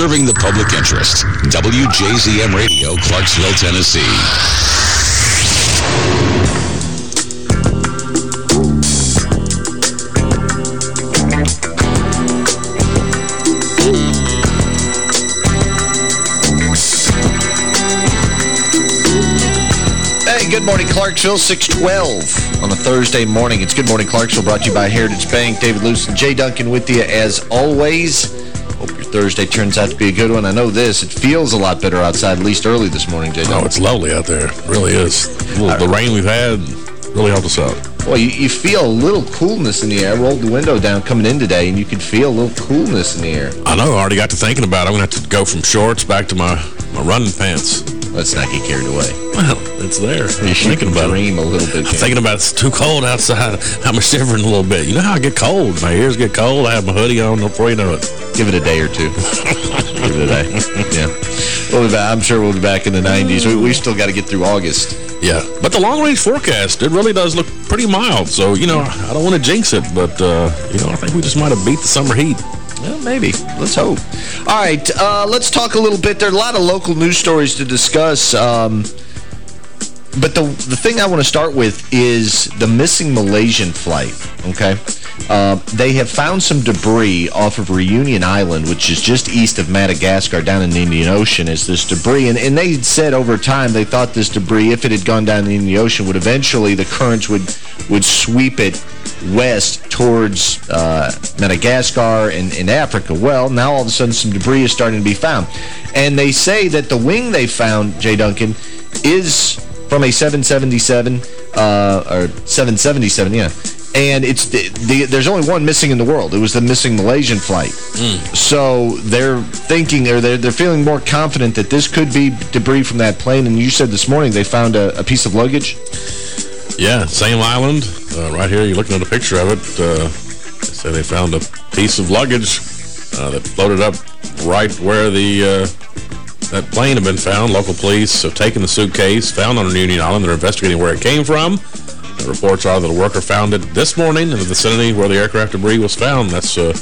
serving the public interest. WJZM Radio, Clarksville, Tennessee. Hey, good morning, Clarksville, 612 on a Thursday morning. It's Good Morning Clarksville brought to you by Heritage Bank. David Luce and Jay Duncan with you as always. Thursday turns out to be a good one. I know this. It feels a lot better outside, at least early this morning, Jay. Oh, it's lovely out there. It really is. Well, the rain we've had really helped us out. Well, you, you, feel a little coolness in the air. Rolled the window down coming in today, and you could feel a little coolness in the air. I know. I already got to thinking about it. I'm going to have to go from shorts back to my, my running pants. Let's not get carried away. Well, it's there. You should thinking about dream it. a little bit. I'm thinking about it's too cold outside. I'm shivering a little bit. You know how I get cold? My ears get cold. I have my hoodie on before you know it. Give it a day or two. Give it a day. Yeah. We'll be back. I'm sure we'll be back in the 90s. We, we still got to get through August. Yeah. But the long-range forecast, it really does look pretty mild. So, you know, I don't want to jinx it, but, uh, you know, I think we just might have beat the summer heat. Well, maybe. Let's hope. All right, uh, let's talk a little bit. There are a lot of local news stories to discuss. Um, but the the thing I want to start with is the missing Malaysian flight, okay? Uh, they have found some debris off of Reunion Island, which is just east of Madagascar down in the Indian Ocean, is this debris. And, and they said over time they thought this debris, if it had gone down in the Indian Ocean, would eventually, the currents would, would sweep it west towards uh, Madagascar and, in Africa. Well, now all of a sudden some debris is starting to be found. And they say that the wing they found, Jay Duncan, is from a 777, uh, or 777, yeah. And it's the, the, there's only one missing in the world. It was the missing Malaysian flight. Mm. So they're thinking, or they're, they're feeling more confident that this could be debris from that plane. And you said this morning they found a, a piece of luggage? Yeah, same island. Uh, right here, you're looking at a picture of it. Uh, they say they found a piece of luggage uh, that floated up right where the uh, that plane had been found. Local police have taken the suitcase found on Union Island. They're investigating where it came from. The reports are that a worker found it this morning in the vicinity where the aircraft debris was found. That's uh,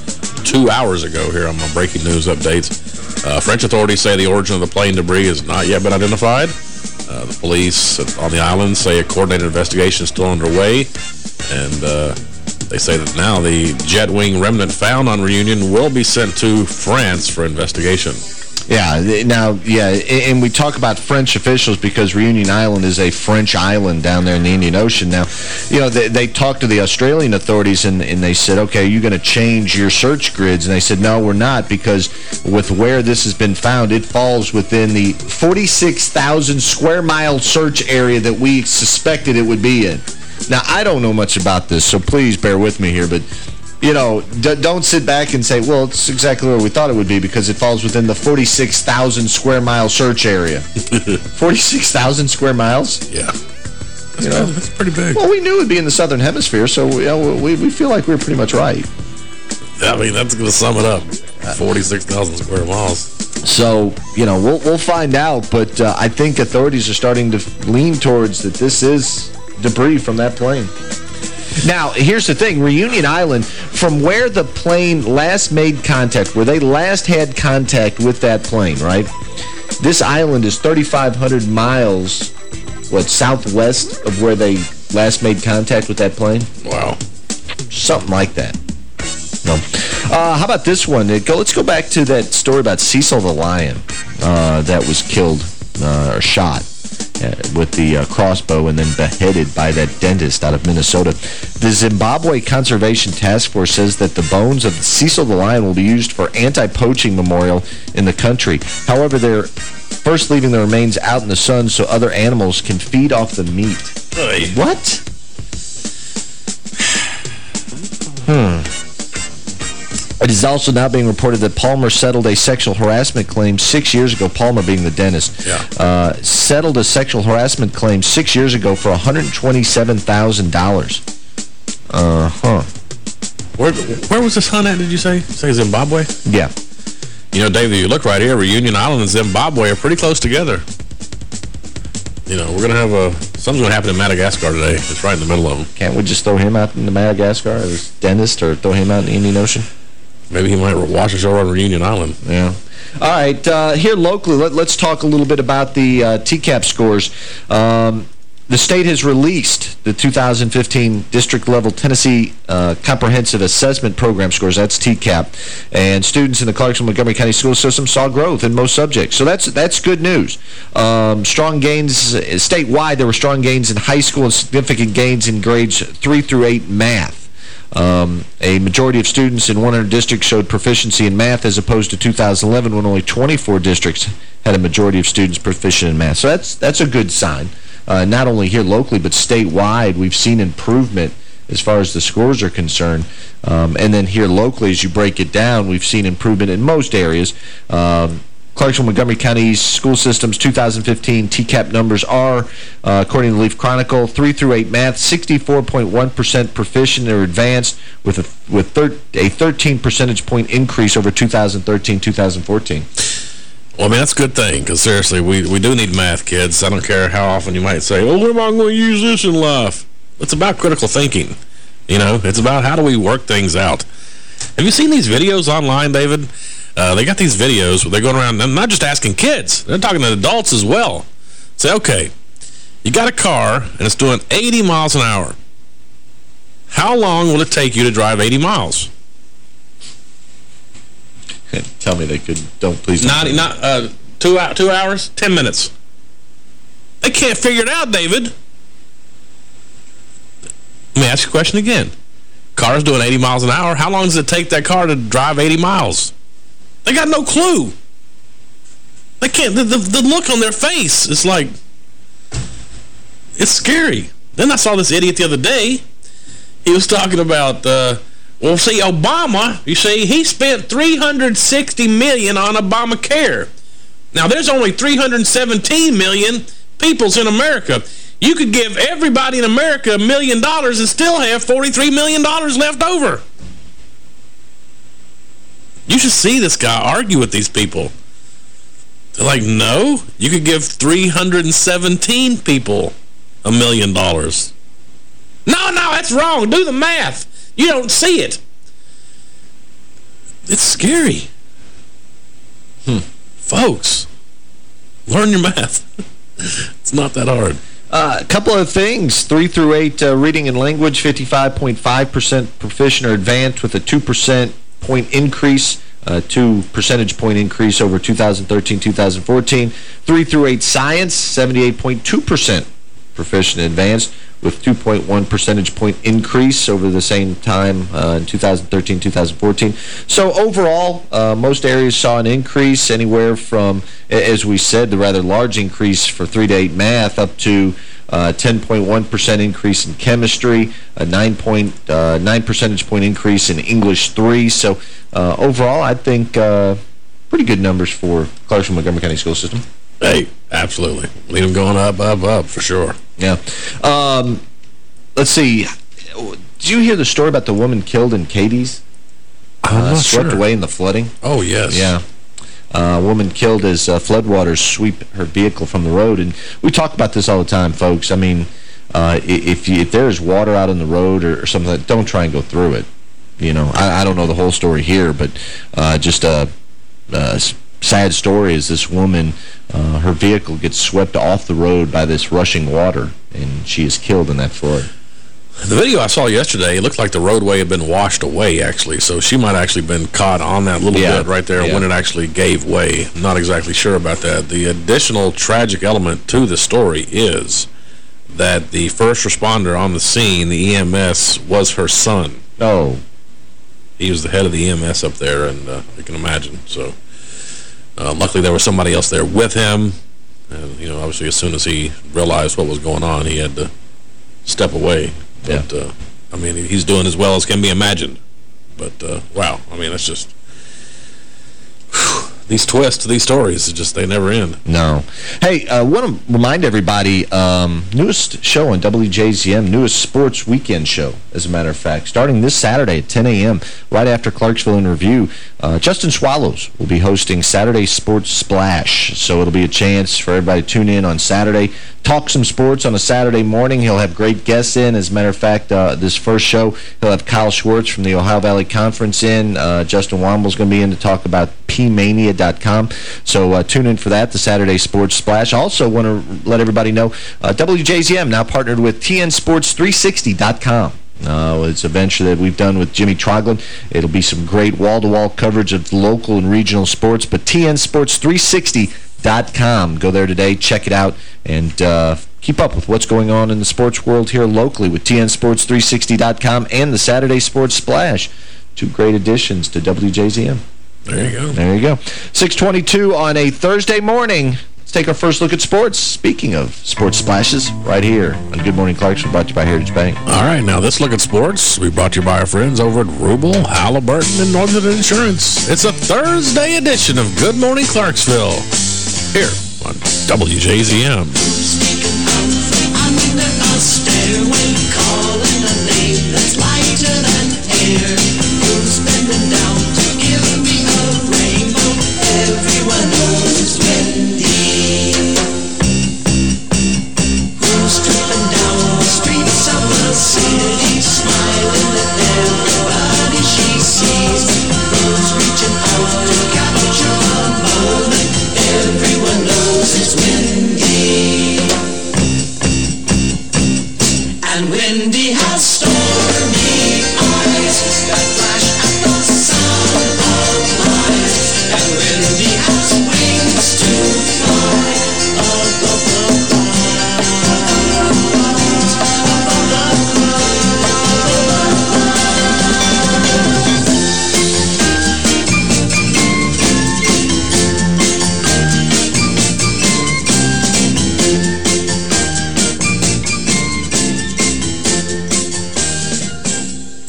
two hours ago here on my breaking news updates. Uh, French authorities say the origin of the plane debris has not yet been identified. Uh, the police on the island say a coordinated investigation is still underway, and uh, they say that now the jet wing remnant found on Reunion will be sent to France for investigation. Yeah, now, yeah, and we talk about French officials because Reunion Island is a French island down there in the Indian Ocean. Now, you know, they, they talked to the Australian authorities and, and they said, okay, you're you going to change your search grids? And they said, no, we're not because with where this has been found, it falls within the 46,000 square mile search area that we suspected it would be in. Now, I don't know much about this, so please bear with me here, but you know, don't sit back and say, well, it's exactly where we thought it would be because it falls within the 46,000 square mile search area. 46,000 square miles? Yeah. That's, you know? that's pretty big. Well, we knew it would be in the southern hemisphere, so you know, we, we feel like we are pretty much right. I mean, that's going to sum it up. 46,000 square miles. So, you know, we'll, we'll find out, but uh, I think authorities are starting to lean towards that this is debris from that plane. Now, here's the thing. Reunion Island, from where the plane last made contact, where they last had contact with that plane, right? This island is 3,500 miles, what, southwest of where they last made contact with that plane? Wow. Something like that. No. Uh, how about this one? Go, let's go back to that story about Cecil the lion uh, that was killed uh, or shot with the uh, crossbow and then beheaded by that dentist out of Minnesota. The Zimbabwe Conservation Task Force says that the bones of Cecil the lion will be used for anti-poaching memorial in the country. However, they're first leaving the remains out in the sun so other animals can feed off the meat. Hey. What? Hmm. It is also now being reported that Palmer settled a sexual harassment claim six years ago, Palmer being the dentist, yeah. uh, settled a sexual harassment claim six years ago for $127,000. Uh-huh. Where, where was this hunt at, did you say? Say Zimbabwe? Yeah. You know, David, you look right here, Reunion Island and Zimbabwe are pretty close together. You know, we're going to have a... Something's going to happen in Madagascar today. It's right in the middle of them. Can't we just throw him out into Madagascar as dentist or throw him out in the Indian Ocean? Maybe he might wash ashore on Reunion Island. Yeah. All right, uh, here locally, let, us talk a little bit about the uh, TCAP scores. Um, the state has released the 2015 district-level Tennessee uh, Comprehensive Assessment Program scores. That's TCAP. And students in the Clarksville-Montgomery County School System saw growth in most subjects. So that's that's good news. Um, strong gains statewide. There were strong gains in high school and significant gains in grades 3 through 8 math. Um, a majority of students in 100 districts showed proficiency in math as opposed to 2011 when only 24 districts had a majority of students proficient in math. So that's that's a good sign uh, not only here locally, but statewide, we've seen improvement as far as the scores are concerned. Um, and then here locally, as you break it down, we've seen improvement in most areas. Um, Clarksville Montgomery County's School System's 2015 TCAP numbers are, uh, according to the Leaf Chronicle, 3 through 8 math, 64.1% proficient or advanced with a, with a 13 percentage point increase over 2013-2014. Well, I mean, that's a good thing, because seriously, we, we do need math, kids. I don't care how often you might say, oh, when am I going to use this in life? It's about critical thinking. You know, it's about how do we work things out. Have you seen these videos online, David? Uh, they got these videos where they're going around, and not just asking kids, they're talking to adults as well. Say, okay, you got a car, and it's doing 80 miles an hour. How long will it take you to drive 80 miles? Tell me they could. Don't please. Don't not not uh, two two hours, ten minutes. They can't figure it out, David. Let me ask you a question again. Car's doing 80 miles an hour. How long does it take that car to drive 80 miles? They got no clue. They can't. The, the, the look on their face is like, it's scary. Then I saw this idiot the other day. He was talking about uh, well, see, Obama, you see, he spent 360 million on Obamacare. Now, there's only 317 million peoples in America. You could give everybody in America a million dollars and still have $43 million left over. You should see this guy argue with these people. They're like, no, you could give 317 people a million dollars. No, no, that's wrong. Do the math. You don't see it. It's scary. Hmm. Folks, learn your math. it's not that hard. Uh, a couple of things. 3 through 8 uh, reading and language, 55.5% proficient or advanced with a 2% point increase, uh, 2 percentage point increase over 2013-2014. 3 through 8 science, 78.2% proficient advanced with 2.1 percentage point increase over the same time uh, in 2013-2014. So overall, uh, most areas saw an increase anywhere from, as we said, the rather large increase for 3 to 8 math up to 10.1% uh, increase in chemistry, a 9.9 uh, 9 percentage point increase in English 3. So uh, overall, I think pretty good numbers for Clarksville Montgomery County School System. Hey, absolutely. Lead them going up, up, up, for sure. Yeah. Um, let's see. Did you hear the story about the woman killed in? I'm uh, swept sure. away in the flooding? Oh, yes. Yeah. Uh, a woman killed as uh, floodwaters sweep her vehicle from the road. And we talk about this all the time, folks. I mean, uh, if, you, if there's water out on the road or, or something, don't try and go through it. You know, I, I don't know the whole story here, but uh, just a, a sad story is this woman, uh, her vehicle gets swept off the road by this rushing water, and she is killed in that flood. The video I saw yesterday, it looked like the roadway had been washed away, actually. So she might actually been caught on that little yeah. bit right there yeah. when it actually gave way. Not exactly sure about that. The additional tragic element to the story is that the first responder on the scene, the EMS, was her son. Oh. He was the head of the EMS up there, and uh, you can imagine. So uh, luckily, there was somebody else there with him. And, you know, obviously, as soon as he realized what was going on, he had to step away. But, yeah. uh, I mean, he's doing as well as can be imagined. But, uh, wow, I mean, that's just... Whew, these twists, these stories, just they never end. No. Hey, I uh, want to remind everybody, um, newest show on WJZM, newest sports weekend show, as a matter of fact, starting this Saturday at 10 a.m., right after Clarksville in Review. Uh, Justin Swallows will be hosting Saturday Sports Splash, so it'll be a chance for everybody to tune in on Saturday, talk some sports on a Saturday morning. He'll have great guests in. As a matter of fact, uh, this first show, he'll have Kyle Schwartz from the Ohio Valley Conference in. Uh, Justin Womble's going to be in to talk about pmania.com. So uh, tune in for that, the Saturday Sports Splash. Also want to let everybody know, uh, WJZM now partnered with TNSports360.com. Uh, it's a venture that we've done with Jimmy Troglin. It'll be some great wall-to-wall -wall coverage of local and regional sports, but TNSports360.com. Go there today, check it out, and uh, keep up with what's going on in the sports world here locally with TNSports360.com and the Saturday Sports Splash. Two great additions to WJZM. There you go. There you go. 622 on a Thursday morning. Let's take our first look at sports. Speaking of sports splashes, right here on Good Morning Clarksville, brought to you by Heritage Bank. All right, now this look at sports, we brought to you by our friends over at Rubel, Halliburton, and Northington Insurance. It's a Thursday edition of Good Morning Clarksville, here on WJZM.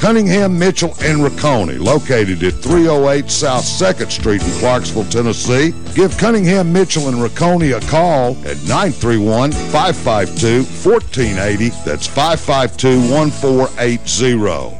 Cunningham, Mitchell, and Rocconi, located at 308 South 2nd Street in Clarksville, Tennessee. Give Cunningham, Mitchell, and Rocconi a call at 931-552-1480. That's 552-1480.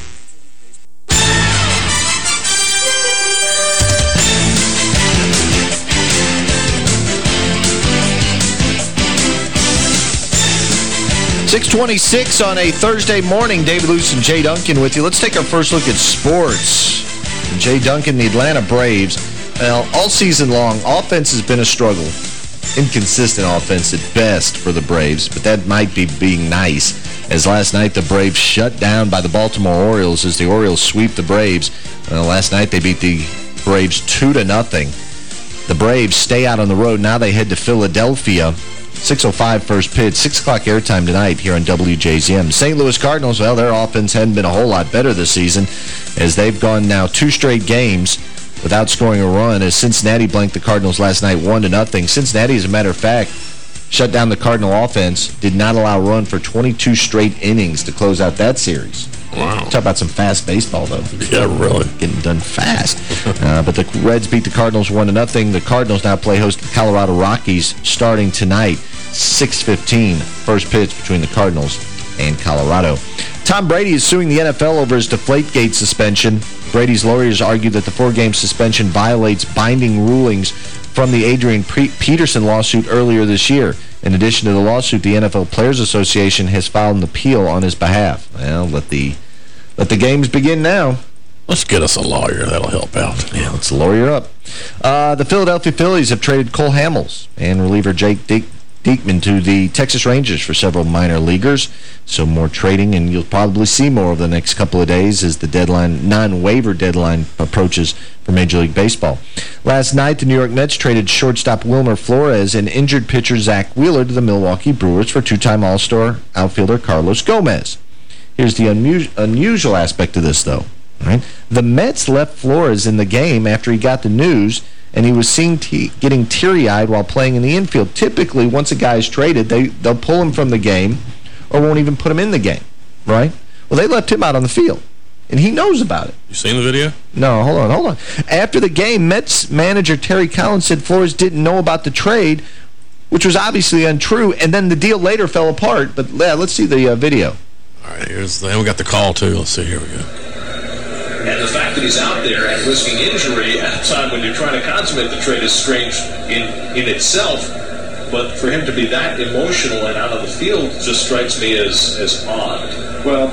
Six twenty-six on a Thursday morning. David Luce and Jay Duncan with you. Let's take our first look at sports. Jay Duncan, the Atlanta Braves. Well, all season long, offense has been a struggle. Inconsistent offense at best for the Braves, but that might be being nice. As last night, the Braves shut down by the Baltimore Orioles as the Orioles sweep the Braves. Well, last night, they beat the Braves 2 to nothing. The Braves stay out on the road. Now they head to Philadelphia. 6.05 first pitch, 6 o'clock airtime tonight here on WJZM. St. Louis Cardinals, well, their offense hadn't been a whole lot better this season as they've gone now two straight games without scoring a run as Cincinnati blanked the Cardinals last night 1 to nothing. Cincinnati, as a matter of fact, shut down the Cardinal offense, did not allow a run for 22 straight innings to close out that series. Wow. Talk about some fast baseball, though. Yeah, really. Getting done fast. uh, but the Reds beat the Cardinals 1-0. to nothing. The Cardinals now play host to the Colorado Rockies starting tonight, 6.15. First pitch between the Cardinals and Colorado. Tom Brady is suing the NFL over his Deflategate suspension. Brady's lawyers argue that the four-game suspension violates binding rulings from the Adrian Peterson lawsuit earlier this year. In addition to the lawsuit, the NFL Players Association has filed an appeal on his behalf. Well, let the let the games begin now. Let's get us a lawyer. That'll help out. Yeah, let's lawyer up. Uh, the Philadelphia Phillies have traded Cole Hamels and reliever Jake Dick Diekman to the Texas Rangers for several minor leaguers. So more trading, and you'll probably see more over the next couple of days as the deadline, non-waiver deadline approaches for Major League Baseball. Last night, the New York Mets traded shortstop Wilmer Flores and injured pitcher Zack Wheeler to the Milwaukee Brewers for two-time All-Star outfielder Carlos Gomez. Here's the unusual aspect of this, though. Right? The Mets left Flores in the game after he got the news – and he was seen getting teary-eyed while playing in the infield. Typically, once a guy is traded, they, they'll pull him from the game or won't even put him in the game, right? Well, they left him out on the field, and he knows about it. You seen the video? No, hold on, hold on. After the game, Mets manager Terry Collins said Flores didn't know about the trade, which was obviously untrue, and then the deal later fell apart. But yeah, let's see the uh, video. All right, here's the, and we got the call, too. Let's see. Here we go. And the fact that he's out there and risking injury at a time when you're trying to consummate the trade is strange in, in itself. But for him to be that emotional and out of the field just strikes me as, as odd. Well,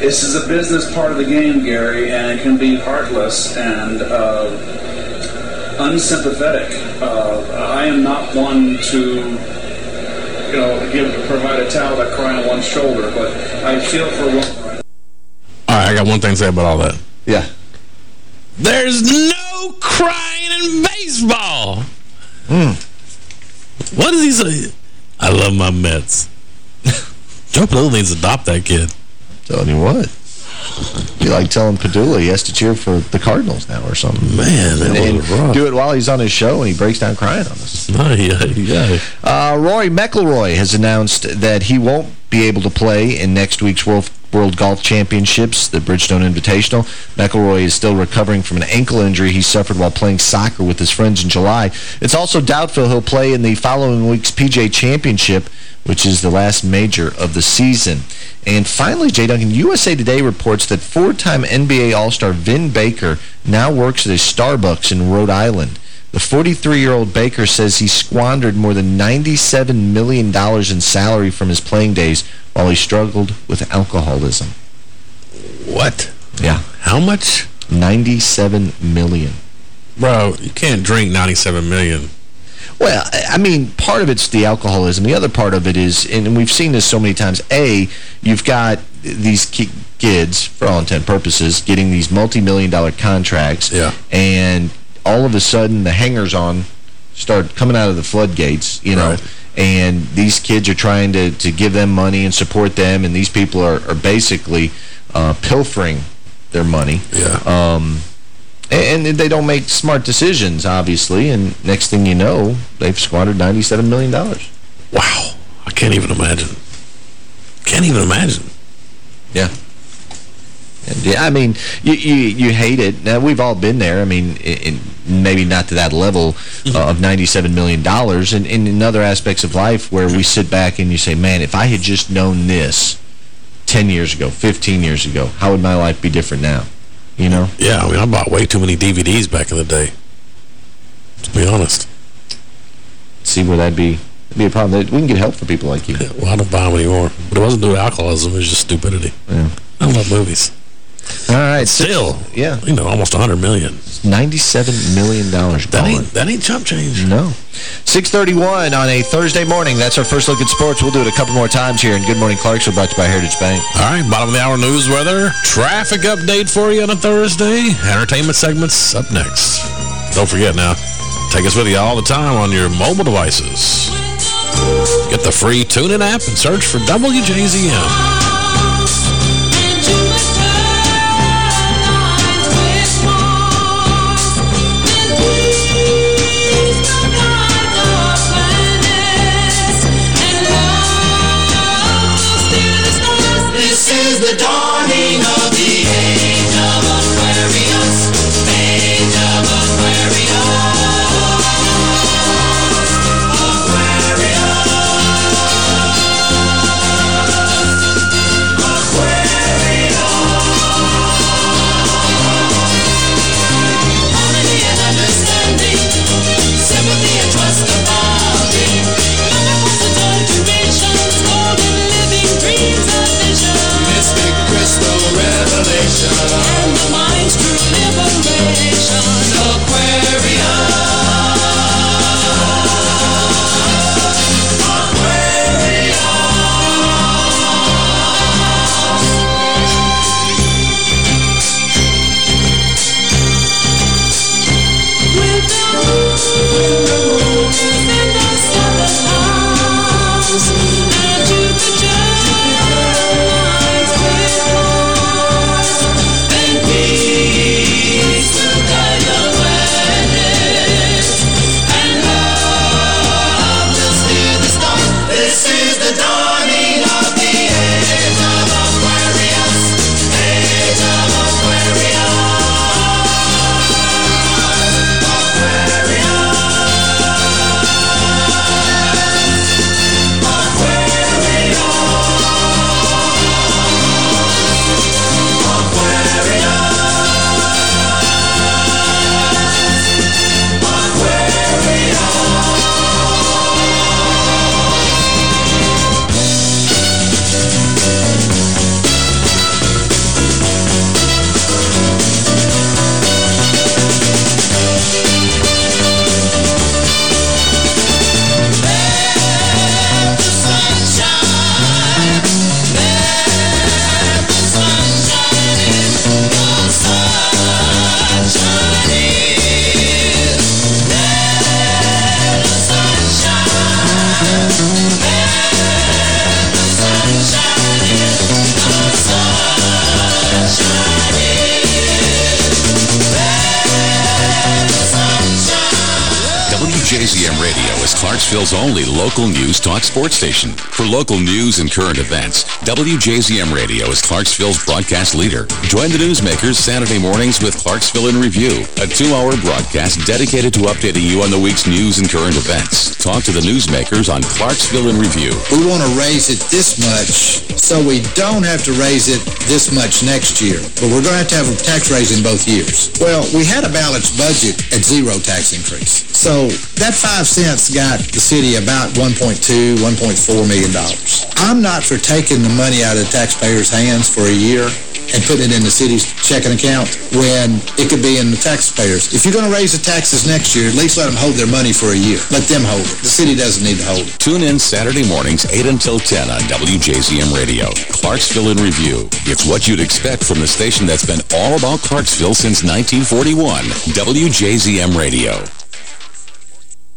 this is a business part of the game, Gary, and it can be heartless and uh, unsympathetic. Uh, I am not one to, you know, give provide a towel that cry on one's shoulder, but I feel for one. Right, I got one thing to say about all that. Yeah. There's no crying in baseball. Mm. What does he say? I love my Mets. Joe Padula needs to adopt that kid. Telling you what. Be like telling Padula he has to cheer for the Cardinals now or something. Man, that and, was rough. Do it while he's on his show and he breaks down crying on us. No, yeah, yeah. Uh, Rory McIlroy has announced that he won't be able to play in next week's World World Golf Championships, the Bridgestone Invitational. McIlroy is still recovering from an ankle injury he suffered while playing soccer with his friends in July. It's also doubtful he'll play in the following week's PGA Championship, which is the last major of the season. And finally, Jay Duncan, USA Today reports that four-time NBA All-Star Vin Baker now works at a Starbucks in Rhode Island. The 43-year-old Baker says he squandered more than $97 million in salary from his playing days while he struggled with alcoholism. What? Yeah. How much? 97 million. Bro, you can't drink $97 million. Well, I mean, part of it's the alcoholism. The other part of it is, and we've seen this so many times, A, you've got these kids, for all intent purposes, getting these multi-million dollar contracts. Yeah. And all of a sudden the hangers-on start coming out of the floodgates, you know, Right. and these kids are trying to, to give them money and support them, and these people are, are basically uh, pilfering their money. Yeah. Um, and, and they don't make smart decisions, obviously, and next thing you know, they've squandered 97 million. dollars. Wow. I can't even imagine. Can't even imagine. Yeah. And, yeah, I mean, you, you you hate it. Now, we've all been there. I mean, in, in maybe not to that level uh, of 97 million. dollars, and, and in other aspects of life where we sit back and you say, man, if I had just known this 10 years ago, 15 years ago, how would my life be different now? You know? Yeah, I mean, I bought way too many DVDs back in the day. To be honest. See where that'd be, be a problem. That we can get help for people like you. Well, I don't buy them anymore. But it wasn't due to alcoholism. It was just stupidity. Yeah. I love movies. All right. Still, yeah. you know, almost 100 million. $97 million That ain't, that ain't chump change. No. 631 on a Thursday morning. That's our first look at sports. We'll do it a couple more times here. And Good Morning Clarksville brought to you by Heritage Bank. All right, bottom of the hour news weather. Traffic update for you on a Thursday. Entertainment segments up next. Don't forget now, take us with you all the time on your mobile devices. Get the free TuneIn app and search for WJZM. Is Clarksville's only local news talk sports station. For local news and current events, WJZM Radio is Clarksville's broadcast leader. Join the newsmakers Saturday mornings with Clarksville in Review, a two-hour broadcast dedicated to updating you on the week's news and current events. Talk to the newsmakers on Clarksville in Review. We want to raise it this much so we don't have to raise it this much next year. But we're going to have to have a tax raise in both years. Well, we had a balanced budget at zero tax increase. So that five cents got the city about 1.2, 1.4 million dollars. I'm not for taking the money out of the taxpayers' hands for a year and putting it in the city's checking account when it could be in the taxpayers. If you're going to raise the taxes next year, at least let them hold their money for a year. Let them hold it. The city doesn't need to hold it. Tune in Saturday mornings 8 until 10 on WJZM Radio. Clarksville in Review. It's what you'd expect from the station that's been all about Clarksville since 1941. WJZM Radio.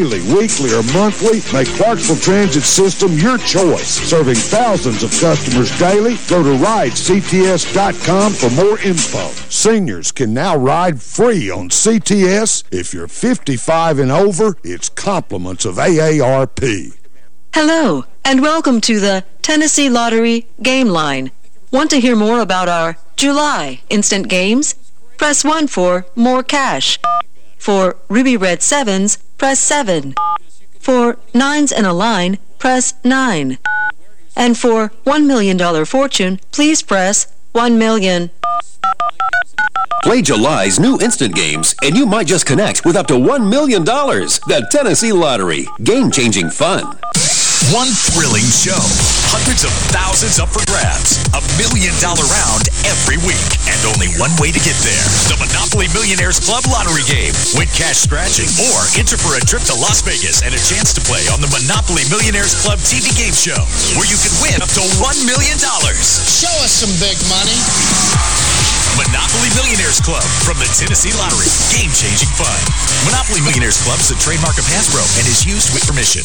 Daily, weekly, or monthly, make Clarksville Transit System your choice. Serving thousands of customers daily, go to ridects.com for more info. Seniors can now ride free on CTS. If you're 55 and over, it's compliments of AARP. Hello, and welcome to the Tennessee Lottery Game Line. Want to hear more about our July instant games? Press 1 for more cash. For Ruby Red 7s, press 7. For 9s and a line, press 9. And for $1 million fortune, please press 1 million. Play July's new instant games, and you might just connect with up to $1 million. The Tennessee Lottery. Game-changing fun. One thrilling show. Hundreds of thousands up for grabs. A million dollar round every week. And only one way to get there. The Monopoly Millionaires Club lottery game. Win cash scratching or enter for a trip to Las Vegas and a chance to play on the Monopoly Millionaires Club TV game show where you can win up to $1 million. Show us some big money. Monopoly Millionaires Club from the Tennessee Lottery. Game-changing fun. Monopoly Millionaires Club is a trademark of Hasbro and is used with permission.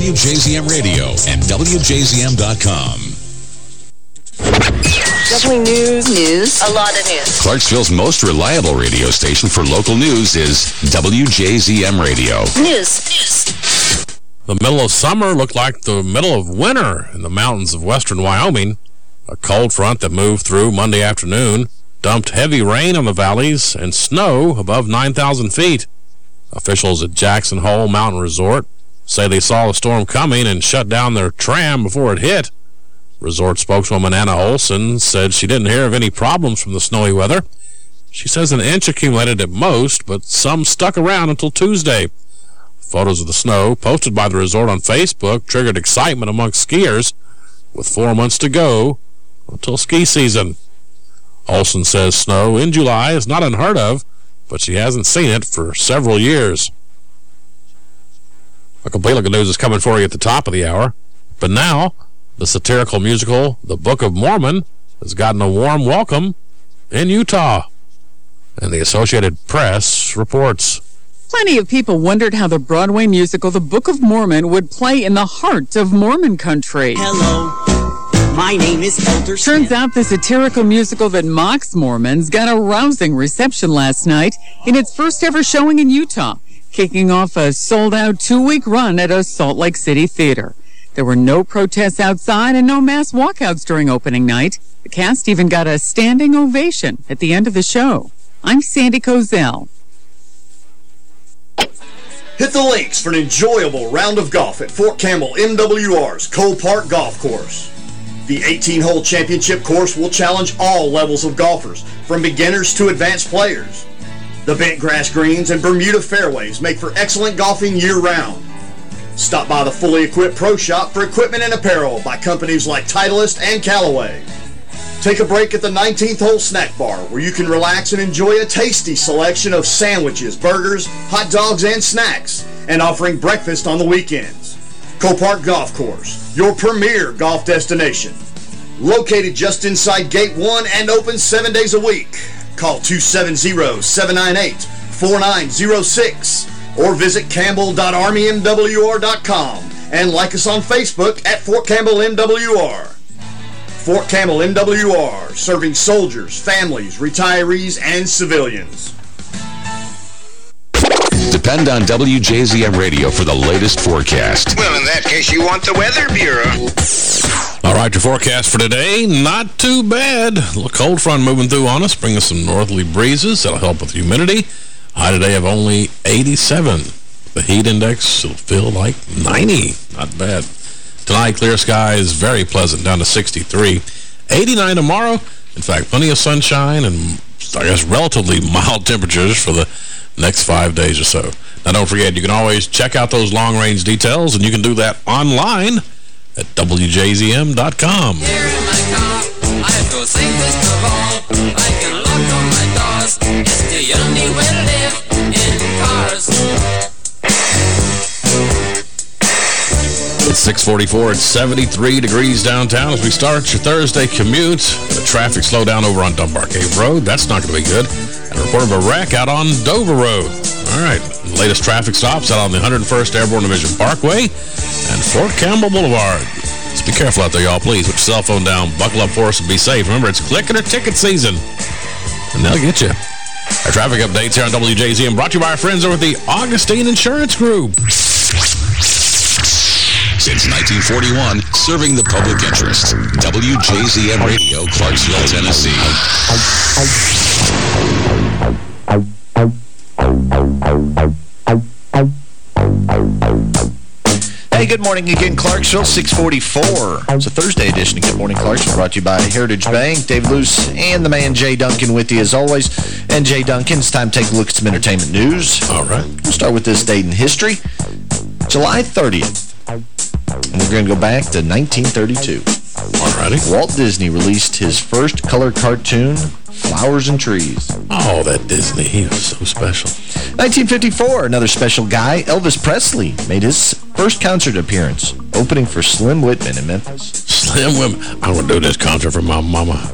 Radio and WJZM.com. Definitely news. News. A lot of news. Clarksville's most reliable radio station for local news is WJZM Radio. News. News. The middle of summer looked like the middle of winter in the mountains of western Wyoming. A cold front that moved through Monday afternoon dumped heavy rain on the valleys and snow above 9,000 feet. Officials at Jackson Hole Mountain Resort say they saw the storm coming and shut down their tram before it hit. Resort spokeswoman Anna Olson said she didn't hear of any problems from the snowy weather. She says an inch accumulated at most, but some stuck around until Tuesday. Photos of the snow posted by the resort on Facebook triggered excitement amongst skiers with four months to go until ski season. Olson says snow in July is not unheard of, but she hasn't seen it for several years. A complete look at news is coming for you at the top of the hour. But now, the satirical musical The Book of Mormon has gotten a warm welcome in Utah. And the Associated Press reports. Plenty of people wondered how the Broadway musical The Book of Mormon would play in the heart of Mormon country. Hello, my name is Elder Turns out the satirical musical that mocks Mormons got a rousing reception last night in its first ever showing in Utah, kicking off a sold-out two-week run at a Salt Lake City theater. There were no protests outside and no mass walkouts during opening night. The cast even got a standing ovation at the end of the show. I'm Sandy Kozel. Hit the links for an enjoyable round of golf at Fort Campbell MWR's Cole Park Golf Course. The 18-hole championship course will challenge all levels of golfers, from beginners to advanced players. The bent grass greens and Bermuda fairways make for excellent golfing year-round. Stop by the fully equipped pro shop for equipment and apparel by companies like Titleist and Callaway. Take a break at the 19th hole snack bar where you can relax and enjoy a tasty selection of sandwiches, burgers, hot dogs, and snacks, and offering breakfast on the weekends. Cole Park Golf Course, your premier golf destination. Located just inside Gate 1 and open seven days a week. Call 270-798-4906 or visit campbell.armymwr.com and like us on Facebook at Fort Campbell MWR. Fort Campbell MWR, serving soldiers, families, retirees, and civilians. Depend on WJZM Radio for the latest forecast. Well, in that case, you want the Weather Bureau. All right, your forecast for today, not too bad. A little cold front moving through on us, bringing some northerly breezes. That'll help with humidity. High today of only 87. The heat index will feel like 90. Not bad. Tonight, clear skies, very pleasant, down to 63. 89 tomorrow. In fact, plenty of sunshine and, I guess, relatively mild temperatures for the next five days or so. Now, don't forget, you can always check out those long-range details, and you can do that online at WJZM.com. I feel safest of all. I can lock all my doors. It's the only way to live in cars. It's 644. It's 73 degrees downtown as we start your Thursday commute. The traffic slowdown over on Dunbar Cave Road. That's not going to be good. And a report of a wreck out on Dover Road. All right. Latest traffic stops out on the 101st Airborne Division Parkway and Fort Campbell Boulevard. Just be careful out there, y'all, please. Put your cell phone down. Buckle up for us and be safe. Remember, it's click it or ticket season. And they'll get you. Our traffic updates here on WJZM brought to you by our friends over at the Augustine Insurance Group. Since 1941, serving the public interest. WJZM Radio, Clarksville, Tennessee. Hey, good morning again, Clarksville, 644. It's a Thursday edition of Good Morning Clarksville, brought to you by Heritage Bank. Dave Luce and the man Jay Duncan with you as always. And Jay Duncan, it's time to take a look at some entertainment news. All right. We'll start with this date in history. July 30th. And we're going to go back to 1932. Alrighty. Walt Disney released his first color cartoon, Flowers and Trees. Oh, that Disney. He was so special. 1954, another special guy, Elvis Presley, made his first concert appearance, opening for Slim Whitman in Memphis. Slim Whitman. I would do this concert for my mama.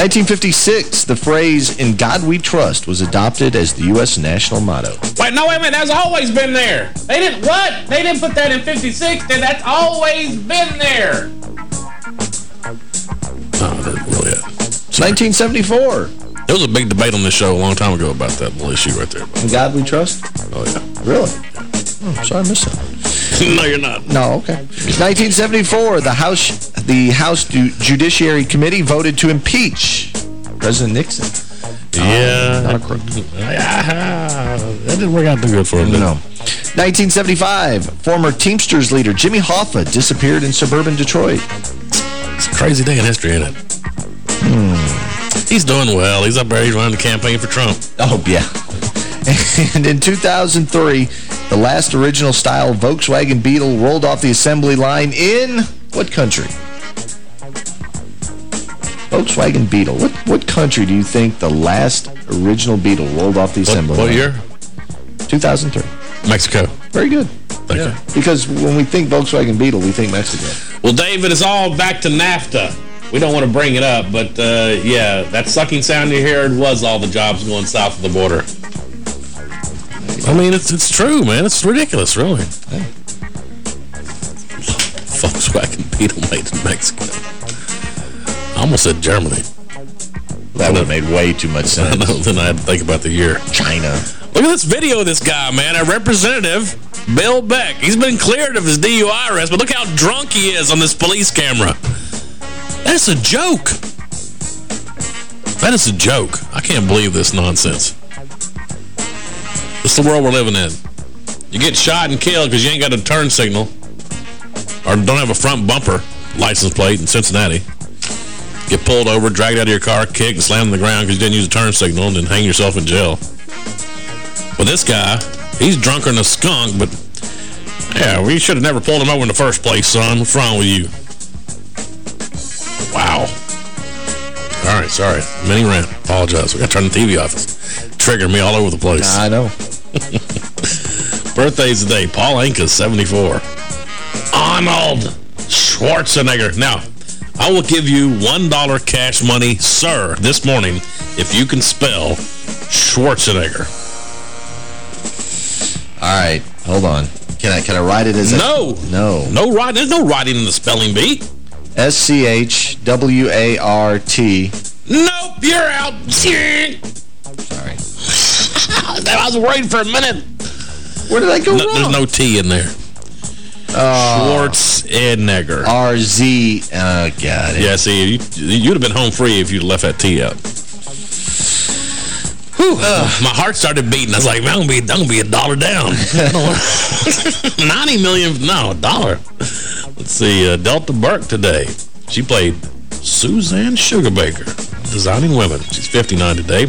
1956, the phrase, In God We Trust, was adopted as the U.S. national motto. Wait, no, wait a minute. That's always been there. They didn't, what? They didn't put that in 56. Then that's always been there. Oh, that oh, really it. 1974. There was a big debate on this show a long time ago about that little issue right there. In God We Trust? Oh, yeah. Really? Oh, sorry I missed that. no, you're not. No, okay. 1974, the House the House Judiciary Committee voted to impeach President Nixon. Yeah. Um, not a crook. that didn't work out too good for him, No. 1975, former Teamsters leader Jimmy Hoffa disappeared in suburban Detroit. It's a crazy day in history, ain't it? Hmm. He's doing well. He's up there. He's running the campaign for Trump. Oh, yeah. And in 2003, the last original-style Volkswagen Beetle rolled off the assembly line in what country? Volkswagen Beetle. What what country do you think the last original Beetle rolled off the What, assembly what line? year? 2003. Mexico. Very good. Thank yeah. Because when we think Volkswagen Beetle, we think Mexico. Well, David, it's all back to NAFTA. We don't want to bring it up, but uh, yeah, that sucking sound you heard was all the jobs going south of the border. I mean, it's it's true, man. It's ridiculous, really. Volkswagen Beetle made in Mexico. I almost said Germany. That would have made way too much I sense. know, then I had to think about the year. China. Look at this video of this guy, man. A representative, Bill Beck. He's been cleared of his DUI arrest, but look how drunk he is on this police camera. That's a joke. That is a joke. I can't believe this nonsense. This is the world we're living in. You get shot and killed because you ain't got a turn signal or don't have a front bumper. license plate in Cincinnati. Get pulled over, dragged out of your car, kicked, and slammed on the ground because you didn't use a turn signal, and then hang yourself in jail. Well, this guy, he's drunker than a skunk, but yeah, we should have never pulled him over in the first place, son. What's wrong with you? Wow. All right, sorry. Mini rant. Apologize. We got to turn the TV off. It's triggering me all over the place. I know. Birthdays today. Paul Anka, 74. Arnold Schwarzenegger. Now, I will give you $1 cash money, sir, this morning if you can spell Schwarzenegger. All right, hold on. Can I can I write it as No. A, no. No writing. There's no writing in the spelling bee. S-C-H-W-A-R-T. Nope, you're out. Sorry. I was worried for a minute. Where did I go no, wrong? There's no T in there. Uh, Schwarzenegger. R-Z. Uh, got it. Yeah, see, you, you'd have been home free if you'd left that T out. Whew, my heart started beating. I was like, man, I'm going to be a dollar down. 90 million, no, a dollar. Let's see, uh, Delta Burke today. She played Suzanne Sugarbaker, Designing Women. She's 59 today.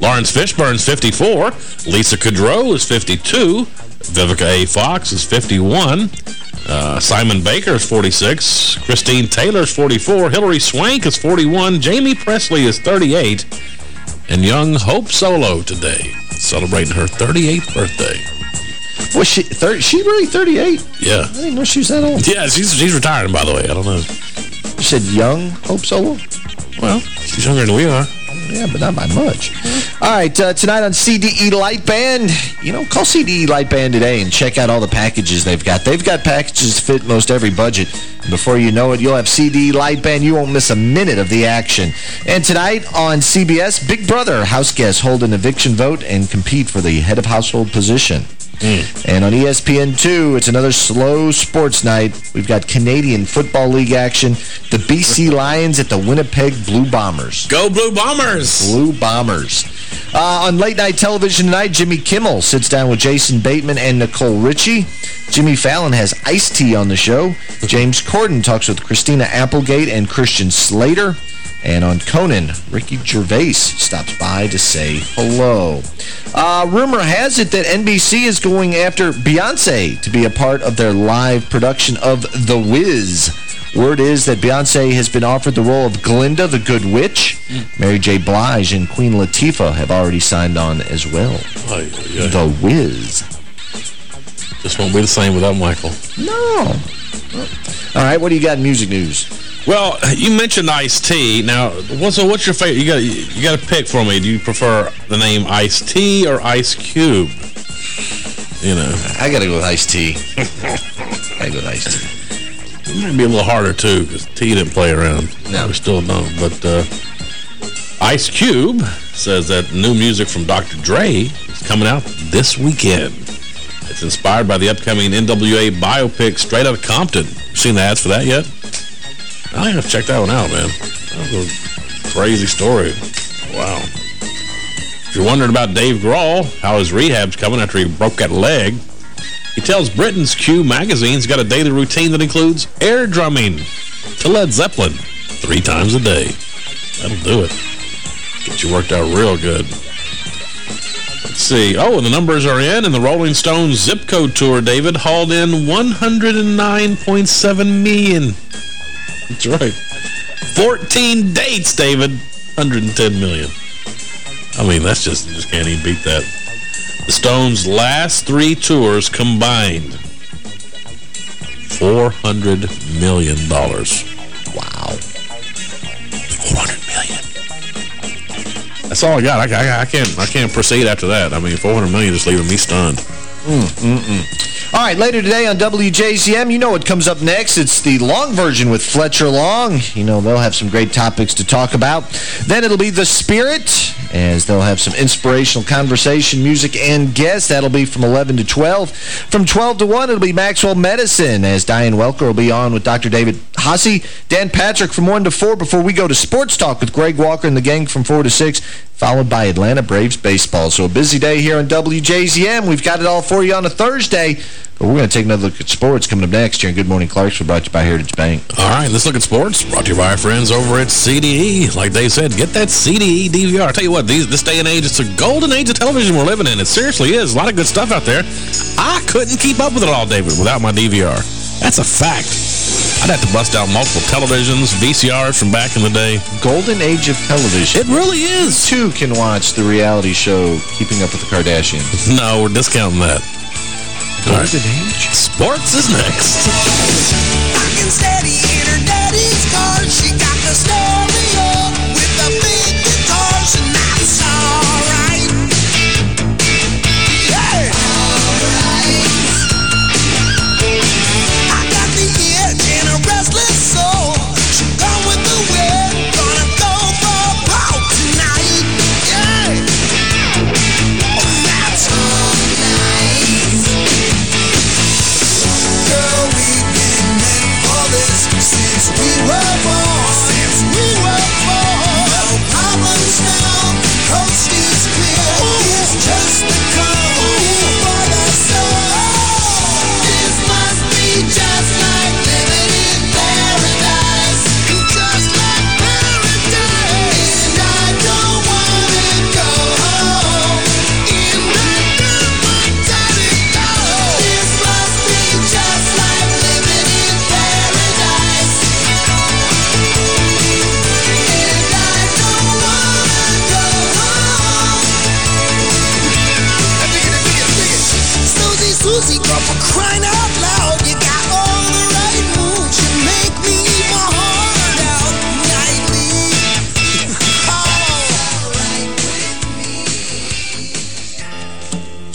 Laurence Fishburne's 54. Lisa Kudrow is 52. Vivica A. Fox is 51. Uh, Simon Baker is 46. Christine Taylor is 44. Hilary Swank is 41. Jaime Pressly is 38. And young Hope Solo today, celebrating her 38th birthday. Was she, 30, she really 38? Yeah. I didn't know she was that old. Yeah, she's she's retiring, by the way. I don't know. You said young Hope Solo? Well, she's younger than we are. Yeah, but not by much. All right, uh, tonight on CDE Light Band, you know, call CDE Light Band today and check out all the packages they've got. They've got packages to fit most every budget. And before you know it, you'll have CDE Light Band. You won't miss a minute of the action. And tonight on CBS, Big Brother house guests hold an eviction vote and compete for the head of household position. And on E ESPN2, it's another slow sports night. We've got Canadian Football League action. The BC Lions at the Winnipeg Blue Bombers. Go Blue Bombers! Blue Bombers. Uh, on late night television tonight, Jimmy Kimmel sits down with Jason Bateman and Nicole Richie. Jimmy Fallon has Ice-T on the show. James Corden talks with Christina Applegate and Christian Slater. And on Conan, Ricky Gervais stops by to say hello. Uh, rumor has it that NBC is going after Beyonce to be a part of their live production of The Wiz. Word is that Beyonce has been offered the role of Glinda, the Good Witch. Mary J. Blige and Queen Latifah have already signed on as well. The Wiz. Just won't be the same without Michael. No. All right, what do you got in music news? Well, you mentioned Ice-T. Now, what's, so what's your favorite? You got you got to pick for me. Do you prefer the name Ice-T or Ice Cube? You know. I got to go with Ice-T. I go with Ice-T. It might be a little harder, too, because T didn't play around. No. We still don't. But uh, Ice Cube says that new music from Dr. Dre is coming out this weekend. It's inspired by the upcoming NWA biopic Straight Outta Compton. Seen the ads for that yet? I to check that one out, man. That was a crazy story. Wow. If you're wondering about Dave Grohl, how his rehab's coming after he broke that leg, he tells Britain's Q magazine's got a daily routine that includes air drumming to Led Zeppelin three times a day. That'll do it. Get you worked out real good. See. Oh, and the numbers are in, and the Rolling Stones Zip Code Tour, David, hauled in 109.7 million. That's right. 14 dates, David. 110 million. I mean, that's just, you just can't even beat that. The Stones' last three tours combined, $400 million. Wow. That's all I got. I, I, I, can't I can't proceed after that. I mean, 400 million is leaving me stunned. Mm, mm, mm. All right, later today on WJZM, you know what comes up next. It's the long version with Fletcher Long. You know, they'll have some great topics to talk about. Then it'll be The Spirit, as they'll have some inspirational conversation, music, and guests. That'll be from 11 to 12. From 12 to 1, it'll be Maxwell Medicine, as Diane Welker will be on with Dr. David Hasse. Dan Patrick from 1 to 4 before we go to Sports Talk with Greg Walker and the gang from 4 to 6 followed by Atlanta Braves baseball. So a busy day here on WJZM. We've got it all for you on a Thursday. But we're going to take another look at sports coming up next here Good Morning Clarksville, brought to you by Heritage Bank. All right, let's look at sports. Brought to you by our friends over at CDE. Like they said, get that CDE DVR. I tell you what, these, this day and age, it's a golden age of television we're living in. It seriously is. A lot of good stuff out there. I couldn't keep up with it all, David, without my DVR. That's a fact. I'd have to bust out multiple televisions, VCRs from back in the day. Golden age of television. It really is. You too can watch the reality show Keeping Up with the Kardashians. No, we're discounting that. Golden age? Sports is next.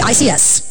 ACICS.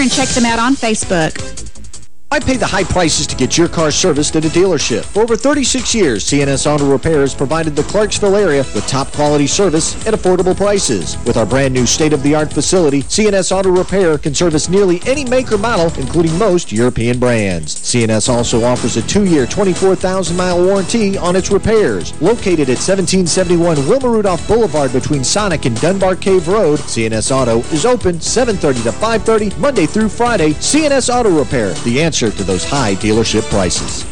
and check them out on Facebook. I pay the high prices to get your car serviced at a dealership. For over 36 years, CNS Auto Repair has provided the Clarksville area with top-quality service at affordable prices. With our brand-new state-of-the-art facility, CNS Auto Repair can service nearly any make or model, including most European brands. CNS also offers a two-year, 24,000-mile warranty on its repairs. Located at 1771 Wilma Rudolph Boulevard between Sonic and Dunbar Cave Road, CNS Auto is open 7.30 to 5.30, Monday through Friday. CNS Auto Repair, the answer to those high dealership prices.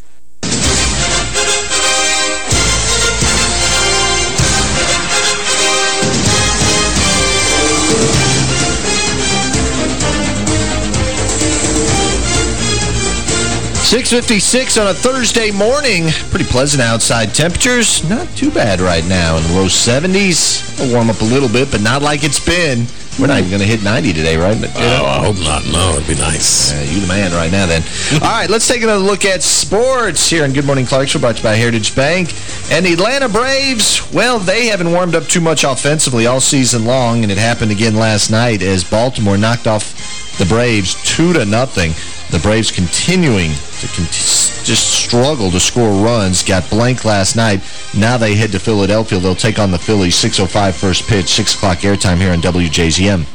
Six fifty-six on a Thursday morning. Pretty pleasant outside temperatures. Not too bad right now in the low 70s. It'll warm up a little bit, but not like it's been. We're not even going to hit 90 today, right? But, you know. Oh, I hope not. No, it'd be nice. Uh, you the man right now, then. All right, let's take another look at sports here in Good Morning Clarksville, brought to you by Heritage Bank. And the Atlanta Braves, well, they haven't warmed up too much offensively all season long, and it happened again last night as Baltimore knocked off the Braves 2 to nothing. The Braves continuing to con just struggle to score runs. Got blank last night. Now they head to Philadelphia. They'll take on the Phillies. 6.05 first pitch, 6 o'clock airtime here on WJZM.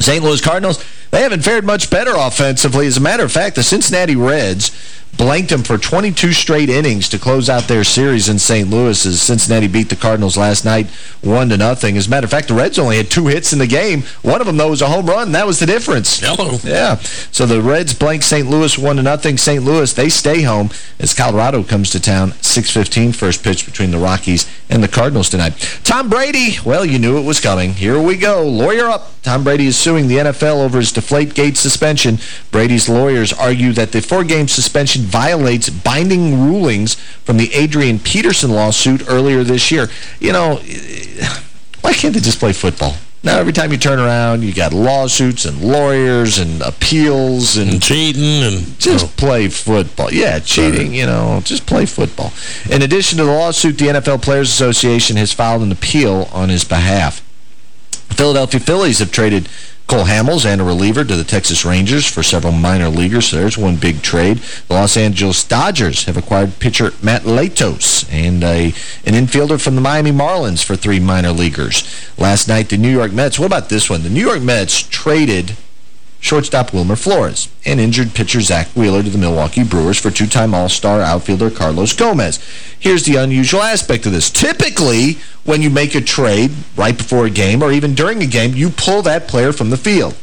St. Louis Cardinals, they haven't fared much better offensively. As a matter of fact, the Cincinnati Reds blanked them for 22 straight innings to close out their series in St. Louis as Cincinnati beat the Cardinals last night 1 to nothing. As a matter of fact, the Reds only had two hits in the game. One of them, though, was a home run. That was the difference. Hello. Yeah. So the Reds blank St. Louis 1 to nothing. St. Louis, they stay home as Colorado comes to town. 6.15 first pitch between the Rockies and the Cardinals tonight. Tom Brady, well, you knew it was coming. Here we go. Lawyer up. Tom Brady is suing the NFL over his Deflategate suspension. Brady's lawyers argue that the four-game suspension violates binding rulings from the Adrian Peterson lawsuit earlier this year. You know, why can't they just play football? Now, every time you turn around, you got lawsuits and lawyers and appeals and, and cheating and just oh. play football. Yeah, cheating, you know, just play football. In addition to the lawsuit, the NFL Players Association has filed an appeal on his behalf. Philadelphia Phillies have traded Cole Hamels and a reliever to the Texas Rangers for several minor leaguers. So there's one big trade. The Los Angeles Dodgers have acquired pitcher Matt Latos and a, an infielder from the Miami Marlins for three minor leaguers. Last night, the New York Mets, what about this one? The New York Mets traded shortstop Wilmer Flores, and injured pitcher Zack Wheeler to the Milwaukee Brewers for two-time All-Star outfielder Carlos Gomez. Here's the unusual aspect of this. Typically, when you make a trade right before a game or even during a game, you pull that player from the field.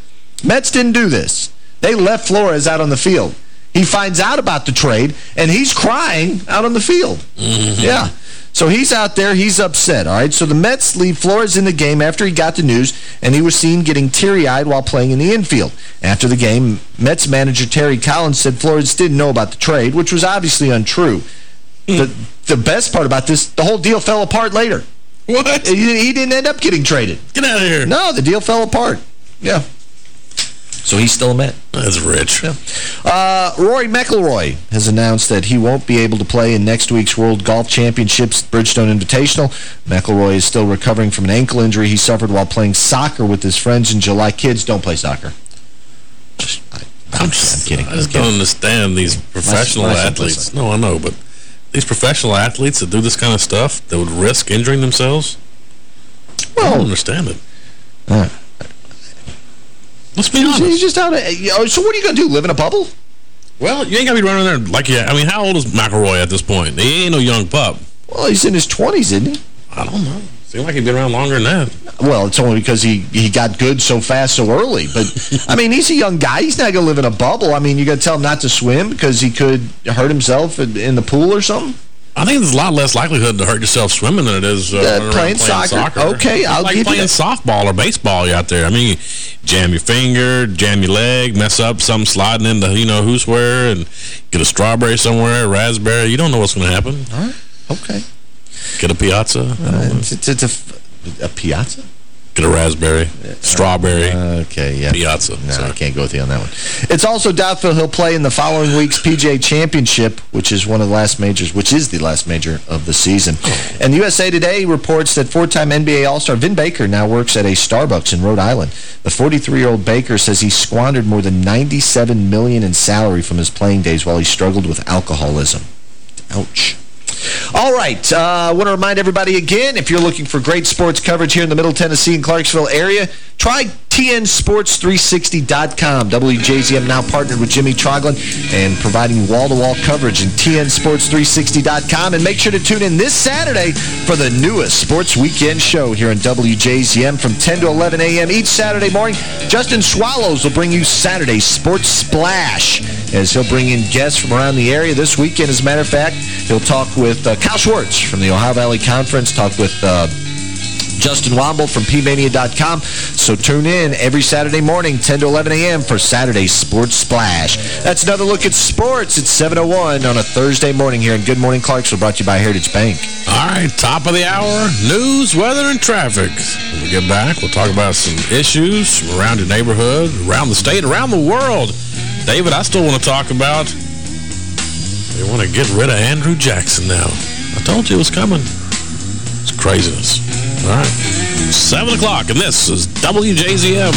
Mets didn't do this. They left Flores out on the field. He finds out about the trade, and he's crying out on the field. Mm -hmm. Yeah. So he's out there. He's upset, all right? So the Mets leave Flores in the game after he got the news, and he was seen getting teary-eyed while playing in the infield. After the game, Mets manager Terry Collins said Flores didn't know about the trade, which was obviously untrue. Mm. The, the best part about this, the whole deal fell apart later. What? He, he didn't end up getting traded. Get out of here. No, the deal fell apart. Yeah. So he's still a Met. That's rich. Yeah. Uh, Rory McIlroy has announced that he won't be able to play in next week's World Golf Championships Bridgestone Invitational. McIlroy is still recovering from an ankle injury he suffered while playing soccer with his friends in July. Kids, don't play soccer. I, I'm, just, I'm kidding. I just don't understand these professional athletes. No, I know, but these professional athletes that do this kind of stuff that would risk injuring themselves, well, I don't understand it. Uh, Let's be honest. He's just out of, so what are you going to do, live in a bubble? Well, you ain't got to be running there like, yeah. I mean, how old is McIlroy at this point? He ain't no young pup. Well, he's in his 20s, isn't he? I don't know. Seems like he's been around longer than that. Well, it's only because he, he got good so fast so early. But, I mean, he's a young guy. He's not going to live in a bubble. I mean, you got to tell him not to swim because he could hurt himself in, in the pool or something? I think there's a lot less likelihood to hurt yourself swimming than it is uh, uh, playing, playing, soccer. soccer. Okay, I'll like give playing you softball or baseball out there. I mean, jam your finger, jam your leg, mess up, something sliding into you know who's where, and get a strawberry somewhere, a raspberry. You don't know what's going to happen. All right. Okay. Get a piazza. Uh, it's, it's, it's a, a piazza? Get a raspberry, strawberry. Uh, okay, yeah. Piazza. No, Sorry. I can't go with you on that one. It's also doubtful he'll play in the following week's PGA Championship, which is one of the last majors, which is the last major of the season. And USA Today reports that four-time NBA All-Star Vin Baker now works at a Starbucks in Rhode Island. The 43-year-old Baker says he squandered more than 97 million in salary from his playing days while he struggled with alcoholism. Ouch. All right. Uh, I want to remind everybody again, if you're looking for great sports coverage here in the Middle Tennessee and Clarksville area, try TNSports360.com. WJZM now partnered with Jimmy Troglin and providing wall-to-wall -wall coverage in TNSports360.com. And make sure to tune in this Saturday for the newest Sports Weekend show here on WJZM from 10 to 11 a.m. each Saturday morning. Justin Swallows will bring you Saturday Sports Splash as he'll bring in guests from around the area this weekend. As a matter of fact, he'll talk with uh, Kyle Schwartz from the Ohio Valley Conference, talk with... Uh, Justin Womble from PMania.com. So tune in every Saturday morning, 10 to 11 a.m. for Saturday Sports Splash. That's another look at sports at 7.01 on a Thursday morning here in Good Morning Clarksville, brought to you by Heritage Bank. All right, top of the hour, news, weather, and traffic. When we get back, we'll talk about some issues around your neighborhood, around the state, around the world. David, I still want to talk about they want to get rid of Andrew Jackson now. I told you it was coming. It's craziness. All right. 7 o'clock, and this is WJZM.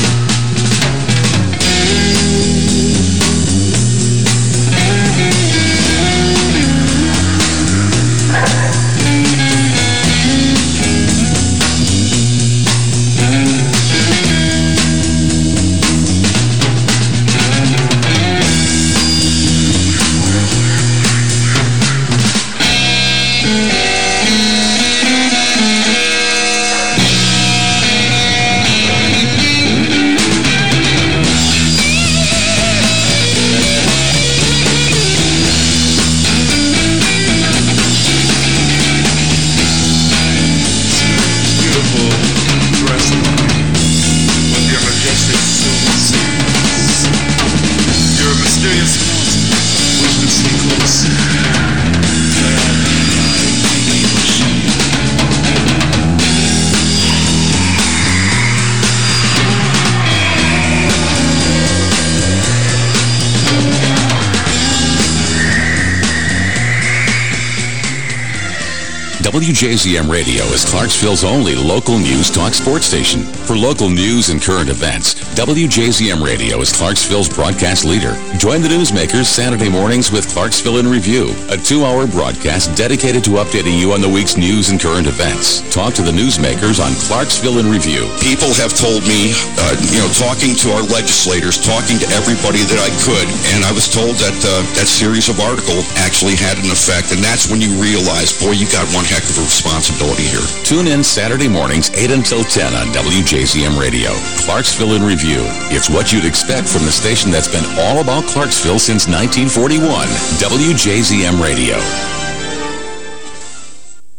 WJZM Radio is Clarksville's only local news talk sports station. For local news and current events, WJZM Radio is Clarksville's broadcast leader. Join the newsmakers Saturday mornings with Clarksville in Review, a two-hour broadcast dedicated to updating you on the week's news and current events. Talk to the newsmakers on Clarksville in Review. People have told me, uh, you know, talking to our legislators, talking to everybody that I could, and I was told that uh, that series of article actually had an effect, and that's when you realize, boy, you got one heck of responsibility here. Tune in Saturday mornings 8 until 10 on WJZM Radio. Clarksville in Review. It's what you'd expect from the station that's been all about Clarksville since 1941. WJZM Radio.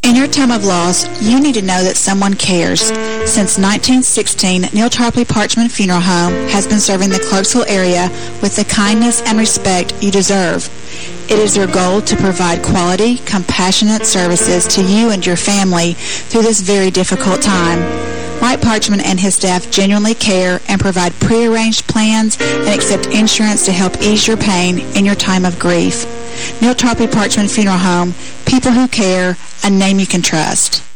In your time of loss, you need to know that someone cares. Since 1916, Neal Tarpley Parchman Funeral Home has been serving the Clarksville area with the kindness and respect you deserve. It is their goal to provide quality, compassionate services to you and your family through this very difficult time. Mike Parchman and his staff genuinely care and provide prearranged plans and accept insurance to help ease your pain in your time of grief. Neal Tarpley Parchman Funeral Home, people who care, a name you can trust.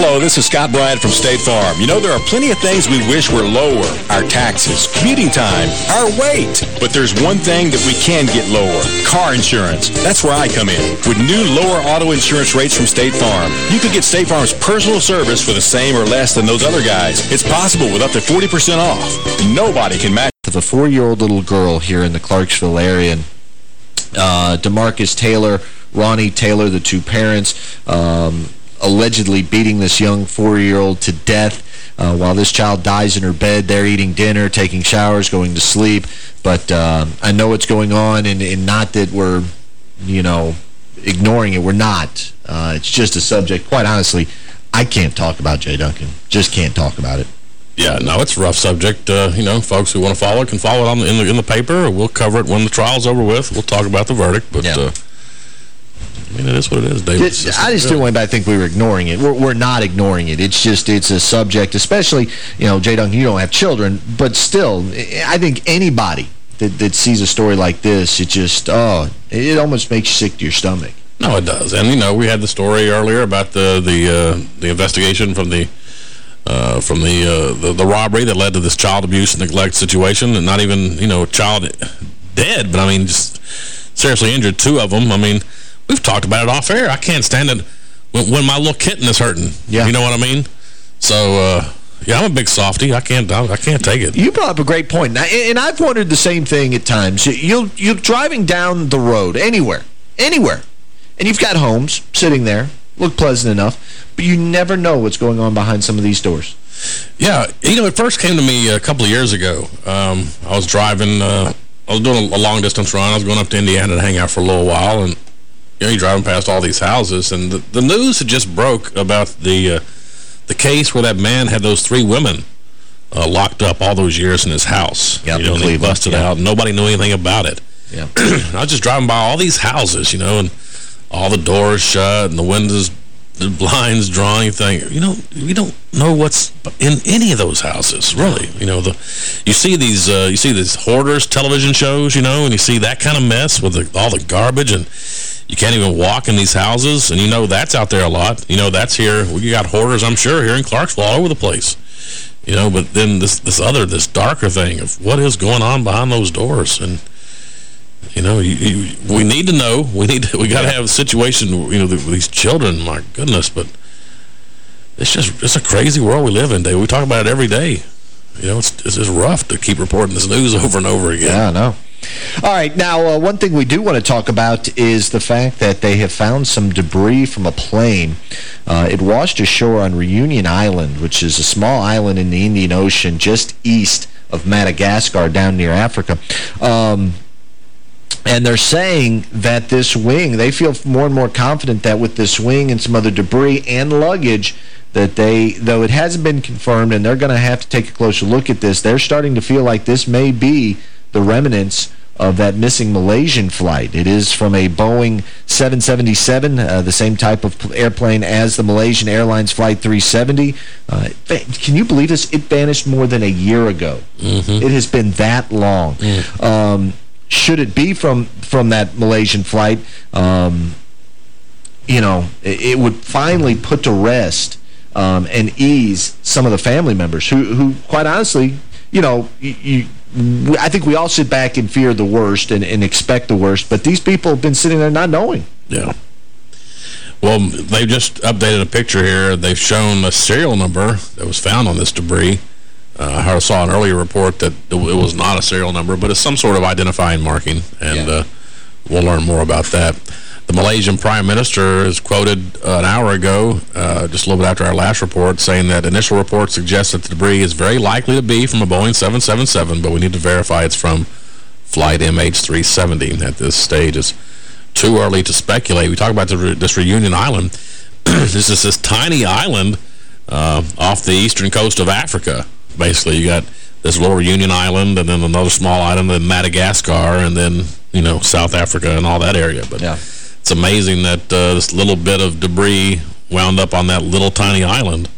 Hello, this is Scott Bryant from State Farm. You know, there are plenty of things we wish were lower. Our taxes, commuting time, our weight. But there's one thing that we can get lower. Car insurance. That's where I come in. With new lower auto insurance rates from State Farm, you could get State Farm's personal service for the same or less than those other guys. It's possible with up to 40% off. Nobody can match. Of a four-year-old little girl here in the Clarksville area. And, uh, Demarcus Taylor, Ronnie Taylor, the two parents, um, allegedly beating this young four-year-old to death. Uh, while this child dies in her bed, they're eating dinner, taking showers, going to sleep. But uh, I know what's going on, and, and not that we're, you know, ignoring it. We're not. Uh, it's just a subject, quite honestly, I can't talk about Jay Duncan. Just can't talk about it. Yeah, no, it's a rough subject. Uh, you know, folks who want to follow it can follow it on the, in, the, in the paper. We'll cover it when the trial's over with. We'll talk about the verdict. But, Yeah. uh, I mean, it is what it is, David. It's- I just didn't want anybody to think we were ignoring it. We're, we're not ignoring it. It's just, it's a subject, especially, you know, Jay Duncan, you don't have children, but still, I think anybody that, that sees a story like this, it just, oh, it almost makes you sick to your stomach. No, it does. And, you know, we had the story earlier about the the uh, the investigation from the uh, from the, uh, the the robbery that led to this child abuse and neglect situation, and not even, you know, a child dead, but, I mean, just seriously injured, two of them. I mean, we've talked about it off air. I can't stand it when, when my little kitten is hurting. Yeah. You know what I mean? So, uh, yeah, I'm a big softy. I can't I, I can't take it. You brought up a great point, and, I've wondered the same thing at times. You'll, you're driving down the road, anywhere, anywhere, and you've got homes sitting there, look pleasant enough, but you never know what's going on behind some of these doors. Yeah, you know, it first came to me a couple of years ago. Um, I was driving, uh, I was doing a, a long-distance run. I was going up to Indiana to hang out for a little while, and, you know, you're driving past all these houses, and the, the news had just broke about the uh, the case where that man had those three women uh, locked up all those years in his house. Yeah, you know, they busted yeah. out. Nobody knew anything about it. Yeah. I was just driving by all these houses, you know, and all the doors shut and the windows, the blinds drawing thing. You know, we don't know what's in any of those houses, really. You know, the you see these uh, you see these hoarders television shows, you know, and you see that kind of mess with the, all the garbage and you can't even walk in these houses, and you know that's out there a lot. You know, that's here. We got hoarders, I'm sure, here in Clarksville all over the place. You know, but then this this other, this darker thing of what is going on behind those doors. And, you know, you, you, we need to know. We need to, we got to have a situation, you know, with these children, my goodness, but it's just, it's a crazy world we live in, Dave. We talk about it every day. You know, it's, it's just rough to keep reporting this news over and over again. Yeah, I know. All right, now, uh, one thing we do want to talk about is the fact that they have found some debris from a plane. Uh, it washed ashore on Reunion Island, which is a small island in the Indian Ocean just east of Madagascar down near Africa. Um, and they're saying that this wing, they feel more and more confident that with this wing and some other debris and luggage, that they, though it hasn't been confirmed and they're going to have to take a closer look at this, they're starting to feel like this may be the remnants of that missing Malaysian flight. It is from a Boeing 777, uh, the same type of airplane as the Malaysian Airlines Flight 370. Uh, can you believe this? It vanished more than a year ago. It has been that long. Um, should it be from, from that Malaysian flight, um, you know, it, it would finally put to rest um, and ease some of the family members who, who quite honestly, you know, you, you, I think we all sit back and fear the worst and, and expect the worst, but these people have been sitting there not knowing. Yeah. Well, they've just updated a picture here. They've shown a serial number that was found on this debris. Uh, I saw an earlier report that it was not a serial number, but it's some sort of identifying marking, and uh, we'll learn more about that. The Malaysian Prime Minister is quoted uh, an hour ago, uh, just a little bit after our last report, saying that initial reports suggest that the debris is very likely to be from a Boeing 777, but we need to verify it's from flight MH370 at this stage. It's too early to speculate. We talk about the re this Reunion Island. this is this tiny island uh, off the eastern coast of Africa. Basically, you got this little Reunion Island and then another small island in Madagascar and then, you know, South Africa and all that area. But yeah. it's amazing that uh, this little bit of debris wound up on that little tiny island.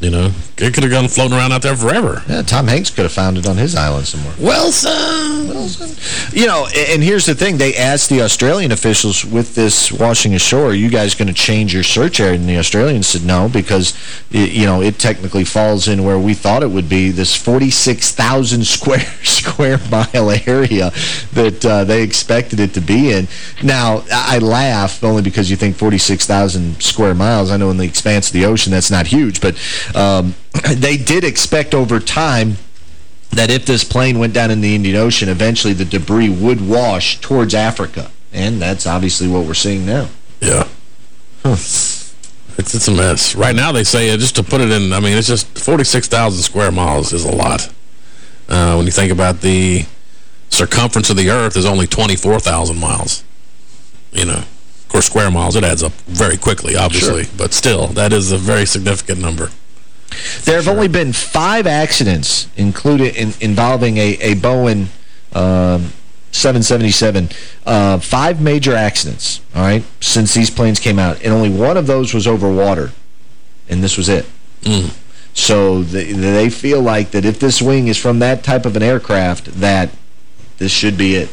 You know, it could have gone floating around out there forever. Yeah, Tom Hanks could have found it on his island somewhere. Wilson! Wilson. You know, and here's the thing. They asked the Australian officials with this washing ashore, are you guys going to change your search area? And the Australians said no because, you know, it technically falls in where we thought it would be, this 46,000 square square mile area that uh, they expected it to be in. Now, I laugh only because you think 46,000 square miles. I know in the expanse of the ocean that's not huge, but um, they did expect over time that if this plane went down in the Indian Ocean, eventually the debris would wash towards Africa. And that's obviously what we're seeing now. Yeah. Huh. It's, it's a mess. Right now they say, uh, just to put it in, I mean, it's just 46,000 square miles is a lot. Uh, when you think about the circumference of the Earth is only 24,000 miles. You know, of course, square miles, it adds up very quickly, obviously. Sure. But still, that is a very significant number. There have only been five accidents included in, involving a, a Boeing um, 777. Uh, five major accidents, all right, since these planes came out. And only one of those was over water. And this was it. Mm. So they, they feel like that if this wing is from that type of an aircraft, that this should be it.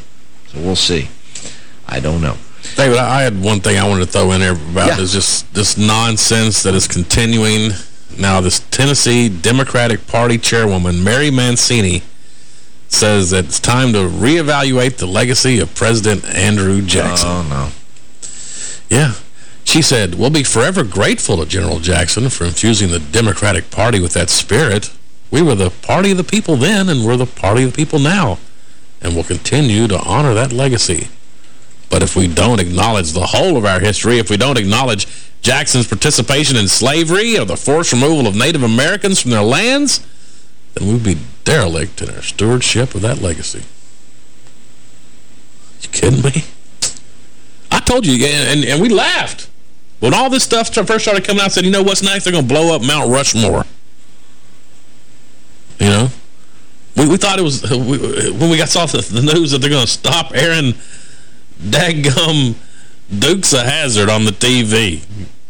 So we'll see. I don't know. David, I had one thing I wanted to throw in there about Yeah. is just this nonsense that is continuing. Now, this Tennessee Democratic Party chairwoman, Mary Mancini, says that it's time to reevaluate the legacy of President Andrew Jackson. Oh, no. Yeah. She said, we'll be forever grateful to General Jackson for infusing the Democratic Party with that spirit. We were the party of the people then, and we're the party of the people now. And we'll continue to honor that legacy. But if we don't acknowledge the whole of our history, if we don't acknowledge Jackson's participation in slavery or the forced removal of Native Americans from their lands, then we'd be derelict in our stewardship of that legacy. You kidding me? I told you, and, and we laughed. When all this stuff first started coming out, I said, you know what's next? They're going to blow up Mount Rushmore. You know? We, we thought it was, we, when we got saw the, the news that they're going to stop airing daggum Dukes of Hazzard on the TV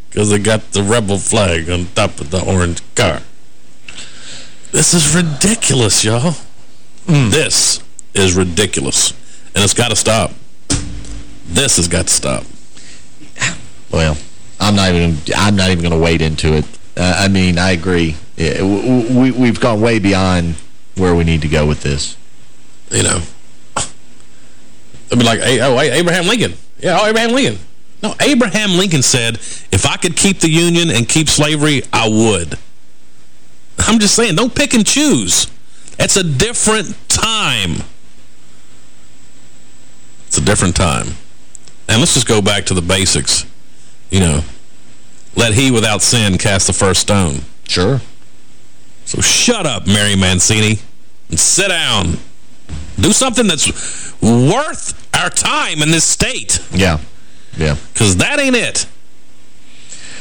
because they got the rebel flag on top of the orange car. This is ridiculous, y'all. This is ridiculous. And it's got to stop. This has got to stop. Well, I'm not even I'm not even going to wade into it. Uh, I mean, I agree. Yeah, we, we've gone way beyond where we need to go with this. You know. I'd be like, oh, Abraham Lincoln. Yeah, oh, Abraham Lincoln. No, Abraham Lincoln said, if I could keep the Union and keep slavery, I would. I'm just saying, don't pick and choose. It's a different time. It's a different time. And let's just go back to the basics. You know, let he without sin cast the first stone. Sure. So shut up, Mary Mancini, and sit down. Do something that's worth our time in this state. Yeah. Yeah. Because that ain't it.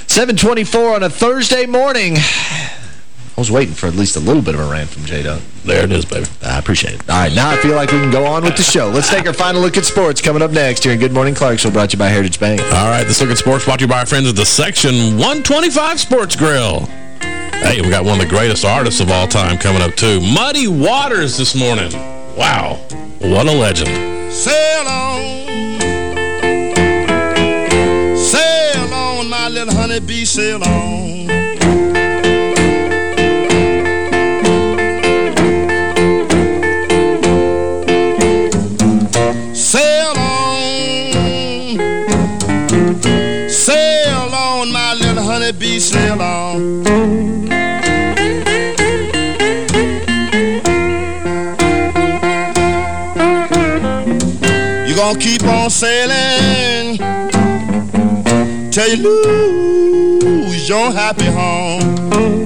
724 on a Thursday morning. I was waiting for at least a little bit of a rant from J-Dog. There it is, baby. I appreciate it. All right, now I feel like we can go on with the show. Let's take our final look at sports coming up next here in Good Morning Clarksville, brought to you by Heritage Bank. All right, this look at sports brought to you by our friends at the Section 125 Sports Grill. Hey, we got one of the greatest artists of all time coming up, too. Muddy Waters this morning. Wow, what a legend. Sail on. My little honeybee, sail on. Sail on. Sail on, my little honeybee, sail on. You gonna keep on sailing till you lose your happy home.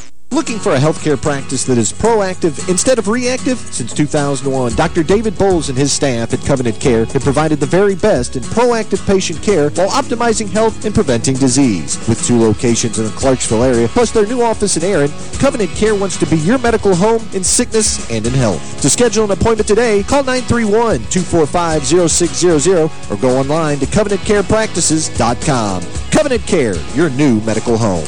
Looking for a healthcare practice that is proactive instead of reactive? Since 2001, Dr. David Bowles and his staff at Covenant Care have provided the very best in proactive patient care while optimizing health and preventing disease. With two locations in the Clarksville area, plus their new office in Erin, Covenant Care wants to be your medical home in sickness and in health. To schedule an appointment today, call 931-245-0600 or go online to covenantcarepractices.com. Covenant Care, your new medical home.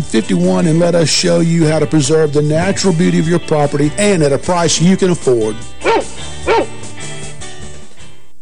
278-7151 and let us show you how to preserve the natural beauty of your property and at a price you can afford.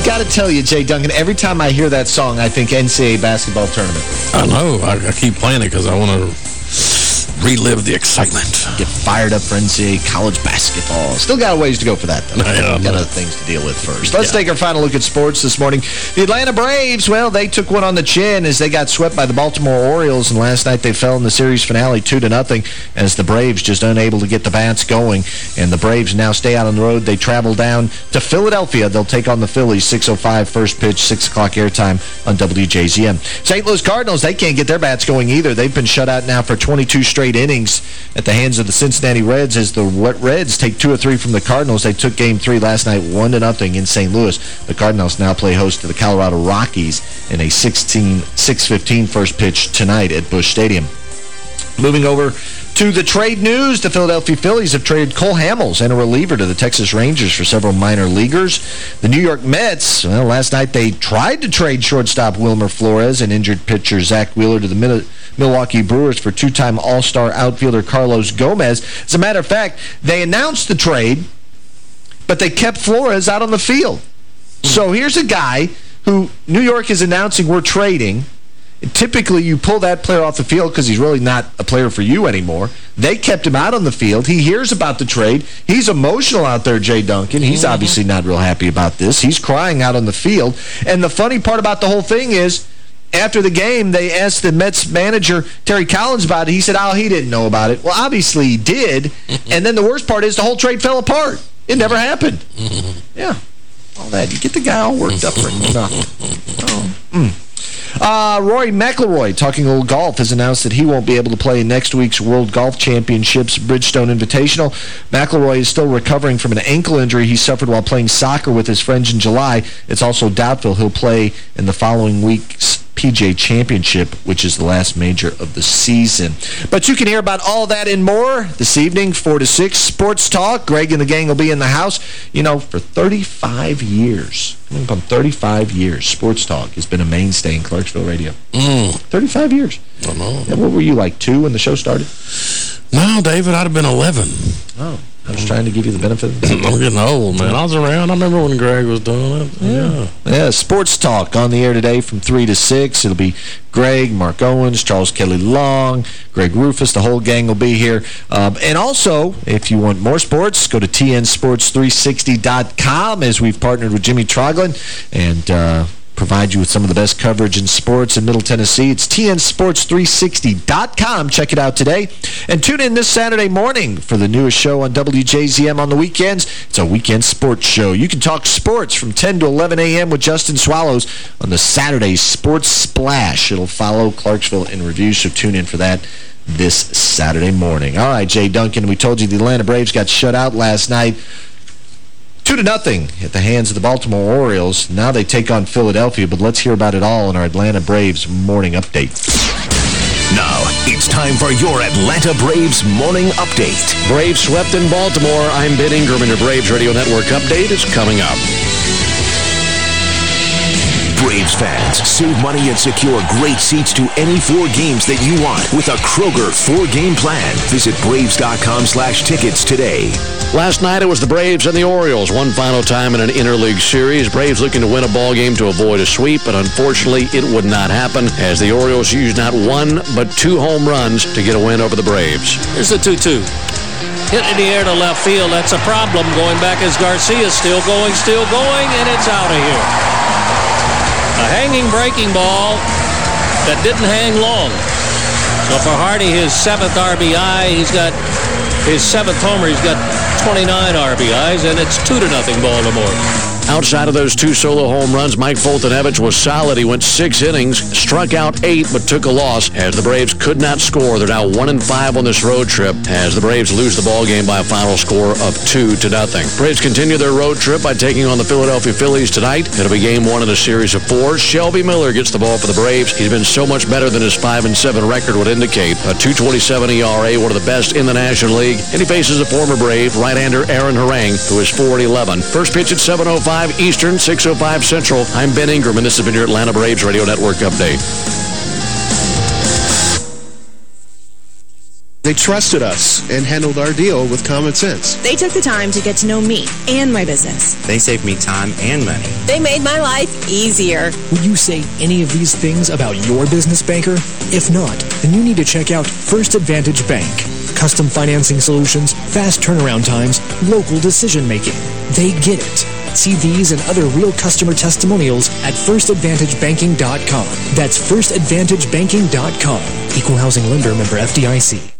I got to tell you, Jay Duncan, every time I hear that song, I think NCAA basketball tournament. I know. I, I keep playing it because I want to relive the excitement. Get fired up for NCAA college basketball. Still got a ways to go for that, though. Yeah, got other things to deal with first. Let's take our final look at sports this morning. The Atlanta Braves, well, they took one on the chin as they got swept by the Baltimore Orioles, and last night they fell in the series finale 2 to nothing as the Braves just unable to get the bats going. And the Braves now stay out on the road. They travel down to Philadelphia. They'll take on the Phillies, 6.05 first pitch, 6 o'clock airtime on WJZM. St. Louis Cardinals, they can't get their bats going either. They've been shut out now for 22 straight innings at the hands of the Cincinnati Reds as the Reds take two or three from the Cardinals. They took game three last night, one to nothing in St. Louis. The Cardinals now play host to the Colorado Rockies in a 16-6-15 first pitch tonight at Busch Stadium. Moving over to the trade news, the Philadelphia Phillies have traded Cole Hamels and a reliever to the Texas Rangers for several minor leaguers. The New York Mets, well, last night they tried to trade shortstop Wilmer Flores and injured pitcher Zack Wheeler to the Milwaukee Brewers for two-time All-Star outfielder Carlos Gomez. As a matter of fact, they announced the trade, but they kept Flores out on the field. So here's a guy who New York is announcing we're trading – Typically, you pull that player off the field because he's really not a player for you anymore. They kept him out on the field. He hears about the trade. He's emotional out there, Jay Duncan. He's mm -hmm. obviously not real happy about this. He's crying out on the field. And the funny part about the whole thing is, after the game, they asked the Mets manager, Terry Collins, about it. He said, oh, he didn't know about it. Well, obviously he did. and then the worst part is the whole trade fell apart. It never happened. Yeah. All that. You get the guy all worked up for nothing. Oh. Mm. Uh, Rory McIlroy, talking little golf, has announced that he won't be able to play in next week's World Golf Championships Bridgestone Invitational. McIlroy is still recovering from an ankle injury he suffered while playing soccer with his friends in July. It's also doubtful he'll play in the following week's PGA Championship, which is the last major of the season. But you can hear about all that and more this evening, 4 to 6, Sports Talk. Greg and the gang will be in the house. You know, for 35 years, coming up on 35 years, Sports Talk has been a mainstay in Clarksville radio. Mm. 35 years. I know. What were you, like two when the show started? No, David, I'd have been 11. Oh. I was trying to give you the benefit. I'm getting old, man. I was around. I remember when Greg was doing it. Yeah. Yeah, Sports Talk on the air today from 3 to 6. It'll be Greg, Mark Owens, Charles Kelly Long, Greg Rufus. The whole gang will be here. Um, and also, if you want more sports, go to tnsports360.com as we've partnered with Jimmy Troglin. And... Uh, provide you with some of the best coverage in sports in Middle Tennessee. It's tnsports360.com. Check it out today. And tune in this Saturday morning for the newest show on WJZM on the weekends. It's a weekend sports show. You can talk sports from 10 to 11 a.m. with Justin Swallows on the Saturday Sports Splash. It'll follow Clarksville in review, so tune in for that this Saturday morning. All right, Jay Duncan, we told you the Atlanta Braves got shut out last night. Two to nothing at the hands of the Baltimore Orioles. Now they take on Philadelphia, but let's hear about it all in our Atlanta Braves morning update. Now, it's time for your Atlanta Braves morning update. Braves swept in Baltimore. I'm Ben Ingram, and your Braves Radio Network update is coming up. Braves fans, save money and secure great seats to any four games that you want with a Kroger four-game plan. Visit Braves.com slash tickets today. Last night it was the Braves and the Orioles, one final time in an interleague series. Braves looking to win a ball game to avoid a sweep, but unfortunately it would not happen as the Orioles used not one but two home runs to get a win over the Braves. It's a 2-2. hit in the air to left field. That's a problem. Going back as Garcia, still going, still going, and it's out of here. A hanging breaking ball that didn't hang long. So for Hardy, his seventh RBI, he's got his seventh homer. He's got 29 RBIs, and it's 2 to nothing Baltimore. Outside of those two solo home runs, Mike Foltynewicz was solid. He went six innings, struck out eight, but took a loss as the Braves could not score. They're now one and five on this road trip as the Braves lose the ball game by a final score of two to nothing. Braves continue their road trip by taking on the Philadelphia Phillies tonight. It'll be game one in a series of four. Shelby Miller gets the ball for the Braves. He's been so much better than his five and seven record would indicate. A 2.27 ERA, one of the best in the National League, and he faces a former Brave right-hander Aaron Harang, who is 4 11. First pitch at 7:05 Oh Eastern, 6.05 Central. I'm Ben Ingram, and this has been your Atlanta Braves Radio Network update. They trusted us and handled our deal with common sense. They took the time to get to know me and my business. They saved me time and money. They made my life easier. Would you say any of these things about your business banker? If not, then you need to check out First Advantage Bank. Custom financing solutions, fast turnaround times, local decision making. They get it. See these and other real customer testimonials at firstadvantagebanking.com. That's firstadvantagebanking.com. Equal housing lender member FDIC.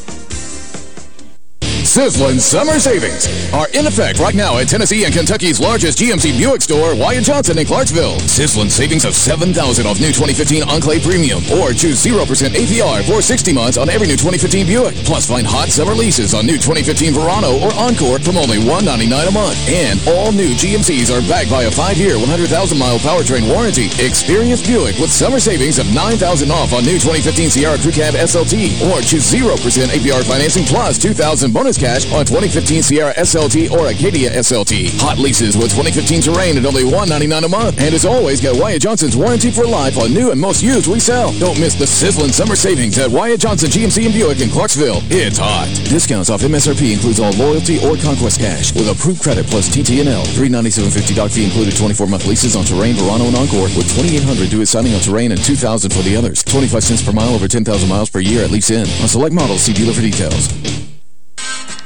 Sizzling summer savings are in effect right now at Tennessee and Kentucky's largest GMC Buick store, Wyatt Johnson in Clarksville. Sizzling savings of 7,000 off new 2015 Enclave Premium or choose 0% APR for 60 months on every new 2015 Buick. Plus find hot summer leases on new 2015 Verano or Encore from only 199 a month. And all new GMCs are backed by a 5-year, 100,000-mile powertrain warranty. Experience Buick with summer savings of 9,000 off on new 2015 Sierra Crew Cab SLT or choose 0% APR financing plus 2,000 bonus cash on 2015 Sierra SLT or Acadia SLT. Hot leases with 2015 Terrain at only 199 a month. And as always, get Wyatt Johnson's warranty for life on new and most used we sell. Don't miss the sizzling summer savings at Wyatt Johnson GMC and Buick in Clarksville. It's hot. Discounts off MSRP includes all loyalty or conquest cash with approved credit plus TTNL. $397.50 doc fee included 24-month leases on Terrain, Verano, and Encore with $2,800 due at signing on Terrain and 2,000 for the others. 25 cents per mile over 10,000 miles per year at lease in. On select models, see dealer for details.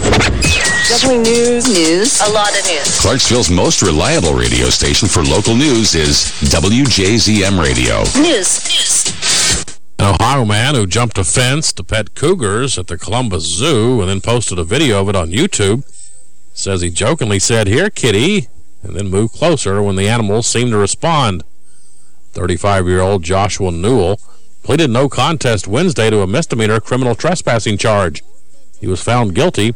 Definitely news. News. A lot of news. Clarksville's most reliable radio station for local news is WJZM Radio. News. News. An Ohio man who jumped a fence to pet cougars at the Columbus Zoo and then posted a video of it on YouTube says he jokingly said, Here, kitty, and then moved closer when the animals seemed to respond. 35-year-old Joshua Newell pleaded no contest Wednesday to a misdemeanor criminal trespassing charge. He was found guilty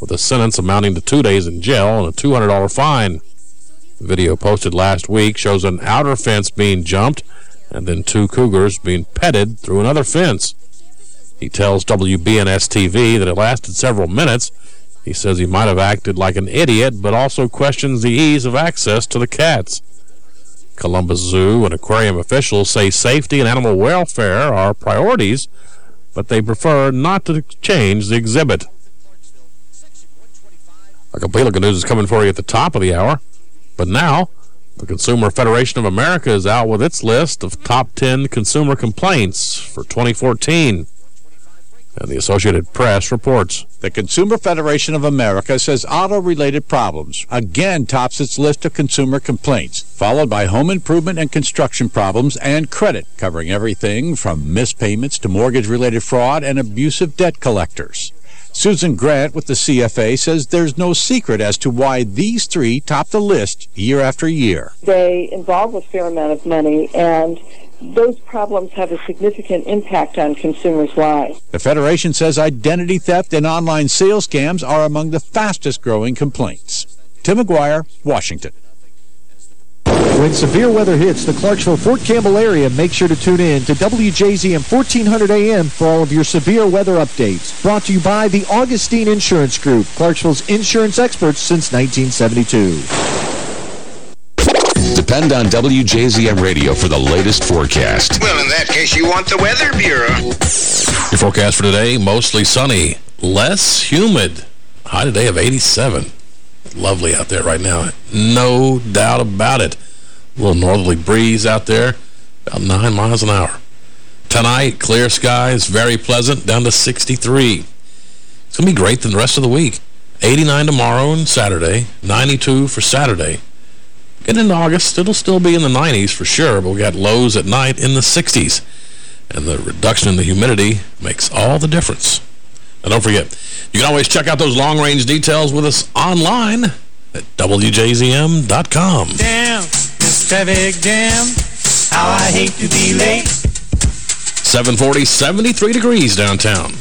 with a sentence amounting to two days in jail and a $200 fine. The video posted last week shows an outer fence being jumped and then two cougars being petted through another fence. He tells WBNS-TV that it lasted several minutes. He says he might have acted like an idiot, but also questions the ease of access to the cats. Columbus Zoo and aquarium officials say safety and animal welfare are priorities, but they prefer not to change the exhibit. A complete look at news is coming for you at the top of the hour. But now, the Consumer Federation of America is out with its list of top 10 consumer complaints for 2014. And the Associated Press reports. The Consumer Federation of America says auto-related problems again tops its list of consumer complaints, followed by home improvement and construction problems and credit, covering everything from missed payments to mortgage-related fraud and abusive debt collectors. Susan Grant with the CFA says there's no secret as to why these three top the list year after year. They involve a fair amount of money, and those problems have a significant impact on consumers' lives. The Federation says identity theft and online sales scams are among the fastest growing complaints. Tim Maguire, Washington. When severe weather hits the Clarksville-Fort Campbell area, make sure to tune in to WJZM 1400 AM for all of your severe weather updates. Brought to you by the Augustine Insurance Group, Clarksville's insurance experts since 1972. Depend on WJZM Radio for the latest forecast. Well, in that case, you want the Weather Bureau. Your forecast for today, mostly sunny, less humid. High today of 87. Lovely out there right now. No doubt about it. A little northerly breeze out there, about 9 miles an hour. Tonight, clear skies, very pleasant, down to 63. It's going to be great the rest of the week. 89 tomorrow and Saturday, 92 for Saturday. Getting into August, it'll still be in the 90s for sure, but we got lows at night in the 60s. And the reduction in the humidity makes all the difference. And don't forget, you can always check out those long-range details with us online at WJZM.com. Damn, this traffic jam, how I hate to be late. 740, 73 degrees downtown.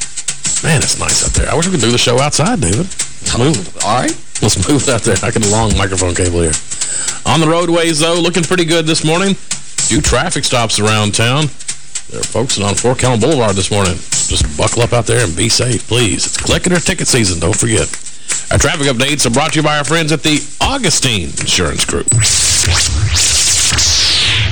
Man, it's nice out there. I wish we could do the show outside, David. Let's move. All right. Let's move out there. I got a long microphone cable here. On the roadways, though, looking pretty good this morning. Few traffic stops around town. There are folks on Fort Campbell Boulevard this morning. Just buckle up out there and be safe, please. It's click it or ticket season, don't forget. Our traffic updates are brought to you by our friends at the Augustine Insurance Group.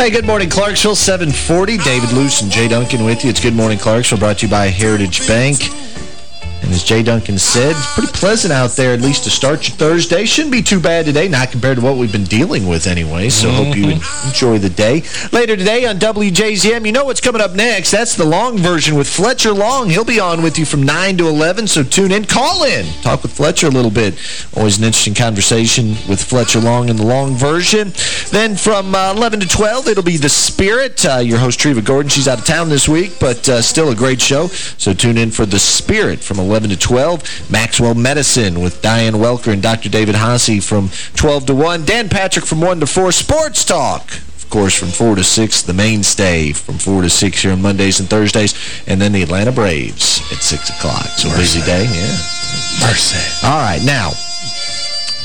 Hey, good morning, Clarksville. 740. David Luce and Jay Duncan with you. It's Good Morning Clarksville, brought to you by Heritage Bank. And as Jay Duncan said, it's pretty pleasant out there, at least to start your Thursday. Shouldn't be too bad today, not compared to what we've been dealing with anyway, so mm-hmm. hope you enjoy the day. Later today on WJZM, you know what's coming up next. That's the long version with Fletcher Long. He'll be on with you from 9 to 11, so tune in. Call in. Talk with Fletcher a little bit. Always an interesting conversation with Fletcher Long in the long version. Then from uh, 11 to 12, it'll be The Spirit. Uh, your host, Treva Gordon, she's out of town this week, but uh, still a great show. So tune in for The Spirit from 11 to 12. Maxwell Medicine with Diane Welker and Dr. David Hasse from 12 to 1. Dan Patrick from 1 to 4. Sports Talk of course, from 4 to 6, the mainstay from 4 to 6 here on Mondays and Thursdays, and then the Atlanta Braves at 6 o'clock. So busy day, yeah. Mercy. All right, now,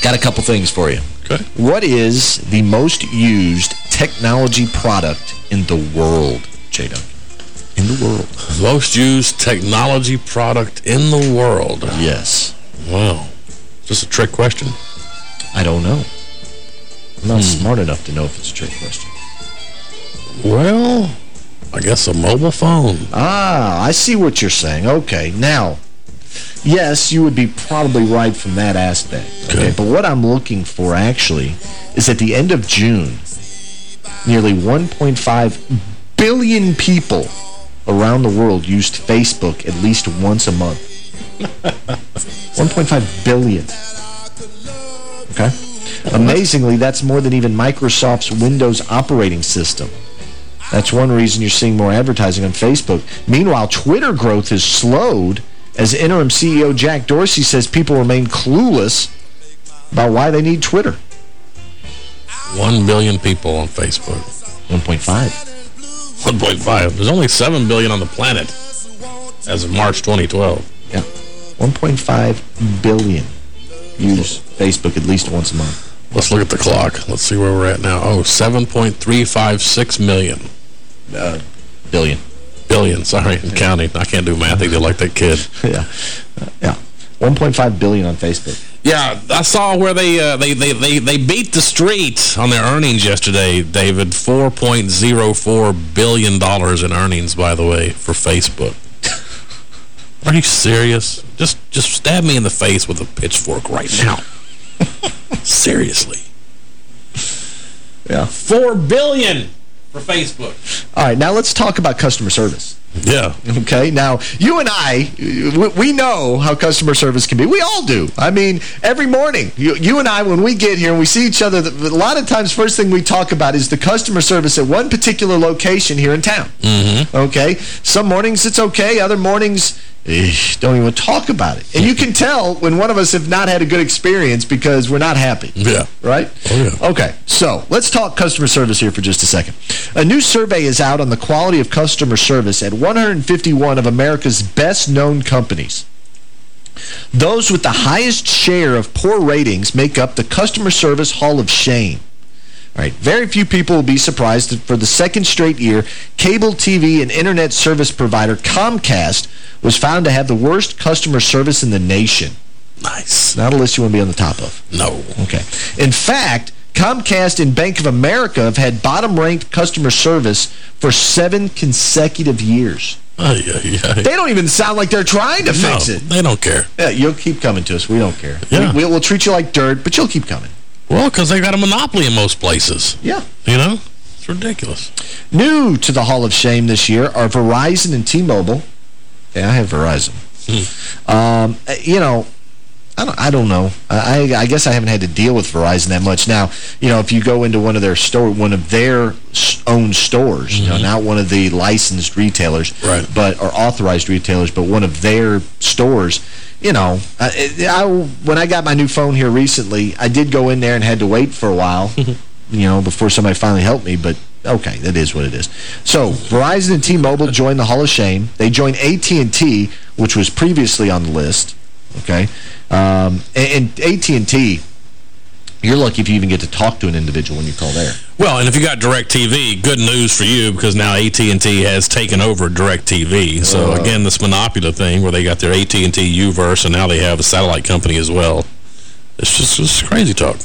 got a couple things for you. Okay. What is the most used technology product in the world, J-Duncan? In the world. Most used technology product in the world. Yes. Wow. Is this a trick question? I don't know. I'm not Hmm. smart enough to know if it's a trick question. Well, I guess a mobile phone. Ah, I see what you're saying. Okay, now, yes, you would be probably right from that aspect. Okay. but what I'm looking for, actually, is at the end of June, nearly 1.5 billion people around the world used Facebook at least once a month. 1.5 billion. Okay? Amazingly, that's more than even Microsoft's Windows operating system. That's one reason you're seeing more advertising on Facebook. Meanwhile, Twitter growth has slowed as interim CEO Jack Dorsey says people remain clueless about why they need Twitter. One billion people on Facebook. 1.5. 1.5. There's only 7 billion on the planet as of March 2012. Yeah. 1.5 billion use Facebook at least once a month. Let's look at the clock. Let's see where we're at now. Oh, 7.356 million. Uh, billion. Billion, sorry, I'm counting. I can't do math either like that kid. yeah. Yeah. 1.5 billion on Facebook. Yeah, I saw where they, uh, they they they they beat the street on their earnings yesterday, David. $4.04 billion in earnings, by the way, for Facebook. Are you serious? Just just stab me in the face with a pitchfork right now. Seriously. Yeah. Four billion for Facebook. All right, now let's talk about customer service. Yeah. Okay, now, you and I, we know how customer service can be. We all do. I mean, every morning, you, you and I, when we get here and we see each other, a lot of times, first thing we talk about is the customer service at one particular location here in town. Mm -hmm. Okay? Some mornings it's okay. Other mornings, don't even talk about it. And you can tell when one of us have not had a good experience because we're not happy. Yeah. Right? Oh, yeah. Okay, so let's talk customer service here for just a second. A new survey is out on the quality of customer service at 151 of America's best-known companies. Those with the highest share of poor ratings make up the Customer Service Hall of Shame. All right, very few people will be surprised that for the second straight year, cable TV and internet service provider Comcast was found to have the worst customer service in the nation. Nice. Not a list you want to be on the top of. No. Okay. In fact, Comcast and Bank of America have had bottom-ranked customer service for seven consecutive years. Oh, yeah, yeah. They don't even sound like they're trying to no, fix it. they don't care. Yeah, you'll keep coming to us. We don't care. Yeah. We, we'll treat you like dirt, but you'll keep coming. Well, because they got a monopoly in most places. Yeah. You know? It's ridiculous. New to the Hall of Shame this year are Verizon and T-Mobile. Yeah, I have Verizon. Hmm. Um, you know, I don't, I don't know. I, I guess I haven't had to deal with Verizon that much. Now, you know, if you go into one of their store, one of their own stores, mm -hmm. you know, Mm-hmm. not one of the licensed retailers, right. but or authorized retailers, but one of their stores, you know, I, I, when I got my new phone here recently, I did go in there and had to wait for a while, you know, before somebody finally helped me, but okay, that is what it is. So, Verizon and T-Mobile joined the Hall of Shame. They joined AT&T, which was previously on the list, okay? Um, and and AT&T, you're lucky if you even get to talk to an individual when you call there. Well, and if you got DirecTV, good news for you because now AT&T has taken over DirecTV. So, Uh. again, this monopoly thing where they got their AT&T U-verse and now they have a satellite company as well. It's just it's crazy talk.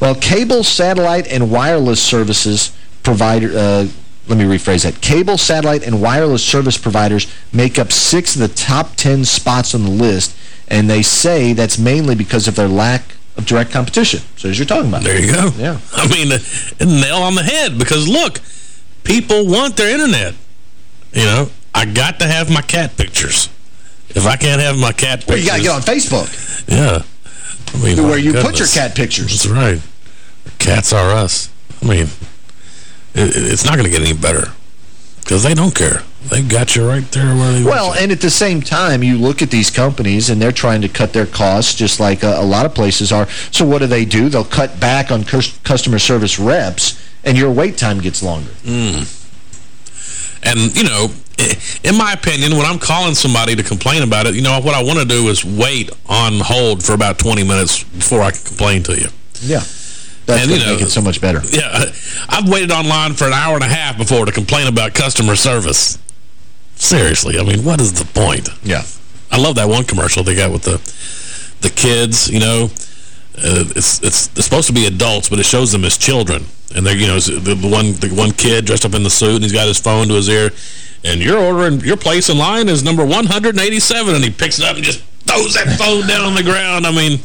Well, cable, satellite, and wireless services provider... Uh, let me rephrase that. Cable, satellite, and wireless service providers make up six of the top ten spots on the list, and they say that's mainly because of their lack of direct competition. So as you're talking about. There you go. Yeah. I mean, a nail on the head because, look, people want their internet. You know, I got to have my cat pictures. If I can't have my cat pictures... Well, you got to get on Facebook. Yeah. I mean, Where you goodness. put your cat pictures. That's right. Cats are us. I mean, it, it's not going to get any better because they don't care. They got you right there where they Well, and at the same time, you look at these companies, and they're trying to cut their costs just like a, a lot of places are. So what do they do? They'll cut back on customer service reps, and your wait time gets longer. Mm. And, you know, in my opinion, when I'm calling somebody to complain about it, you know, what I want to do is wait on hold for about 20 minutes before I can complain to you. Yeah. That's And, you know, make it so much better. Yeah, I've waited online for an hour and a half before to complain about customer service. Seriously, I mean, what is the point? Yeah. I love that one commercial they got with the the kids, you know. Uh, it's, it's it's supposed to be adults, but it shows them as children. And they're, you know, the, the one the one kid dressed up in the suit, and he's got his phone to his ear. And your order and your place in line is number 187. And he picks it up and just throws that phone down on the ground. I mean,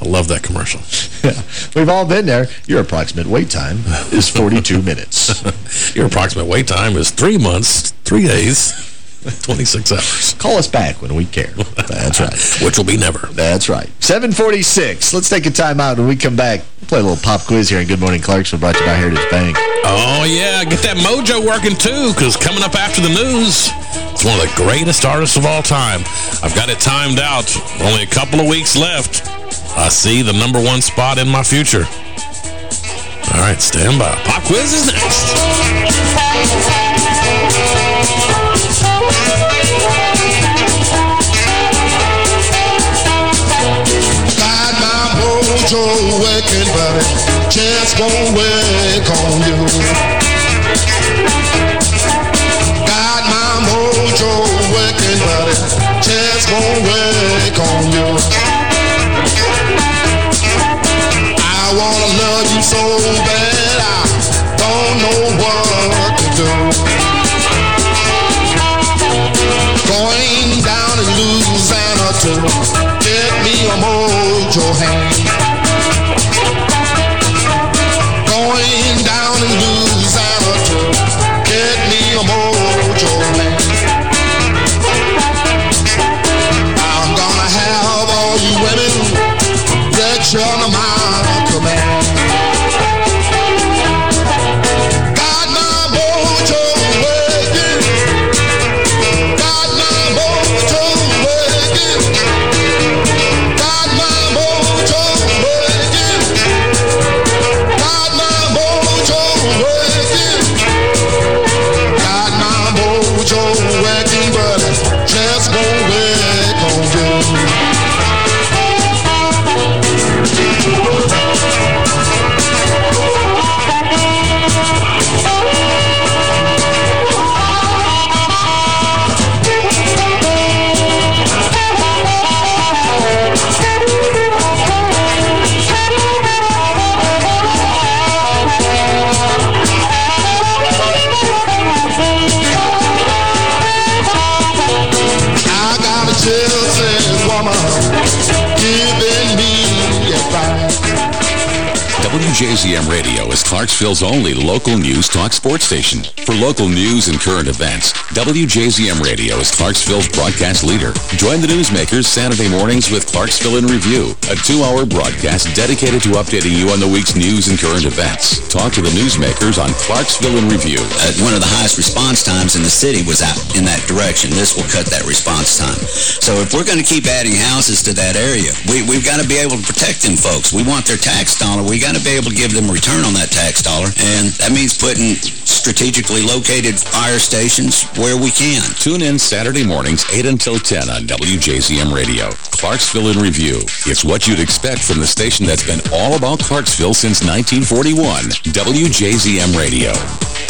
I love that commercial. Yeah. We've all been there. Your approximate wait time is 42 minutes. Your approximate wait time is three months, three days, 26 hours. Call us back when we care. That's right. Which will be never. That's right. 746. Let's take a time out. When we come back, play a little pop quiz here in Good Morning Clarksville brought to you by Heritage Bank. Oh, yeah. Get that mojo working, too, because coming up after the news, it's one of the greatest artists of all time. I've got it timed out. Only a couple of weeks left. I see the number one spot in my future. All right, stand by. Pop quiz is next. Got my mojo working. but just won't work on you. Got my mojo working, but just won't work on you. Get me a mojo hand. WJZM Radio is Clarksville's only local news talk sports station. For local news and current events, WJZM Radio is Clarksville's broadcast leader. Join the newsmakers Saturday mornings with Clarksville in Review, a two-hour broadcast dedicated to updating you on the week's news and current events. Talk to the newsmakers on Clarksville in Review. Uh, one of the highest response times in the city was out in that direction. This will cut that response time. So if we're going to keep adding houses to that area, we, we've got to be able to protect them folks. We want their tax dollar. we got to be able to give them return on that tax dollar. And that means putting strategically located fire stations where we can. Tune in Saturday mornings 8 until 10 on WJZM Radio. Clarksville in Review. It's what you'd expect from the station that's been all about Clarksville since 1941. WJZM Radio.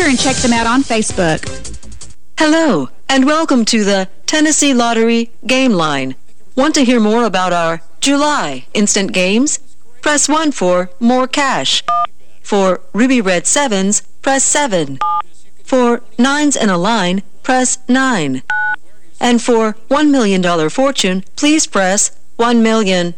and check them out on Facebook. Hello, and welcome to the Tennessee Lottery Game Line. Want to hear more about our July instant games? Press 1 for more cash. For Ruby Red 7s, press 7. For 9s and a line, press 9. And for $1 million fortune, please press 1 million.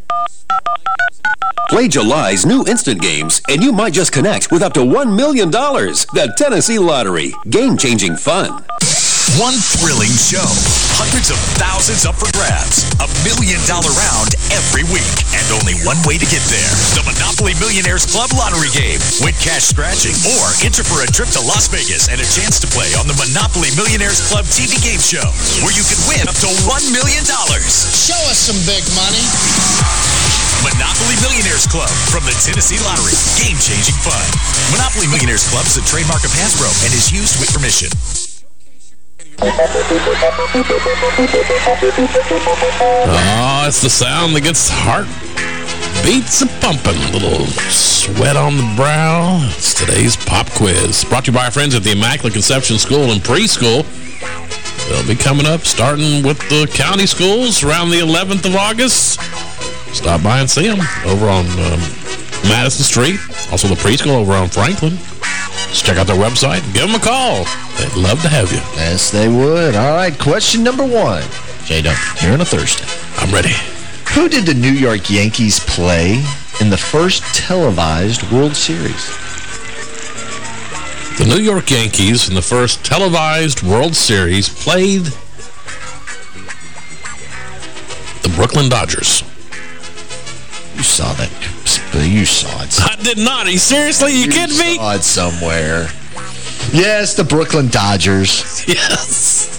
Play July's new instant games, and you might just connect with up to $1 million. The Tennessee Lottery. Game-changing fun. One thrilling show. Hundreds of thousands up for grabs. A million dollar round every week. And only one way to get there. The Monopoly Millionaires Club Lottery Game. Win cash scratching or enter for a trip to Las Vegas and a chance to play on the Monopoly Millionaires Club TV game show where you can win up to $1 million. Show us some big money. Monopoly Millionaires Club from the Tennessee Lottery. Game-changing fun. Monopoly Millionaires Club is a trademark of Hasbro and is used with permission. Oh, it's the sound that gets heart beats a pumping. A little sweat on the brow. It's today's pop quiz. Brought to you by our friends at the Immaculate Conception School and Preschool. They'll be coming up, starting with the county schools around the 11th of August. Stop by and see them over on um, Madison Street. Also the preschool over on Franklin. Just check out their website. Give them a call. They'd love to have you. Yes, they would. All right, question number one. J-Dub, here on a Thursday. I'm ready. Who did the New York Yankees play in the first televised World Series? The New York Yankees in the first televised World Series played the Brooklyn Dodgers. You saw that. You saw it. I did not. Are you seriously? You, you kidding me? You saw it somewhere. Yes, the Brooklyn Dodgers. Yes.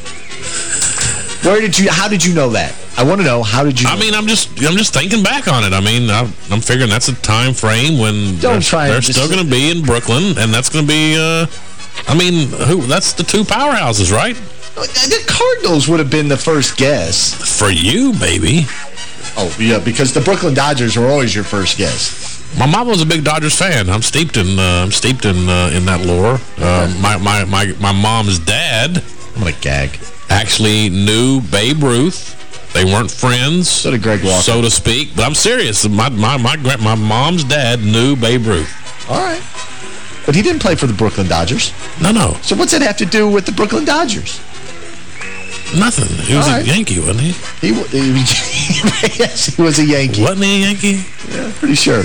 Where did you, how did you know that? I want to know, how did you I mean, I'm just I'm just thinking back on it. I mean, I'm, I'm figuring that's a time frame when Don't they're, try they're still going to be in Brooklyn, and that's going to be, uh, I mean, who? that's the two powerhouses, right? The Cardinals would have been the first guess. For you, baby. Oh, yeah, because the Brooklyn Dodgers were always your first guess. My mom was a big Dodgers fan. I'm steeped in uh, I'm steeped in uh, in that lore. Uh, my, my my my mom's dad. I'm gonna gag. Actually knew Babe Ruth. They weren't friends. So did Greg Walker. So to speak. But I'm serious. My my my my mom's dad knew Babe Ruth. All right. But he didn't play for the Brooklyn Dodgers. No, no. So what's that have to do with the Brooklyn Dodgers? Nothing. He was All a right. Yankee, wasn't he? He, wa- he was- yes, he was a Yankee. Wasn't he a Yankee? Yeah, pretty sure.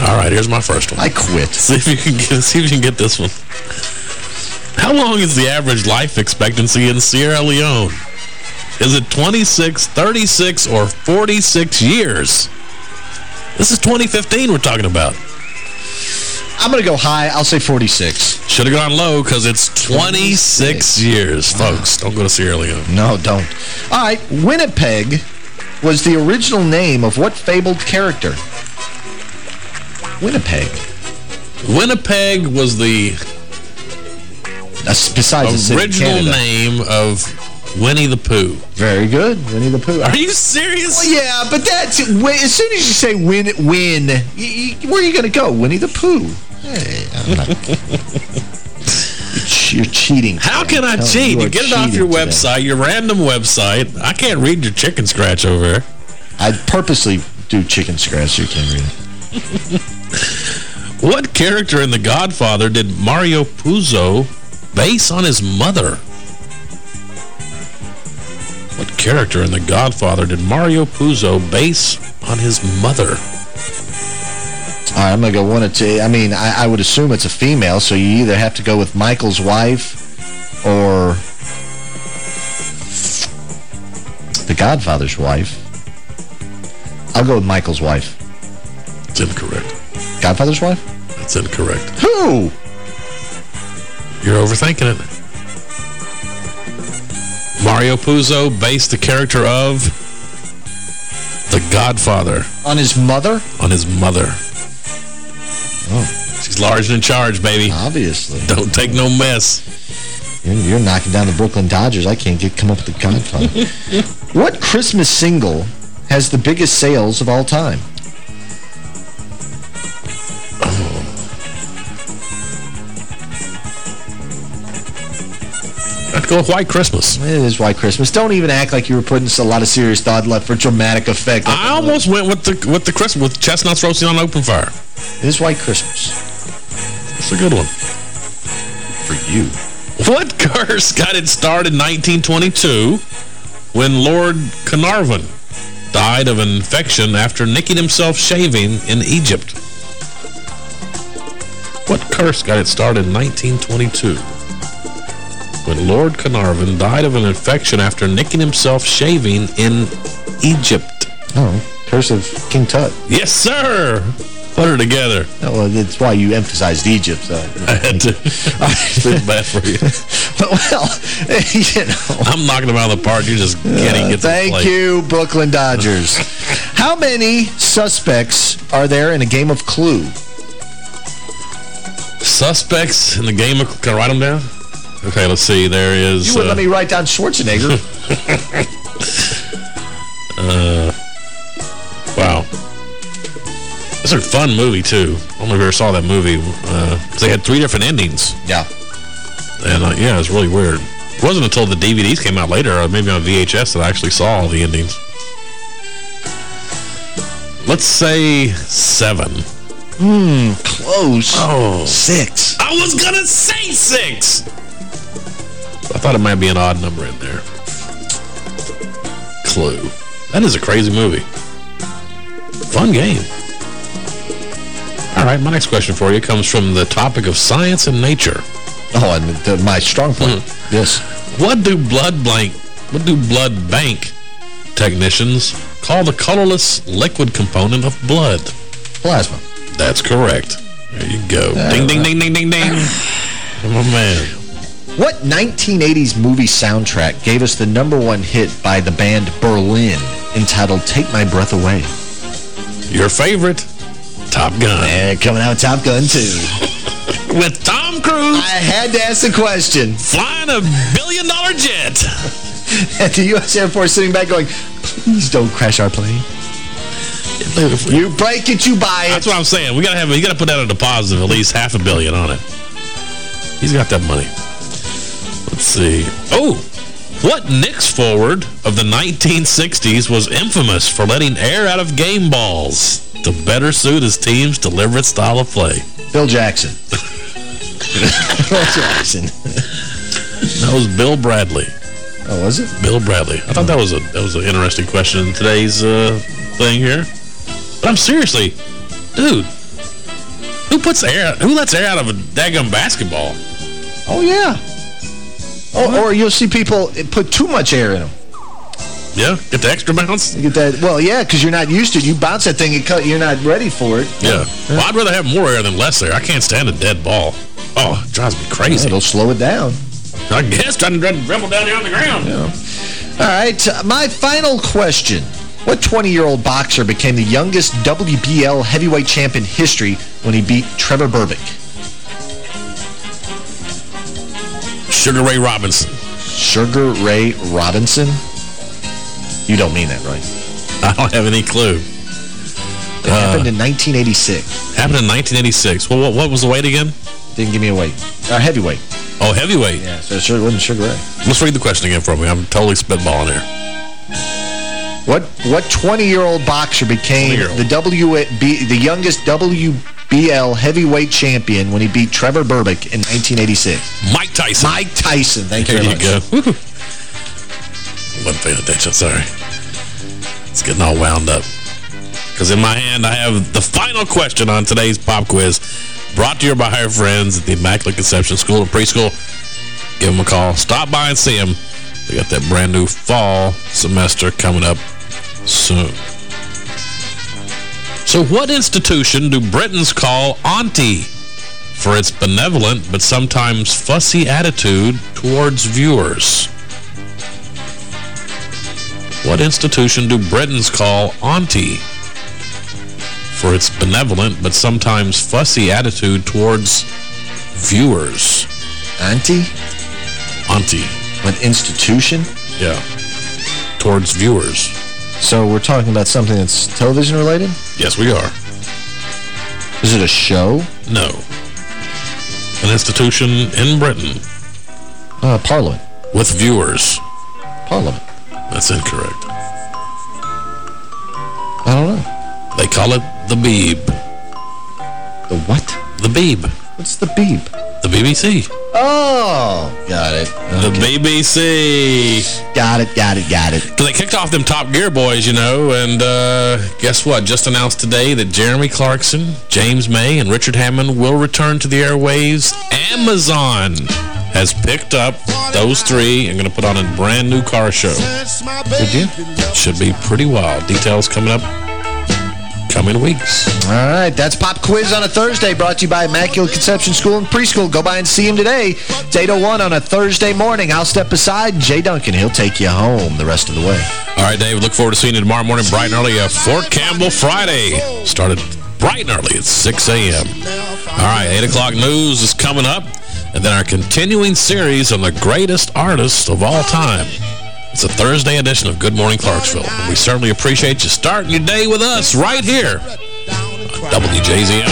All right, here's my first one. I quit. See if you can get see if you can get this one. How long is the average life expectancy in Sierra Leone? Is it 26, 36, or 46 years? This is 2015 we're talking about. I'm going to go high. I'll say 46. Should have gone low because it's 26 years, folks. Don't go to Sierra Leone. No, don't. All right, Winnipeg was the original name of what fabled character? Winnipeg. Winnipeg was the That's besides the city of original name of Winnie the Pooh. Very good, Winnie the Pooh. Are you serious? Well, yeah, but that's as soon as you say win, win, where are you going to go? Winnie the Pooh. Hey, I'm not. you're, cheating. How can I cheat? you You get it off your today. website, your random website. I can't read your chicken scratch over here. I purposely do chicken scratch so you can't read it. What character in The Godfather did Mario Puzo base on his mother? What character in The Godfather did Mario Puzo base on his mother? All right, I'm going to go one or two. I mean, I, I would assume it's a female, so you either have to go with Michael's wife or the Godfather's wife. I'll go with Michael's wife. It's incorrect. Godfather's wife? That's incorrect. Who? You're overthinking it. Mario Puzo based the character of The Godfather On his mother? on his mother. Oh, She's large and in charge, baby. obviously. Don't take no mess. You're, you're knocking down the Brooklyn Dodgers. I can't get come up with the Godfather. what Christmas single has the biggest sales of all time? With White Christmas. It is White Christmas. Don't even act like you were putting a lot of serious thought left for dramatic effect. I almost went with the with the Christmas with chestnuts roasting on open fire. It is White Christmas. It's a good one. For you. What curse got its start in 1922 when Lord Carnarvon died of an infection after nicking himself shaving in Egypt? What curse got its start in 1922 when Lord Carnarvon died of an infection after nicking himself shaving in Egypt? Oh, Curse of King Tut. Yes, sir! Put her together. Oh, well, that's why you emphasized Egypt. So. I had to. I Feel bad for you. But, well, you know. I'm knocking them out of the park. You're just getting Uh, get thank you, Brooklyn Dodgers. How many suspects are there in a game of Clue? Suspects in the game of... Can I write them down? Okay, let's see. There is... You wouldn't uh, let me write down Schwarzenegger. uh, wow. It's a fun movie, too. I don't know if you ever saw that movie. Uh, they had three different endings. Yeah. And, uh, yeah, it was really weird. It wasn't until the DVDs came out later, or maybe on VHS, that I actually saw all the endings. Let's say seven. Hmm, close. Oh. Six. I was gonna say six! I thought it might be an odd number in there. Clue. That is a crazy movie. Fun game. All right, my next question for you comes from the topic of science and nature. Oh, and the, my strong point. Hmm. Yes. What do blood blank, what do blood bank technicians call the colorless liquid component of blood? Plasma. That's correct. There you go. ding, ding, ding, ding, ding, ding. Come on, man. What 1980s movie soundtrack gave us the number one hit by the band Berlin entitled Take My Breath Away? Your favorite, Top Gun. And coming out Top Gun 2. With Tom Cruise. I had to ask the question. Flying a billion-dollar jet. At the U.S. Air Force sitting back going, please don't crash our plane. You break it, you buy it. That's what I'm saying. We gotta have. You gotta put out a deposit of at least half a billion on it. He's got that money. Let's see. Oh, what Knicks forward of the 1960s was infamous for letting air out of game balls to better suit his team's deliberate style of play? Bill Jackson. Bill Jackson. That was Bill Bradley. Oh, was it? Bill Bradley. I thought that was a that was an interesting question in today's uh, thing here. But I'm seriously, dude, who puts air? Who lets air out of a daggum basketball? Oh, yeah. Oh, or you'll see people put too much air in them. Yeah, get the extra bounce. You get that. Well, yeah, because you're not used to it. You bounce that thing, you're not ready for it. Yeah. Well, I'd rather have more air than less air. I can't stand a dead ball. Oh, it drives me crazy. it'll slow it down. I guess trying to dribble down here on the ground. Yeah. All right, uh, my final question. What 20-year-old boxer became the youngest WBL heavyweight champ in history when he beat Trevor Berbick? Sugar Ray Robinson. Sugar Ray Robinson? You don't mean that, right? I don't have any clue. It happened in 1986. Happened in 1986. Well, what, what was the weight again? Didn't give me a weight. Uh, heavyweight. Oh, heavyweight. Yeah, so it sure wasn't Sugar Ray. Let's read the question again for me. I'm totally spitballing here. What what 20-year-old boxer became 20-year-old. the WB the youngest WBL heavyweight champion when he beat Trevor Berbick in 1986? Mike Tyson. Mike Tyson. Thank There you you very much. go. Wasn't paying attention, sorry. It's getting all wound up. Because in my hand, I have the final question on today's pop quiz. Brought to you by our friends at the Immaculate Conception School and Preschool. Give them a call. Stop by and see them. They got that brand new fall semester coming up soon. So what institution do Britons call Auntie for its benevolent but sometimes fussy attitude towards viewers? What institution do Britons call Auntie for its benevolent but sometimes fussy attitude towards viewers? Auntie? Auntie. An institution? Yeah. Towards viewers. So we're talking about something that's television related? Yes, we are. Is it a show? No. An institution in Britain. Uh, Parliament. With viewers. Parliament. That's incorrect. I don't know. They call it the Beeb. The what? The Beeb. What's the Beeb? The BBC. Oh, got it. The BBC. Got it, got it, got it. Because they kicked off them Top Gear boys, you know, and uh, guess what? Just announced today that Jeremy Clarkson, James May, and Richard Hammond will return to the airwaves. Amazon has picked up those three and going to put on a brand new car show. Did you? Should be pretty wild. Details coming up coming weeks. All right, that's Pop Quiz on a Thursday, brought to you by Immaculate Conception School and Preschool. Go by and see him today. It's 8.01 on a Thursday morning. I'll step aside. Jay Duncan, he'll take you home the rest of the way. All right, Dave, look forward to seeing you tomorrow morning bright and early. Uh, Fort Campbell Friday. Started bright and early at 6 a.m. All right, 8 o'clock news is coming up. And then our continuing series on the greatest artists of all time. It's a Thursday edition of Good Morning Clarksville. and We certainly appreciate you starting your day with us right here on WJZM.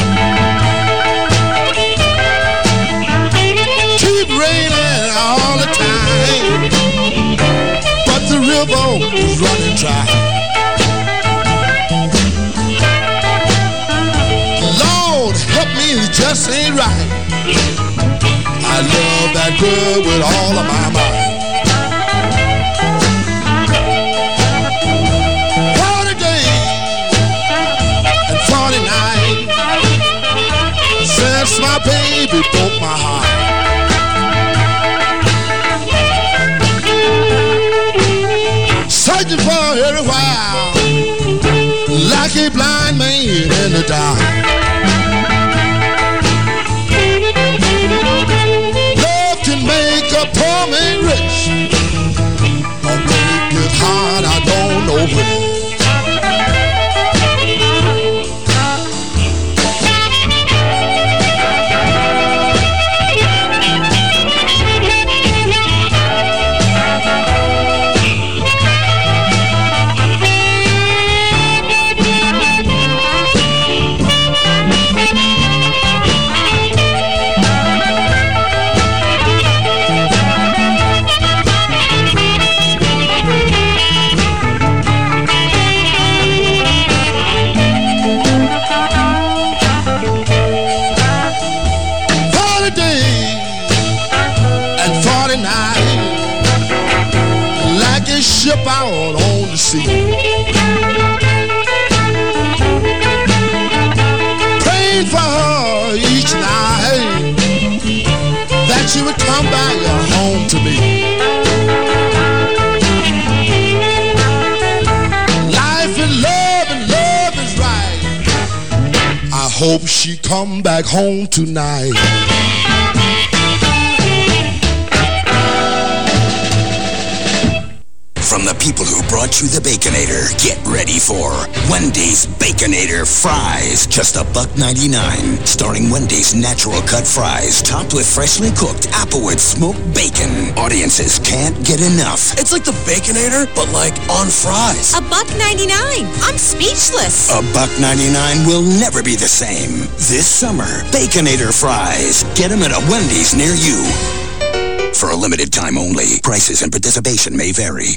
Keep raining all the time, but the river is running dry. Lord, help me! it just ain't right. I love that girl with all of my mind. In the dark. Love can make a poor man rich, or make it hard. I don't know where. She come back home tonight. From the people who brought you the Baconator, get ready for Wendy's Baconator Fries. Just a buck 99. Starring Wendy's natural cut fries, topped with freshly cooked Applewood smoked bacon. Audiences can't get enough. It's like the Baconator, but like on fries. A buck 99. I'm speechless. A buck 99 will never be the same. This summer, Baconator Fries. Get them at a Wendy's near you. For a limited time only. Prices and participation may vary.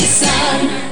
sun.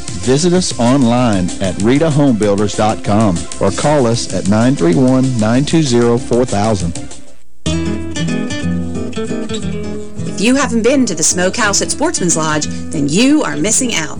Visit us online at ritahomebuilders.com or call us at 931-920-4000. If you haven't been to the Smokehouse at Sportsman's Lodge, then you are missing out.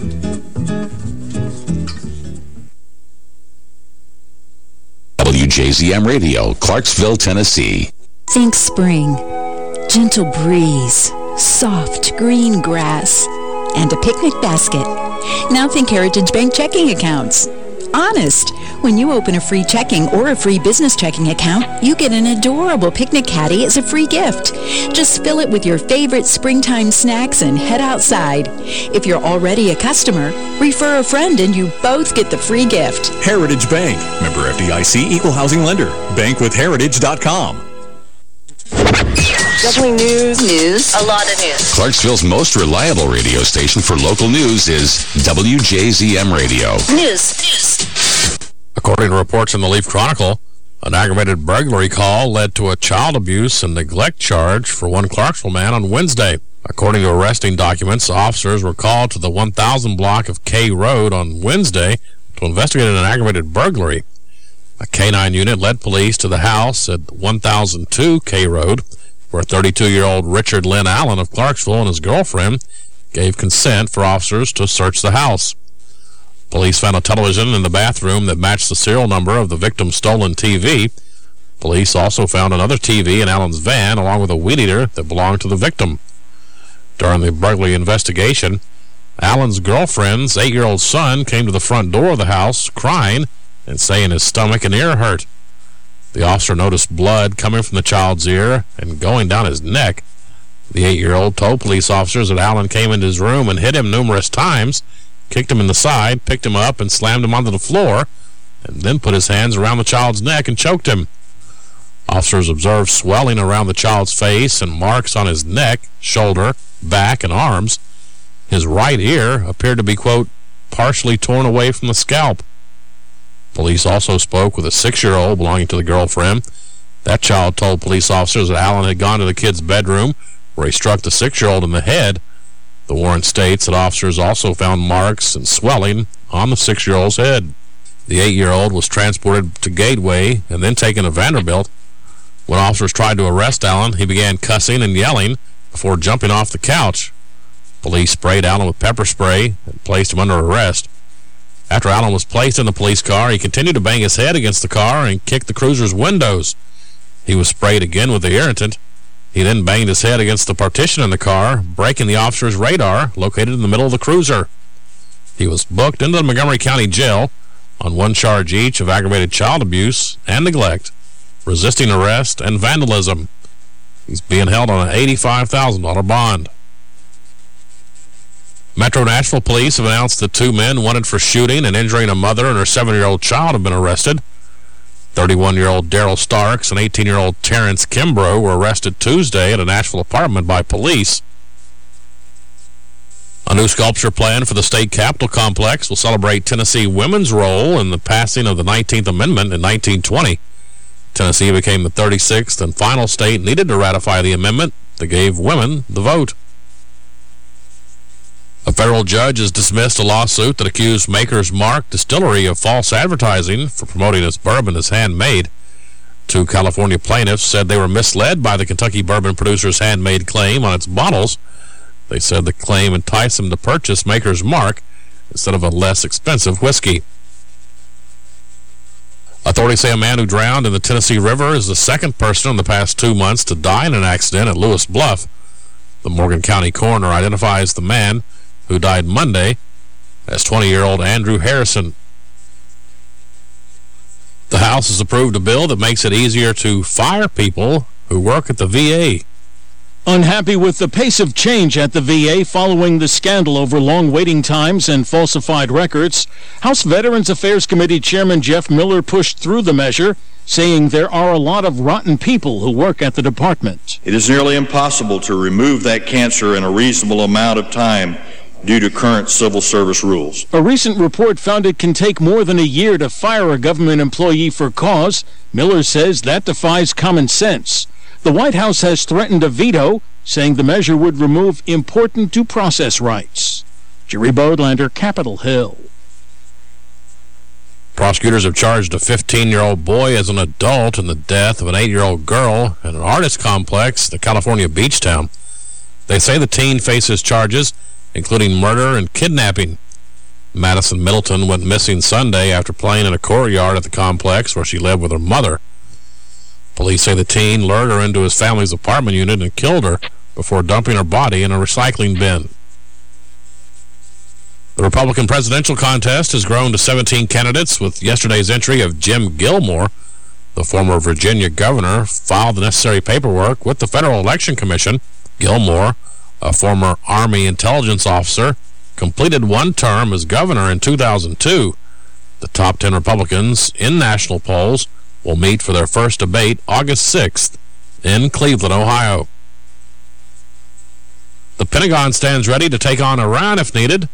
WJZM Radio, Clarksville, Tennessee. Think spring. Gentle breeze, soft green grass, and a picnic basket. Now think Heritage Bank checking accounts. Honest, when you open a free checking or a free business checking account, you get an adorable picnic caddy as a free gift. Just fill it with your favorite springtime snacks and head outside. If you're already a customer, refer a friend and you both get the free gift. Heritage Bank. Member FDIC Equal Housing Lender. Bankwithheritage.com. Definitely news. News. A lot of news. Clarksville's most reliable radio station for local news is WJZM Radio. News. News. According to reports in the Leaf Chronicle, an aggravated burglary call led to a child abuse and neglect charge for one Clarksville man on Wednesday. According to arresting documents, officers were called to the 1000 block of K Road on Wednesday to investigate an aggravated burglary. A K-9 unit led police to the house at 1002 K Road, where 32-year-old Richard Lynn Allen of Clarksville and his girlfriend gave consent for officers to search the house. Police found a television in the bathroom that matched the serial number of the victim's stolen TV. Police also found another TV in Allen's van, along with a weed eater that belonged to the victim. During the burglary investigation, Allen's girlfriend's eight-year-old son came to the front door of the house crying and saying his stomach and ear hurt. The officer noticed blood coming from the child's ear and going down his neck. The eight-year-old told police officers that Allen came into his room and hit him numerous times, kicked him in the side, picked him up, and slammed him onto the floor, and then put his hands around the child's neck and choked him. Officers observed swelling around the child's face and marks on his neck, shoulder, back, and arms. His right ear appeared to be, quote, partially torn away from the scalp. Police also spoke with a six-year-old belonging to the girlfriend. That child told police officers that Allen had gone to the kid's bedroom where he struck the six-year-old in the head. The warrant states that officers also found marks and swelling on the six-year-old's head. The eight-year-old was transported to Gateway and then taken to Vanderbilt. When officers tried to arrest Allen, he began cussing and yelling before jumping off the couch. Police sprayed Allen with pepper spray and placed him under arrest. After Allen was placed in the police car, he continued to bang his head against the car and kick the cruiser's windows. He was sprayed again with the irritant. He then banged his head against the partition in the car, breaking the officer's radar located in the middle of the cruiser. He was booked into the Montgomery County Jail on one charge each of aggravated child abuse and neglect, resisting arrest, and vandalism. He's being held on an $85,000 bond. Metro Nashville police have announced that two men wanted for shooting and injuring a mother and her seven-year-old child have been arrested. 31-year-old Daryl Starks and 18-year-old Terrence Kimbrough were arrested Tuesday at a Nashville apartment by police. A new sculpture plan for the state capitol complex will celebrate Tennessee women's role in the passing of the 19th Amendment in 1920. Tennessee became the 36th and final state needed to ratify the amendment that gave women the vote. A federal judge has dismissed a lawsuit that accused Maker's Mark Distillery of false advertising for promoting its bourbon as handmade. Two California plaintiffs said they were misled by the Kentucky bourbon producer's handmade claim on its bottles. They said the claim enticed them to purchase Maker's Mark instead of a less expensive whiskey. Authorities say a man who drowned in the Tennessee River is the second person in the past two months to die in an accident at Lewis Bluff. The Morgan County coroner identifies the man who died Monday as 20-year-old Andrew Harrison. The House has approved a bill that makes it easier to fire people who work at the VA. Unhappy with the pace of change at the VA following the scandal over long waiting times and falsified records, House Veterans Affairs Committee Chairman Jeff Miller pushed through the measure, saying there are a lot of rotten people who work at the department. It is nearly impossible to remove that cancer in a reasonable amount of time due to current civil service rules. A recent report found it can take more than a year to fire a government employee for cause. Miller says that defies common sense. The White House has threatened a veto, saying the measure would remove important due process rights. Jerry Bodlander, Capitol Hill. Prosecutors have charged a 15-year-old boy as an adult in the death of an 8-year-old girl at an artist complex, the California beach town. They say the teen faces charges, including murder and kidnapping. Madison Middleton went missing Sunday after playing in a courtyard at the complex where she lived with her mother. Police say the teen lured her into his family's apartment unit and killed her before dumping her body in a recycling bin. The Republican presidential contest has grown to 17 candidates, with yesterday's entry of Jim Gilmore, the former Virginia governor, filed the necessary paperwork with the Federal Election Commission. Gilmore, a former Army intelligence officer, completed one term as governor in 2002. The top 10 Republicans in national polls will meet for their first debate August 6th in Cleveland, Ohio. The Pentagon stands ready to take on Iran if needed,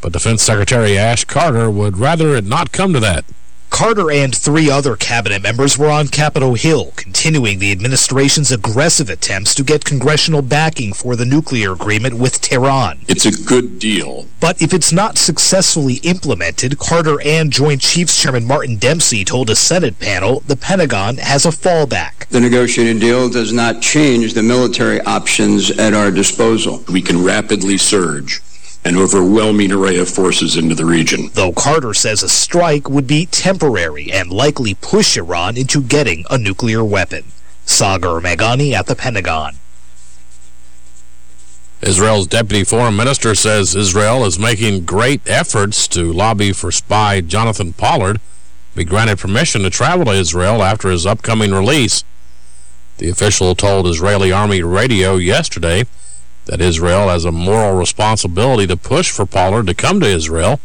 but Defense Secretary Ash Carter would rather it not come to that. Carter and three other cabinet members were on Capitol Hill, continuing the administration's aggressive attempts to get congressional backing for the nuclear agreement with Tehran. It's a good deal. But if it's not successfully implemented, Carter and Joint Chiefs Chairman Martin Dempsey told a Senate panel the Pentagon has a fallback. The negotiated deal does not change the military options at our disposal. We can rapidly surge an overwhelming array of forces into the region. Though Carter says a strike would be temporary and likely push Iran into getting a nuclear weapon. Sagar Meghani at the Pentagon. Israel's deputy foreign minister says Israel is making great efforts to lobby for spy Jonathan Pollard be granted permission to travel to Israel after his upcoming release. The official told Israeli Army radio yesterday that Israel has a moral responsibility to push for Pollard to come to Israel.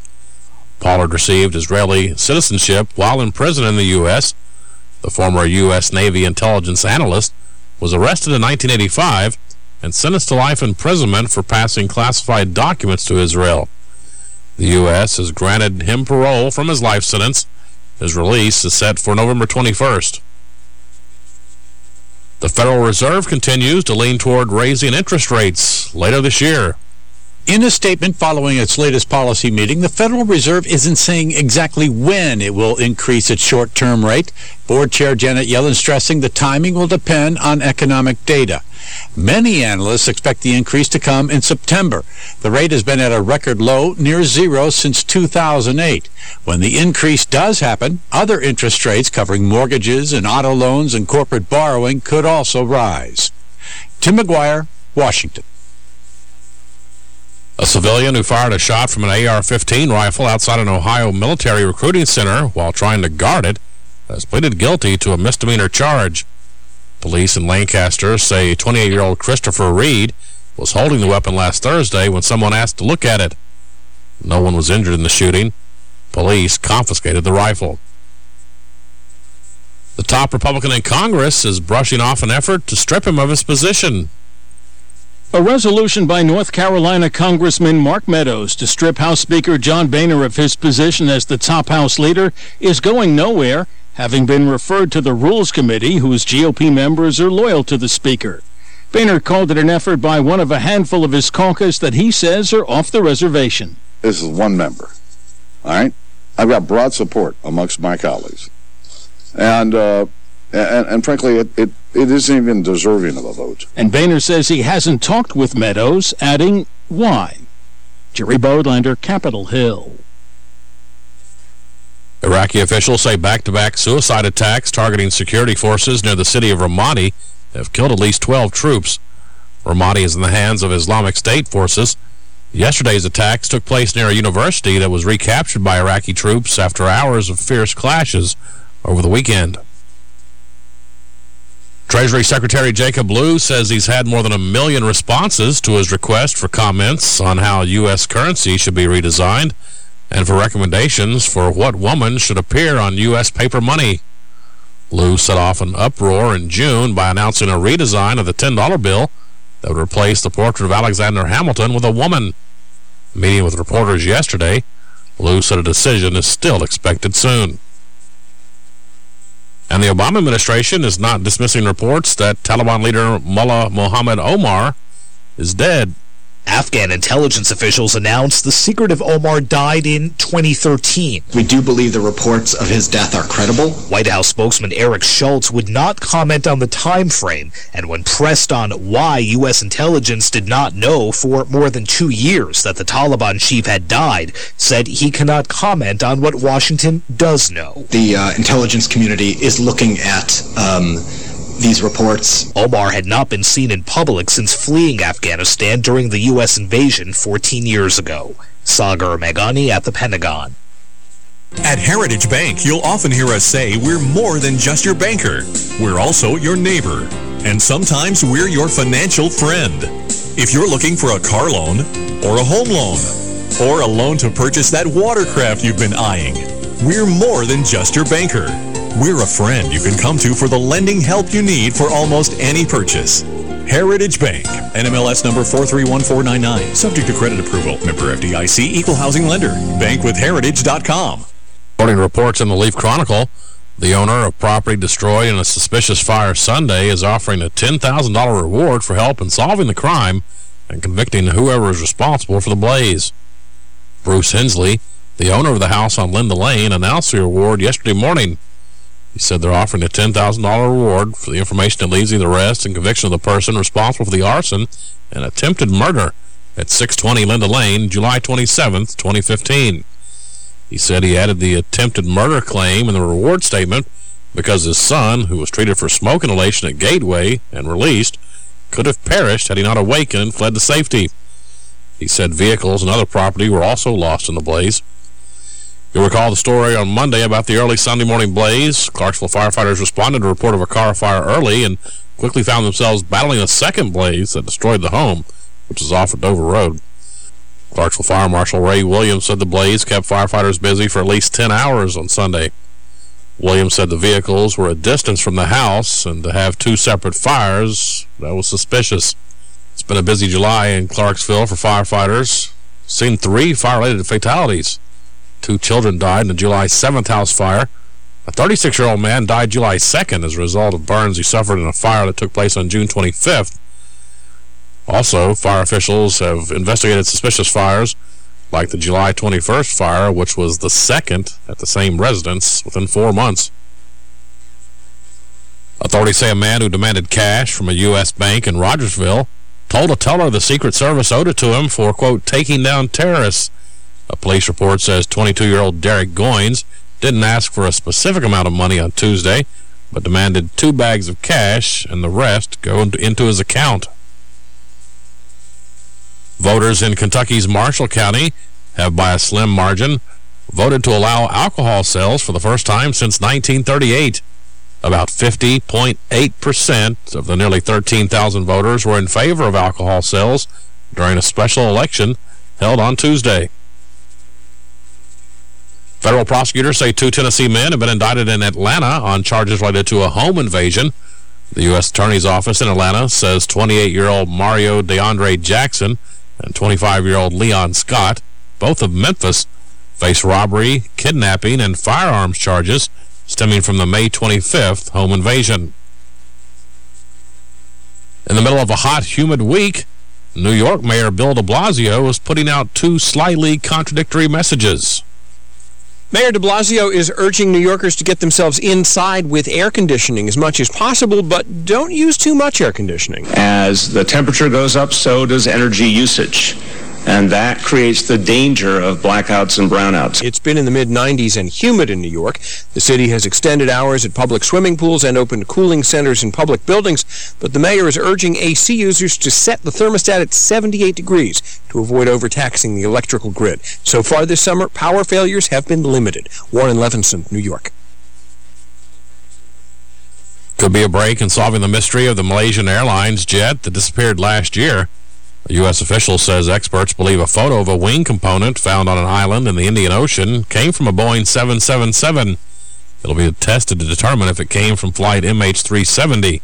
Pollard received Israeli citizenship while in prison in the U.S. The former U.S. Navy intelligence analyst was arrested in 1985 and sentenced to life imprisonment for passing classified documents to Israel. The U.S. has granted him parole from his life sentence. His release is set for November 21st. The Federal Reserve continues to lean toward raising interest rates later this year. In a statement following its latest policy meeting, the Federal Reserve isn't saying exactly when it will increase its short-term rate. Board Chair Janet Yellen stressing the timing will depend on economic data. Many analysts expect the increase to come in September. The rate has been at a record low near zero since 2008. When the increase does happen, other interest rates covering mortgages and auto loans and corporate borrowing could also rise. Tim Maguire, Washington. A civilian who fired a shot from an AR-15 rifle outside an Ohio military recruiting center while trying to guard it has pleaded guilty to a misdemeanor charge. Police in Lancaster say 28-year-old Christopher Reed was holding the weapon last Thursday when someone asked to look at it. No one was injured in the shooting. Police confiscated the rifle. The top Republican in Congress is brushing off an effort to strip him of his position. A resolution by North Carolina Congressman Mark Meadows to strip House Speaker John Boehner of his position as the top House leader is going nowhere, having been referred to the Rules Committee, whose GOP members are loyal to the Speaker. Boehner called it an effort by one of a handful of his caucus that he says are off the reservation. This is one member, all right? I've got broad support amongst my colleagues. And, uh, and, and, frankly, it, it, it isn't even deserving of a vote. And Boehner says he hasn't talked with Meadows, adding, why? Jerry Bodlander, Capitol Hill. Iraqi officials say back-to-back -back suicide attacks targeting security forces near the city of Ramadi have killed at least 12 troops. Ramadi is in the hands of Islamic State forces. Yesterday's attacks took place near a university that was recaptured by Iraqi troops after hours of fierce clashes over the weekend. Treasury Secretary Jacob Lew says he's had more than a million responses to his request for comments on how U.S. currency should be redesigned and for recommendations for what woman should appear on U.S. paper money. Lew set off an uproar in June by announcing a redesign of the $10 bill that would replace the portrait of Alexander Hamilton with a woman. Meeting with reporters yesterday, Lew said a decision is still expected soon. And the Obama administration is not dismissing reports that Taliban leader Mullah Mohammed Omar is dead. Afghan intelligence officials announced the secretive Omar died in 2013. We do believe the reports of his death are credible. White House spokesman Eric Schultz would not comment on the time frame, and when pressed on why U.S. intelligence did not know for more than two years that the Taliban chief had died, said he cannot comment on what Washington does know. The uh, intelligence community is looking at... Um, these reports. Omar had not been seen in public since fleeing Afghanistan during the U.S. invasion 14 years ago. Sagar Meghani at the Pentagon. At Heritage Bank, you'll often hear us say we're more than just your banker. We're also your neighbor. And sometimes we're your financial friend. If you're looking for a car loan, or a home loan, or a loan to purchase that watercraft you've been eyeing, we're more than just your banker. We're a friend you can come to for the lending help you need for almost any purchase. Heritage Bank, NMLS number 431499, subject to credit approval. Member FDIC, equal housing lender. Bankwithheritage.com. According to reports in the Leaf Chronicle, the owner of property destroyed in a suspicious fire Sunday is offering a $10,000 reward for help in solving the crime and convicting whoever is responsible for the blaze. Bruce Hensley, the owner of the house on Linda Lane, announced the reward yesterday morning. He said they're offering a $10,000 reward for the information that leads to the arrest and conviction of the person responsible for the arson and attempted murder at 620 Linda Lane, July 27, 2015. He said he added the attempted murder claim in the reward statement because his son, who was treated for smoke inhalation at Gateway and released, could have perished had he not awakened and fled to safety. He said vehicles and other property were also lost in the blaze. You'll recall the story on Monday about the early Sunday morning blaze. Clarksville firefighters responded to a report of a car fire early and quickly found themselves battling a second blaze that destroyed the home, which is off of Dover Road. Clarksville Fire Marshal Ray Williams said the blaze kept firefighters busy for at least 10 hours on Sunday. Williams said the vehicles were a distance from the house and to have two separate fires, that was suspicious. It's been a busy July in Clarksville for firefighters. Seen three fire-related fatalities. Two children died in the July 7th house fire. A 36-year-old man died July 2nd as a result of burns he suffered in a fire that took place on June 25th. Also, fire officials have investigated suspicious fires like the July 21st fire, which was the second at the same residence within four months. Authorities say a man who demanded cash from a U.S. bank in Rogersville told a teller the Secret Service owed it to him for, quote, taking down terrorists. A police report says 22-year-old Derek Goins didn't ask for a specific amount of money on Tuesday, but demanded two bags of cash and the rest go into his account. Voters in Kentucky's Marshall County have, by a slim margin, voted to allow alcohol sales for the first time since 1938. About 50.8% of the nearly 13,000 voters were in favor of alcohol sales during a special election held on Tuesday. Federal prosecutors say two Tennessee men have been indicted in Atlanta on charges related to a home invasion. The U.S. Attorney's Office in Atlanta says 28-year-old Mario DeAndre Jackson and 25-year-old Leon Scott, both of Memphis, face robbery, kidnapping, and firearms charges stemming from the May 25th home invasion. In the middle of a hot, humid week, New York Mayor Bill de Blasio is putting out two slightly contradictory messages. Mayor de Blasio is urging New Yorkers to get themselves inside with air conditioning as much as possible, but don't use too much air conditioning. As the temperature goes up, so does energy usage. And that creates the danger of blackouts and brownouts. It's been in the mid-90s and humid in New York. The city has extended hours at public swimming pools and opened cooling centers in public buildings, but the mayor is urging AC users to set the thermostat at 78 degrees to avoid overtaxing the electrical grid. So far this summer, power failures have been limited. Warren Levinson, New York. Could be a break in solving the mystery of the Malaysian Airlines jet that disappeared last year. A U.S. official says experts believe a photo of a wing component found on an island in the Indian Ocean came from a Boeing 777. It'll be tested to determine if it came from flight MH370,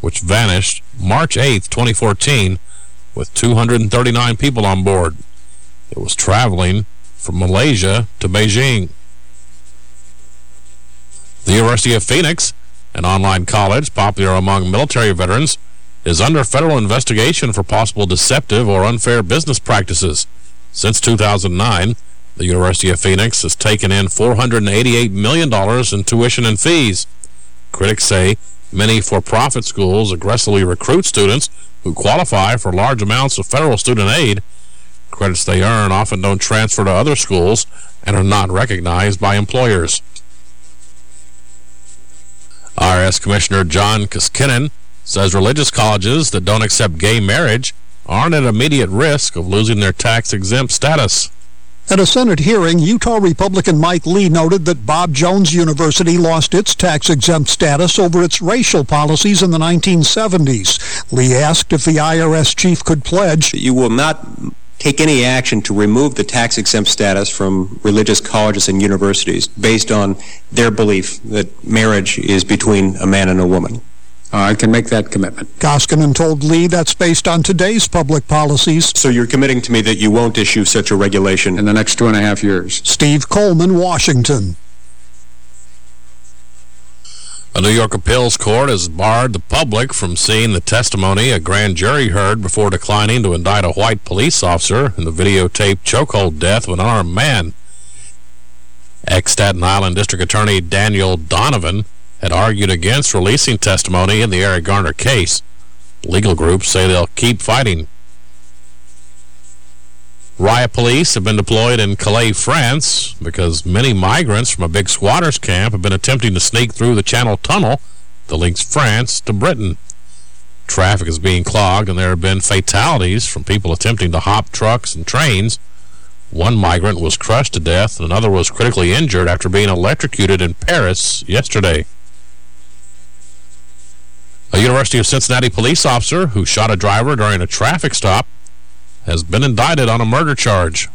which vanished March 8, 2014, with 239 people on board. It was traveling from Malaysia to Beijing. The University of Phoenix, an online college popular among military veterans, is under federal investigation for possible deceptive or unfair business practices. Since 2009, the University of Phoenix has taken in $488 million in tuition and fees. Critics say many for-profit schools aggressively recruit students who qualify for large amounts of federal student aid. Credits they earn often don't transfer to other schools and are not recognized by employers. IRS Commissioner John Koskinen says religious colleges that don't accept gay marriage aren't at immediate risk of losing their tax-exempt status. At a Senate hearing, Utah Republican Mike Lee noted that Bob Jones University lost its tax-exempt status over its racial policies in the 1970s. Lee asked if the IRS chief could pledge you will not take any action to remove the tax-exempt status from religious colleges and universities based on their belief that marriage is between a man and a woman. Uh, I can make that commitment. Koskinen told Lee that's based on today's public policies. So you're committing to me that you won't issue such a regulation? In the next two and a half years. Steve Coleman, Washington. A New York appeals court has barred the public from seeing the testimony a grand jury heard before declining to indict a white police officer in the videotaped chokehold death of an unarmed man. Ex-Staten Island District Attorney Daniel Donovan had argued against releasing testimony in the Eric Garner case. Legal groups say they'll keep fighting. Riot police have been deployed in Calais, France, because many migrants from a big squatters camp have been attempting to sneak through the Channel Tunnel that links France to Britain. Traffic is being clogged, and there have been fatalities from people attempting to hop trucks and trains. One migrant was crushed to death, and another was critically injured after being electrocuted in Paris yesterday. A University of Cincinnati police officer who shot a driver during a traffic stop has been indicted on a murder charge.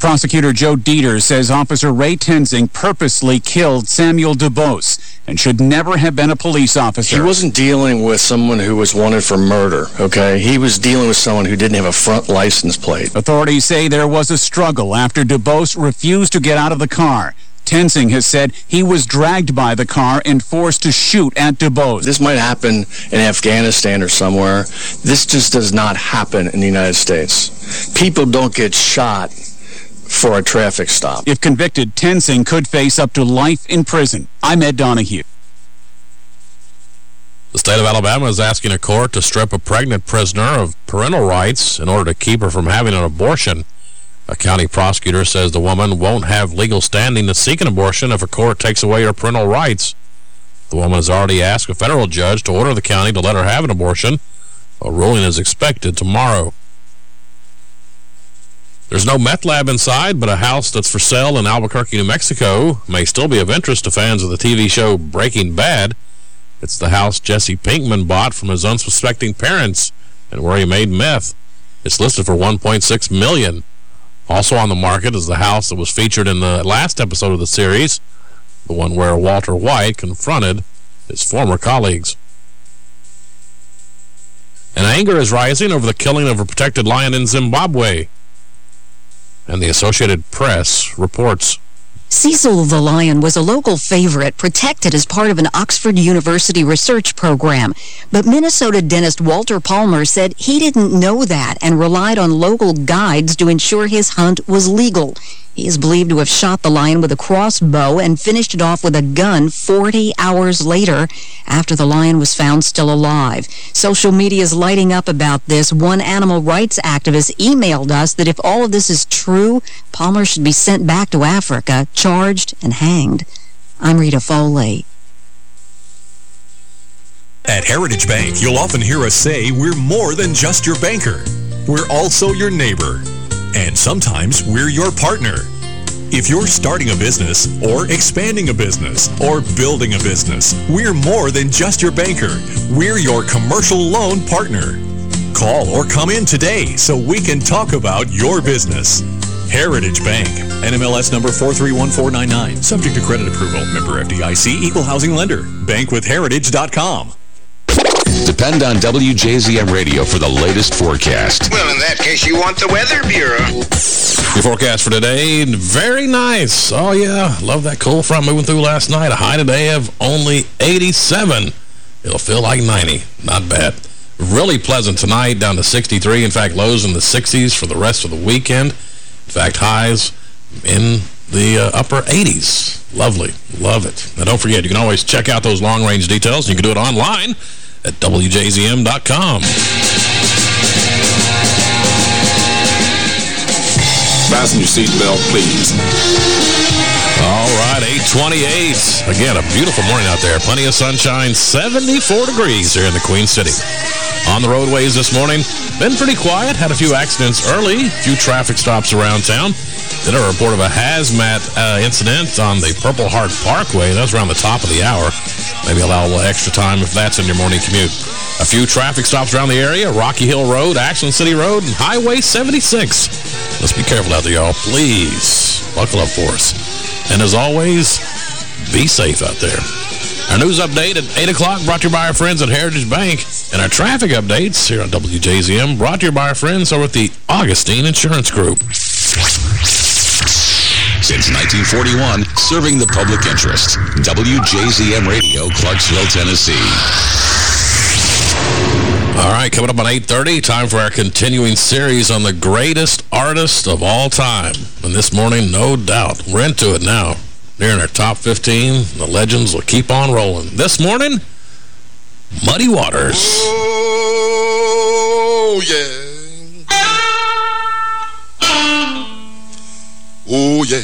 Prosecutor Joe Deters says Officer Ray Tensing purposely killed Samuel DuBose and should never have been a police officer. He wasn't dealing with someone who was wanted for murder, okay? He was dealing with someone who didn't have a front license plate. Authorities say there was a struggle after DuBose refused to get out of the car. Tensing has said he was dragged by the car and forced to shoot at DuBose. This might happen in Afghanistan or somewhere. This just does not happen in the United States. People don't get shot for a traffic stop. If convicted, Tensing could face up to life in prison. I'm Ed Donahue. The state of Alabama is asking a court to strip a pregnant prisoner of parental rights in order to keep her from having an abortion. A county prosecutor says the woman won't have legal standing to seek an abortion if a court takes away her parental rights. The woman has already asked a federal judge to order the county to let her have an abortion. A ruling is expected tomorrow. There's no meth lab inside, but a house that's for sale in Albuquerque, New Mexico may still be of interest to fans of the TV show Breaking Bad. It's the house Jesse Pinkman bought from his unsuspecting parents and where he made meth. It's listed for $1.6 million. Also on the market is the house that was featured in the last episode of the series, the one where Walter White confronted his former colleagues. And anger is rising over the killing of a protected lion in Zimbabwe and the Associated Press reports. Cecil the lion was a local favorite protected as part of an Oxford University research program. But Minnesota dentist Walter Palmer said he didn't know that and relied on local guides to ensure his hunt was legal. He is believed to have shot the lion with a crossbow and finished it off with a gun 40 hours later after the lion was found still alive. Social media is lighting up about this. One animal rights activist emailed us that if all of this is true, Palmer should be sent back to Africa, charged and hanged. I'm Rita Foley. At Heritage Bank, you'll often hear us say we're more than just your banker. We're also your neighbor. And sometimes we're your partner. If you're starting a business or expanding a business or building a business, we're more than just your banker. We're your commercial loan partner. Call or come in today so we can talk about your business. Heritage Bank, NMLS number 431499, subject to credit approval, member FDIC, equal housing lender, bankwithheritage.com. Depend on WJZM Radio for the latest forecast. Well, in that case, you want the Weather Bureau. Your forecast for today, very nice. Oh, yeah, love that cool front moving through last night. A high today of only 87. It'll feel like 90. Not bad. Really pleasant tonight, down to 63. In fact, lows in the 60s for the rest of the weekend. In fact, highs in the uh, upper 80s. Lovely. Love it. Now, don't forget, you can always check out those long-range details. You can do it online at WJZM.com. Fasten your seatbelt, please. All right, 828. Again, a beautiful morning out there. Plenty of sunshine, 74 degrees here in the Queen City. On the roadways this morning, been pretty quiet. Had a few accidents early, a few traffic stops around town. Then a report of a hazmat uh, incident on the Purple Heart Parkway. That was around the top of the hour. Maybe allow a little extra time if that's in your morning commute. A few traffic stops around the area. Rocky Hill Road, Ashland City Road, and Highway 76. Let's be careful out there, y'all. Please buckle up for us. And as always, be safe out there. Our news update at 8 o'clock brought to you by our friends at Heritage Bank. And our traffic updates here on WJZM brought to you by our friends over at the Augustine Insurance Group. Since 1941, serving the public interest. WJZM Radio, Clarksville, Tennessee. All right, coming up on 8.30, time for our continuing series on the greatest artist of all time. And this morning, no doubt, we're into it now. In our top 15. The legends will keep on rolling. This morning, Muddy Waters. Oh, yeah. Oh, yeah.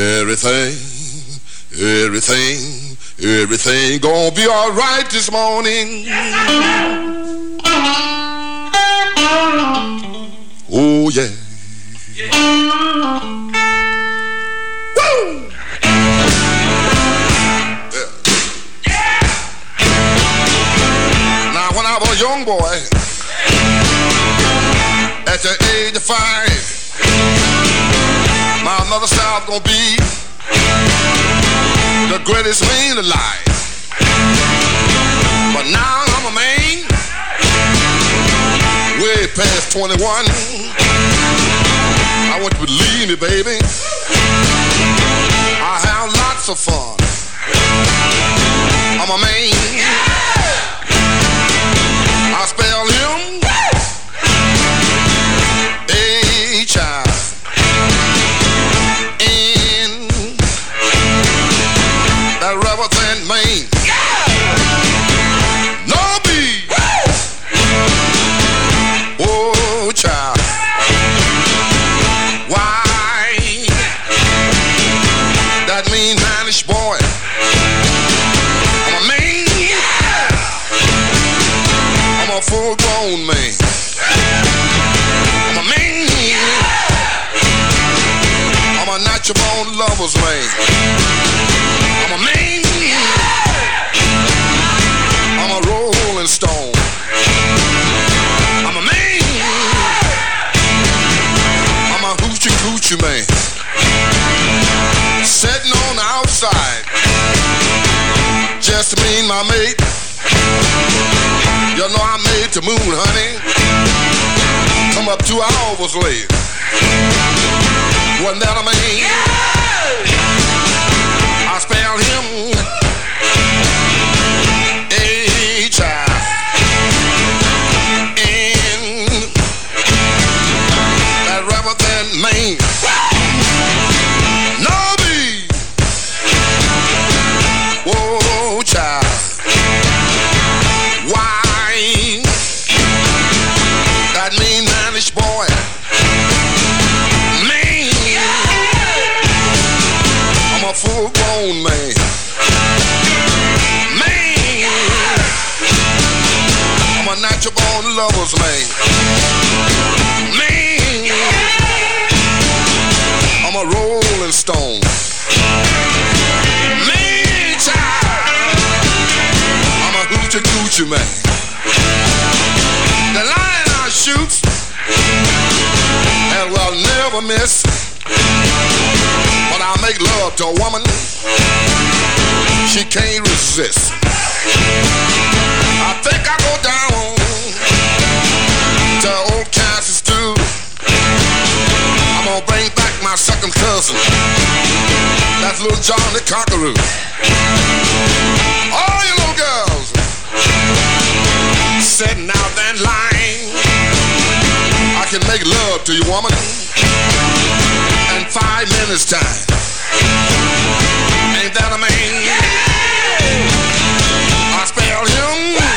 Everything, everything, everything gonna be all right this morning. Oh, yeah. Woo! Now, when I was a young boy, at the age of five, my mother said I was gonna be the greatest man alive. But now I'm a man, way past 21. I want you to believe me, baby. I have lots of fun. I'm a man. I born lover's. I'm a man. I'm a rolling stone. I'm a man. I'm a hoochie coochie man. Sitting on the outside. Just me and my mate. You know I made the moon, honey. Come up two hours late. Wasn't that a man? Yeah. I spell him up on Lover's Lane. Man, I'm a rolling stone. Man, child, I'm a hoochie coochie man. The lion I shoot, and will never miss. But I make love to a woman, she can't resist. I think I go down to old Kansas stew. I'm gonna bring back my second cousin. That's little John the Conqueror. All you little girls sitting out that line. I can make love to you, woman, in five minutes time. Ain't that a man? I spell him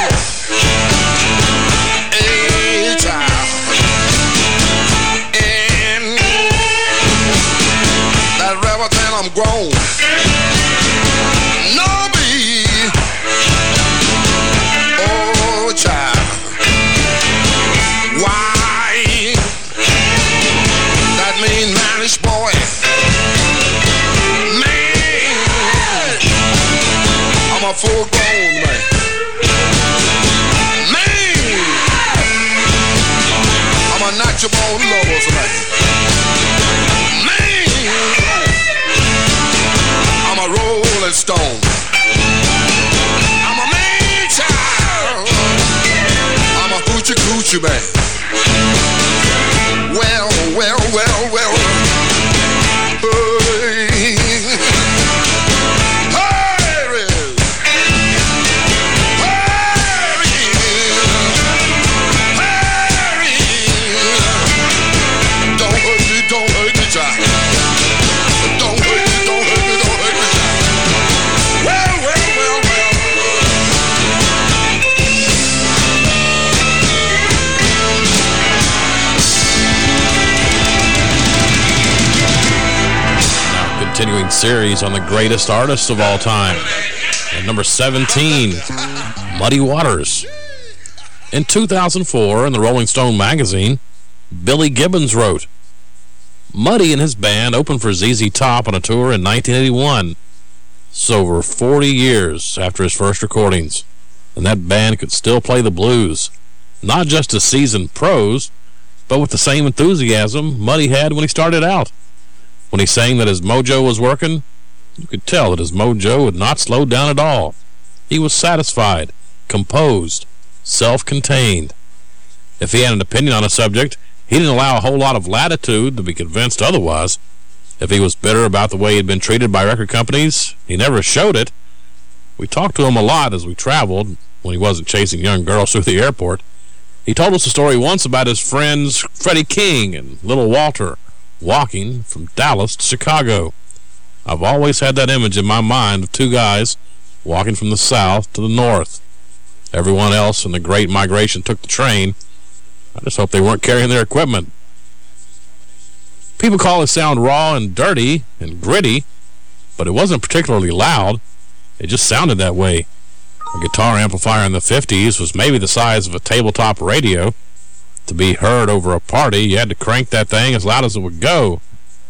then I'm grown. No be. Oh child. Why? That mean manish boy. Man. I'm a full grown man. Man. I'm a natural born lover's man. Man. Greatest artists of all time. Number 17, Muddy Waters. In 2004, in the Rolling Stone magazine, Billy Gibbons wrote, Muddy and his band opened for ZZ Top on a tour in 1981. It's over 40 years after his first recordings, and that band could still play the blues. Not just as seasoned pros, but with the same enthusiasm Muddy had when he started out. When he sang that his mojo was working, you could tell that his mojo had not slowed down at all. He was satisfied, composed, self-contained. If he had an opinion on a subject, he didn't allow a whole lot of latitude to be convinced otherwise. If he was bitter about the way he'd been treated by record companies, he never showed it. We talked to him a lot as we traveled, when he wasn't chasing young girls through the airport. He told us a story once about his friends Freddie King and Little Walter walking from Dallas to Chicago. I've always had that image in my mind of two guys walking from the south to the north. Everyone else in the Great Migration took the train. I just hope they weren't carrying their equipment. People call his sound raw and dirty and gritty, but it wasn't particularly loud. It just sounded that way. A guitar amplifier in the 50s was maybe the size of a tabletop radio. To be heard over a party, you had to crank that thing as loud as it would go.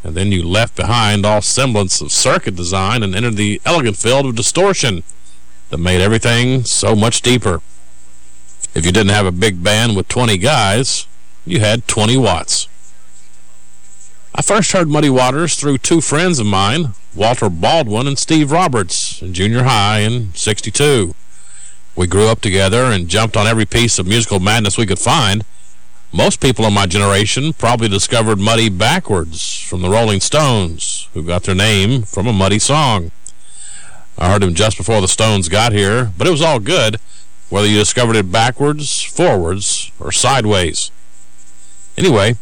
And then you left behind all semblance of circuit design and entered the elegant field of distortion that made everything so much deeper. If you didn't have a big band with 20 guys, you had 20 watts. I first heard Muddy Waters through two friends of mine, Walter Baldwin and Steve Roberts, in junior high in 62. We grew up together and jumped on every piece of musical madness we could find. Most people in my generation probably discovered Muddy backwards from the Rolling Stones, who got their name from a Muddy song. I heard him just before the Stones got here, but it was all good, whether you discovered it backwards, forwards, or sideways. Anyway,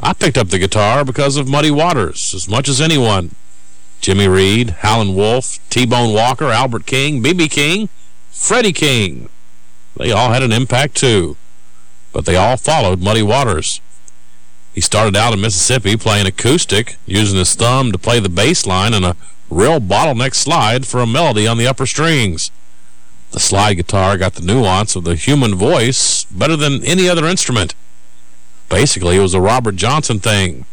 I picked up the guitar because of Muddy Waters as much as anyone. Jimmy Reed, Howlin' Wolf, T-Bone Walker, Albert King, B.B. King, Freddie King. They all had an impact, too. But they all followed Muddy Waters. He started out in Mississippi playing acoustic, using his thumb to play the bass line and a real bottleneck slide for a melody on the upper strings. The slide guitar got the nuance of the human voice better than any other instrument. Basically, it was a Robert Johnson thing.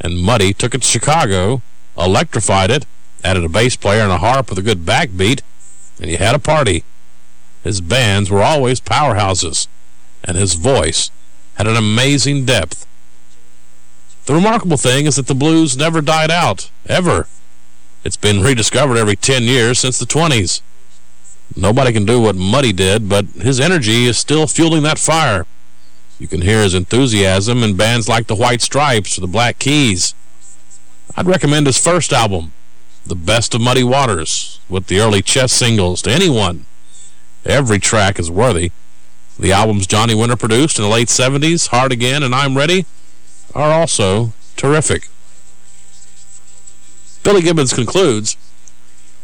And Muddy took it to Chicago electrified it, added a bass player and a harp with a good backbeat, and you had a party. His bands were always powerhouses, and his voice had an amazing depth. The remarkable thing is that the blues never died out, ever. It's been rediscovered every 10 years since the 20s. Nobody can do what Muddy did, but his energy is still fueling that fire. You can hear his enthusiasm in bands like the White Stripes or the Black Keys. I'd recommend his first album, The Best of Muddy Waters, with the early Chess singles to anyone. Every track is worthy. The albums Johnny Winter produced in the late 70s, Hard Again and I'm Ready, are also terrific. Billy Gibbons concludes,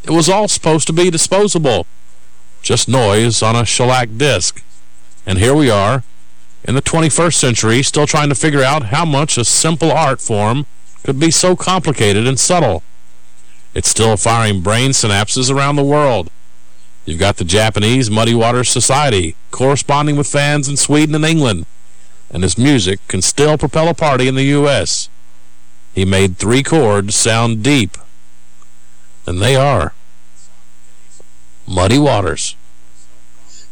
It was all supposed to be disposable, just noise on a shellac disc. And here we are, in the 21st century, still trying to figure out how much a simple art form could be so complicated and subtle. It's still firing brain synapses around the world. You've got the Japanese Muddy Waters Society corresponding with fans in Sweden and England, and his music can still propel a party in the U.S. He made three chords sound deep, and they are Muddy Waters.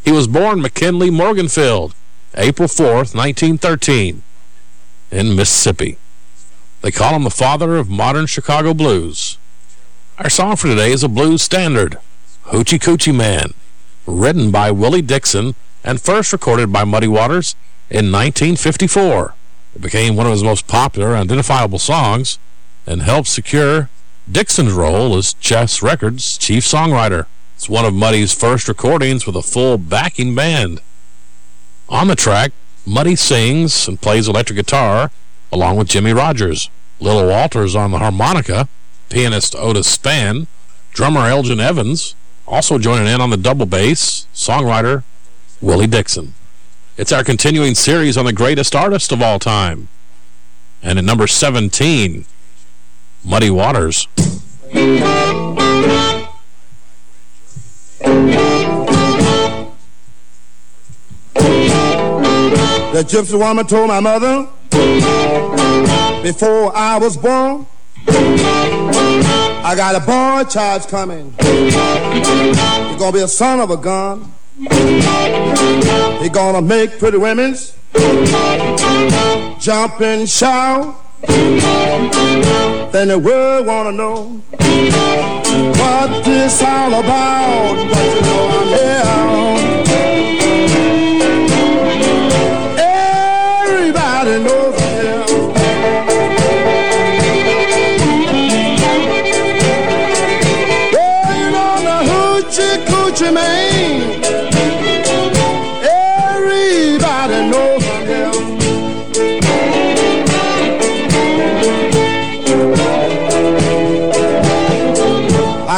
He was born McKinley Morganfield, April 4th, 1913, in Mississippi. They call him the father of modern Chicago blues. Our song for today is a blues standard, Hoochie Coochie Man, written by Willie Dixon and first recorded by Muddy Waters in 1954. It became one of his most popular and identifiable songs and helped secure Dixon's role as Chess Records' chief songwriter. It's one of Muddy's first recordings with a full backing band. On the track, Muddy sings and plays electric guitar along with Jimmy Rogers. Little Walters on the harmonica, pianist Otis Spann, drummer Elgin Evans, also joining in on the double bass, songwriter Willie Dixon. It's our continuing series on the greatest artist of all time. And at number 17, Muddy Waters. The gypsy woman told my mother before I was born, I got a boy child coming. He's gonna be a son of a gun. He's gonna make pretty women's jump and shout. Then the world wanna know what this all about. But you know I'm here. Everybody knows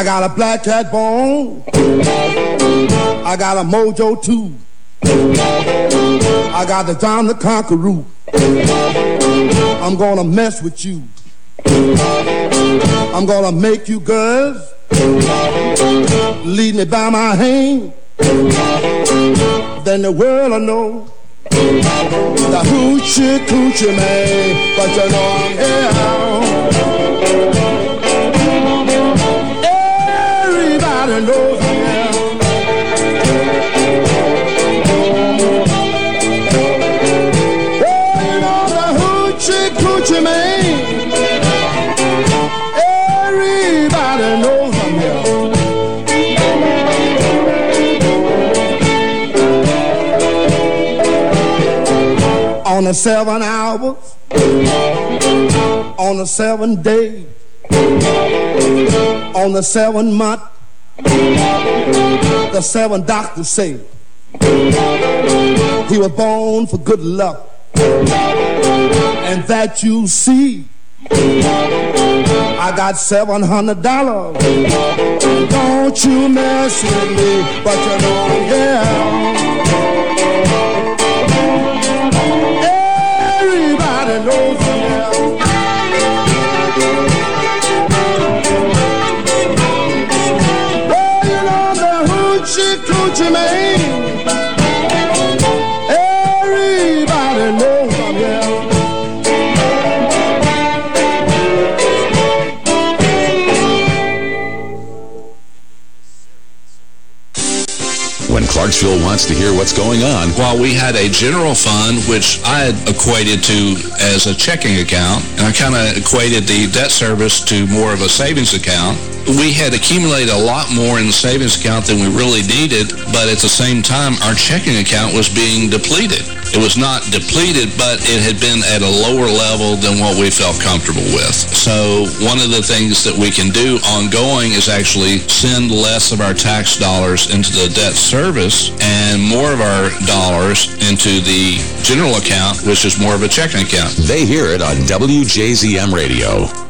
I got a black cat bone. I got a mojo too. I got the John the Conqueror. I'm gonna mess with you. I'm gonna make you girls lead me by my hand. Then the world will know the hoochie coochie man. But you know I'm here. Hoochie coochie man. Everybody knows I'm here. On the seven hours, on the seven day, on the seven month, the seven doctors say he was born for good luck, and that you see. I got seven hundred dollars. Don't you mess with me, but you know I'm when wants to hear what's going on. While we had a general fund, which I had equated to as a checking account, and I kind of equated the debt service to more of a savings account, we had accumulated a lot more in the savings account than we really needed, but at the same time, our checking account was being depleted. It was not depleted, but it had been at a lower level than what we felt comfortable with. So one of the things that we can do ongoing is actually send less of our tax dollars into the debt service and more of our dollars into the general account, which is more of a checking account. They hear it on WJZM Radio.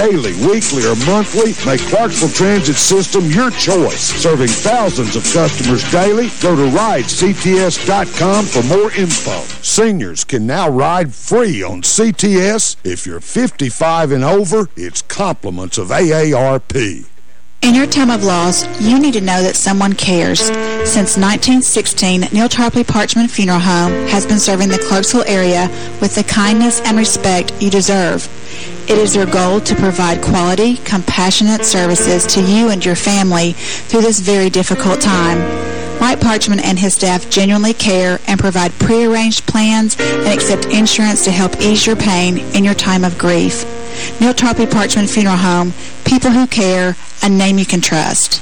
daily, weekly, or monthly, make Clarksville Transit System your choice. Serving thousands of customers daily, go to ridects.com for more info. Seniors can now ride free on CTS. If you're 55 and over, it's compliments of AARP. In your time of loss, you need to know that someone cares. Since 1916, Neal Tarpley Parchman Funeral Home has been serving the Clarksville area with the kindness and respect you deserve. It is their goal to provide quality, compassionate services to you and your family through this very difficult time. Mike Parchman and his staff genuinely care and provide prearranged plans and accept insurance to help ease your pain in your time of grief. Neal Tarpley Parchman Funeral Home, people who care, a name you can trust.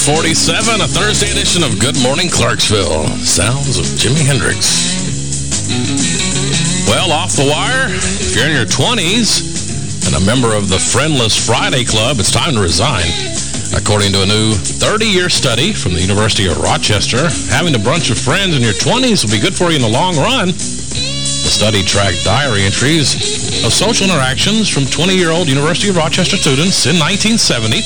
847, a Thursday edition of Good Morning Clarksville. Sounds of Jimi Hendrix. Well, off the wire, if you're in your 20s and a member of the Friendless Friday Club, it's time to resign. According to a new 30-year study from the University of Rochester, having a bunch of friends in your 20s will be good for you in the long run. Study tracked diary entries of social interactions from 20-year-old University of Rochester students in 1970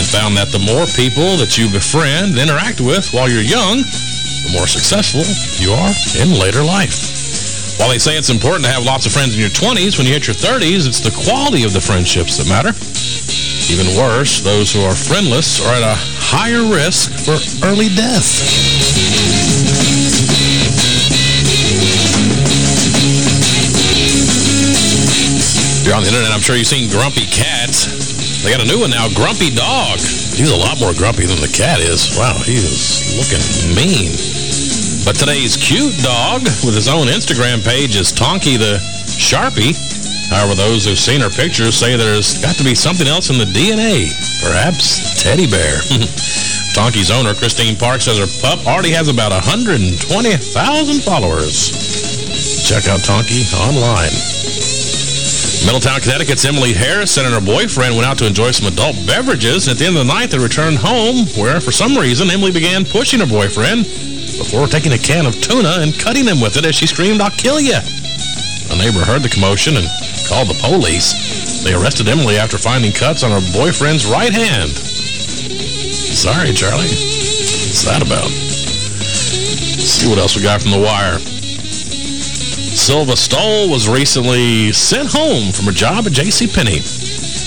and found that the more people that you befriend and interact with while you're young, the more successful you are in later life. While they say it's important to have lots of friends in your 20s, when you hit your 30s, it's the quality of the friendships that matter. Even worse, those who are friendless are at a higher risk for early death. You're on the internet, I'm sure you've seen Grumpy Cat. They got a new one now, Grumpy Dog. He's a lot more grumpy than the cat is. Wow, he is looking mean. But today's cute dog with his own Instagram page is Tonky the Shar-Pei. However, those who've seen her pictures say there's got to be something else in the DNA. Perhaps teddy bear. Tonky's owner, Christine Park, says her pup already has about 120,000 followers. Check out Tonky online. Middletown, Connecticut's Emily Harris and her boyfriend went out to enjoy some adult beverages. At the end of the night, they returned home, where, for some reason, Emily began pushing her boyfriend before taking a can of tuna and cutting him with it as she screamed, I'll kill you. A neighbor heard the commotion and called the police. They arrested Emily after finding cuts on her boyfriend's right hand. Sorry, Charlie. What's that about? Let's see what else we got from The Wire. Silva Stoll was recently sent home from her job at JCPenney.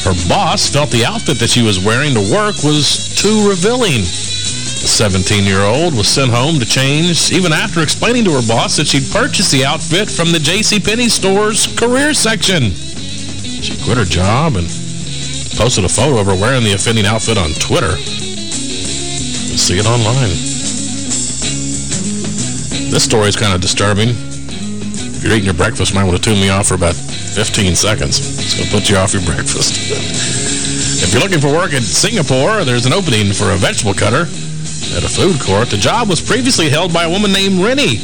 Her boss felt the outfit that she was wearing to work was too revealing. The 17-year-old was sent home to change even after explaining to her boss that she'd purchased the outfit from the JCPenney store's career section. She quit her job and posted a photo of her wearing the offending outfit on Twitter. You'll see it online. This story is kind of disturbing. If you're eating your breakfast, might want to tune me off for about 15 seconds. It's going to put you off your breakfast. if you're looking for work in Singapore, there's an opening for a vegetable cutter at a food court. The job was previously held by a woman named Rennie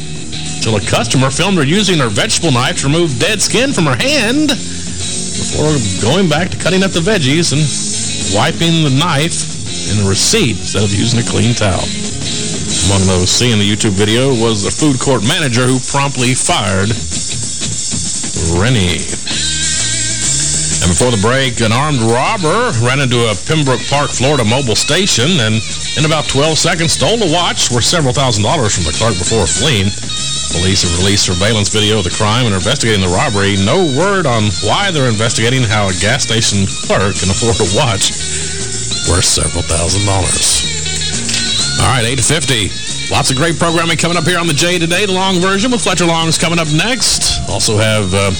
until a customer filmed her using her vegetable knife to remove dead skin from her hand before going back to cutting up the veggies and wiping the knife in the receipt instead of using a clean towel. Among those seeing the YouTube video was the food court manager who promptly fired Rennie. And before the break, an armed robber ran into a Pembroke Park, Florida Mobil station and in about 12 seconds stole a watch worth several thousand dollars from the clerk before fleeing. Police have released surveillance video of the crime and are investigating the robbery. No word on why they're investigating how a gas station clerk can afford a watch worth several thousand dollars. All right, 8 to 50. Lots of great programming coming up here on the J today. The long version with Fletcher Long's coming up next. Also have uh,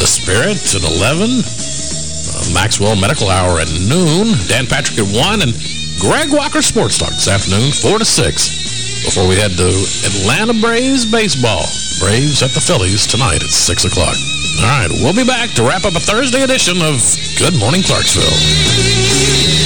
The Spirit at 11. Uh, Maxwell Medical Hour at noon. Dan Patrick at 1. And Greg Walker Sports Talk this afternoon, 4 to 6. Before we head to Atlanta Braves baseball. Braves at the Phillies tonight at 6 o'clock. All right, we'll be back to wrap up a Thursday edition of Good Morning Clarksville.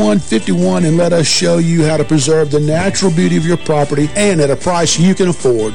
151 and let us show you how to preserve the natural beauty of your property and at a price you can afford.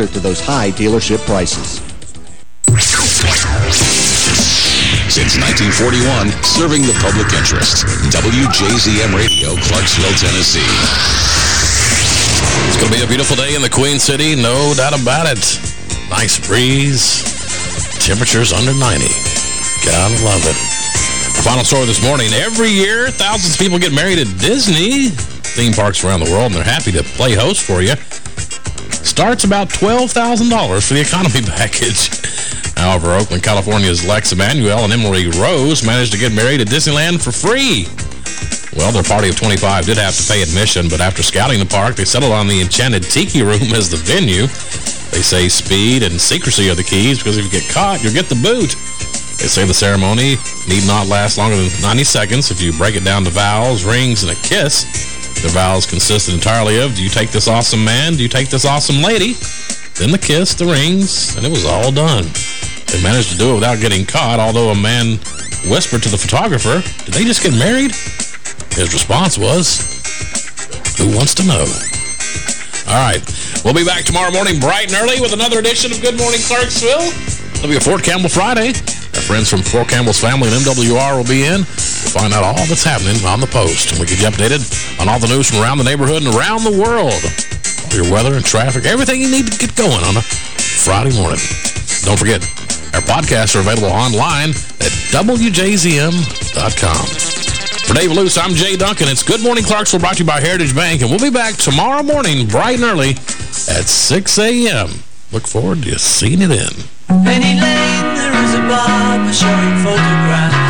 to those high dealership prices. Since 1941, serving the public interest. WJZM Radio, Clarksville, Tennessee. It's going to be a beautiful day in the Queen City, no doubt about it. Nice breeze. Temperatures under 90. Gotta love it. Final story this morning. Every year, thousands of people get married at Disney theme parks around the world, and they're happy to play host for you. Starts about $12,000 for the economy package. However, Oakland, California's Lex Emanuel and Emily Rose managed to get married at Disneyland for free. Well, their party of 25 did have to pay admission, but after scouting the park, they settled on the Enchanted Tiki Room as the venue. They say speed and secrecy are the keys because if you get caught, you'll get the boot. They say the ceremony need not last longer than 90 seconds if you break it down to vows, rings, and a kiss. The vows consisted entirely of, do you take this awesome man? Do you take this awesome lady? Then the kiss, the rings, and it was all done. They managed to do it without getting caught, although a man whispered to the photographer, did they just get married? His response was, who wants to know? All right. We'll be back tomorrow morning bright and early with another edition of Good Morning Clarksville. It'll be a Fort Campbell Friday. Our friends from Fort Campbell's family and MWR will be in. We'll find out all that's happening on the post. And we get you updated on all the news from around the neighborhood and around the world. All your weather and traffic, everything you need to get going on a Friday morning. Don't forget, our podcasts are available online at WJZM.com. For Dave Luce, I'm Jay Duncan. It's Good Morning Clarksville brought to you by Heritage Bank. And we'll be back tomorrow morning, bright and early, at 6 a.m. Look forward to seeing it in. A barber showing photographs.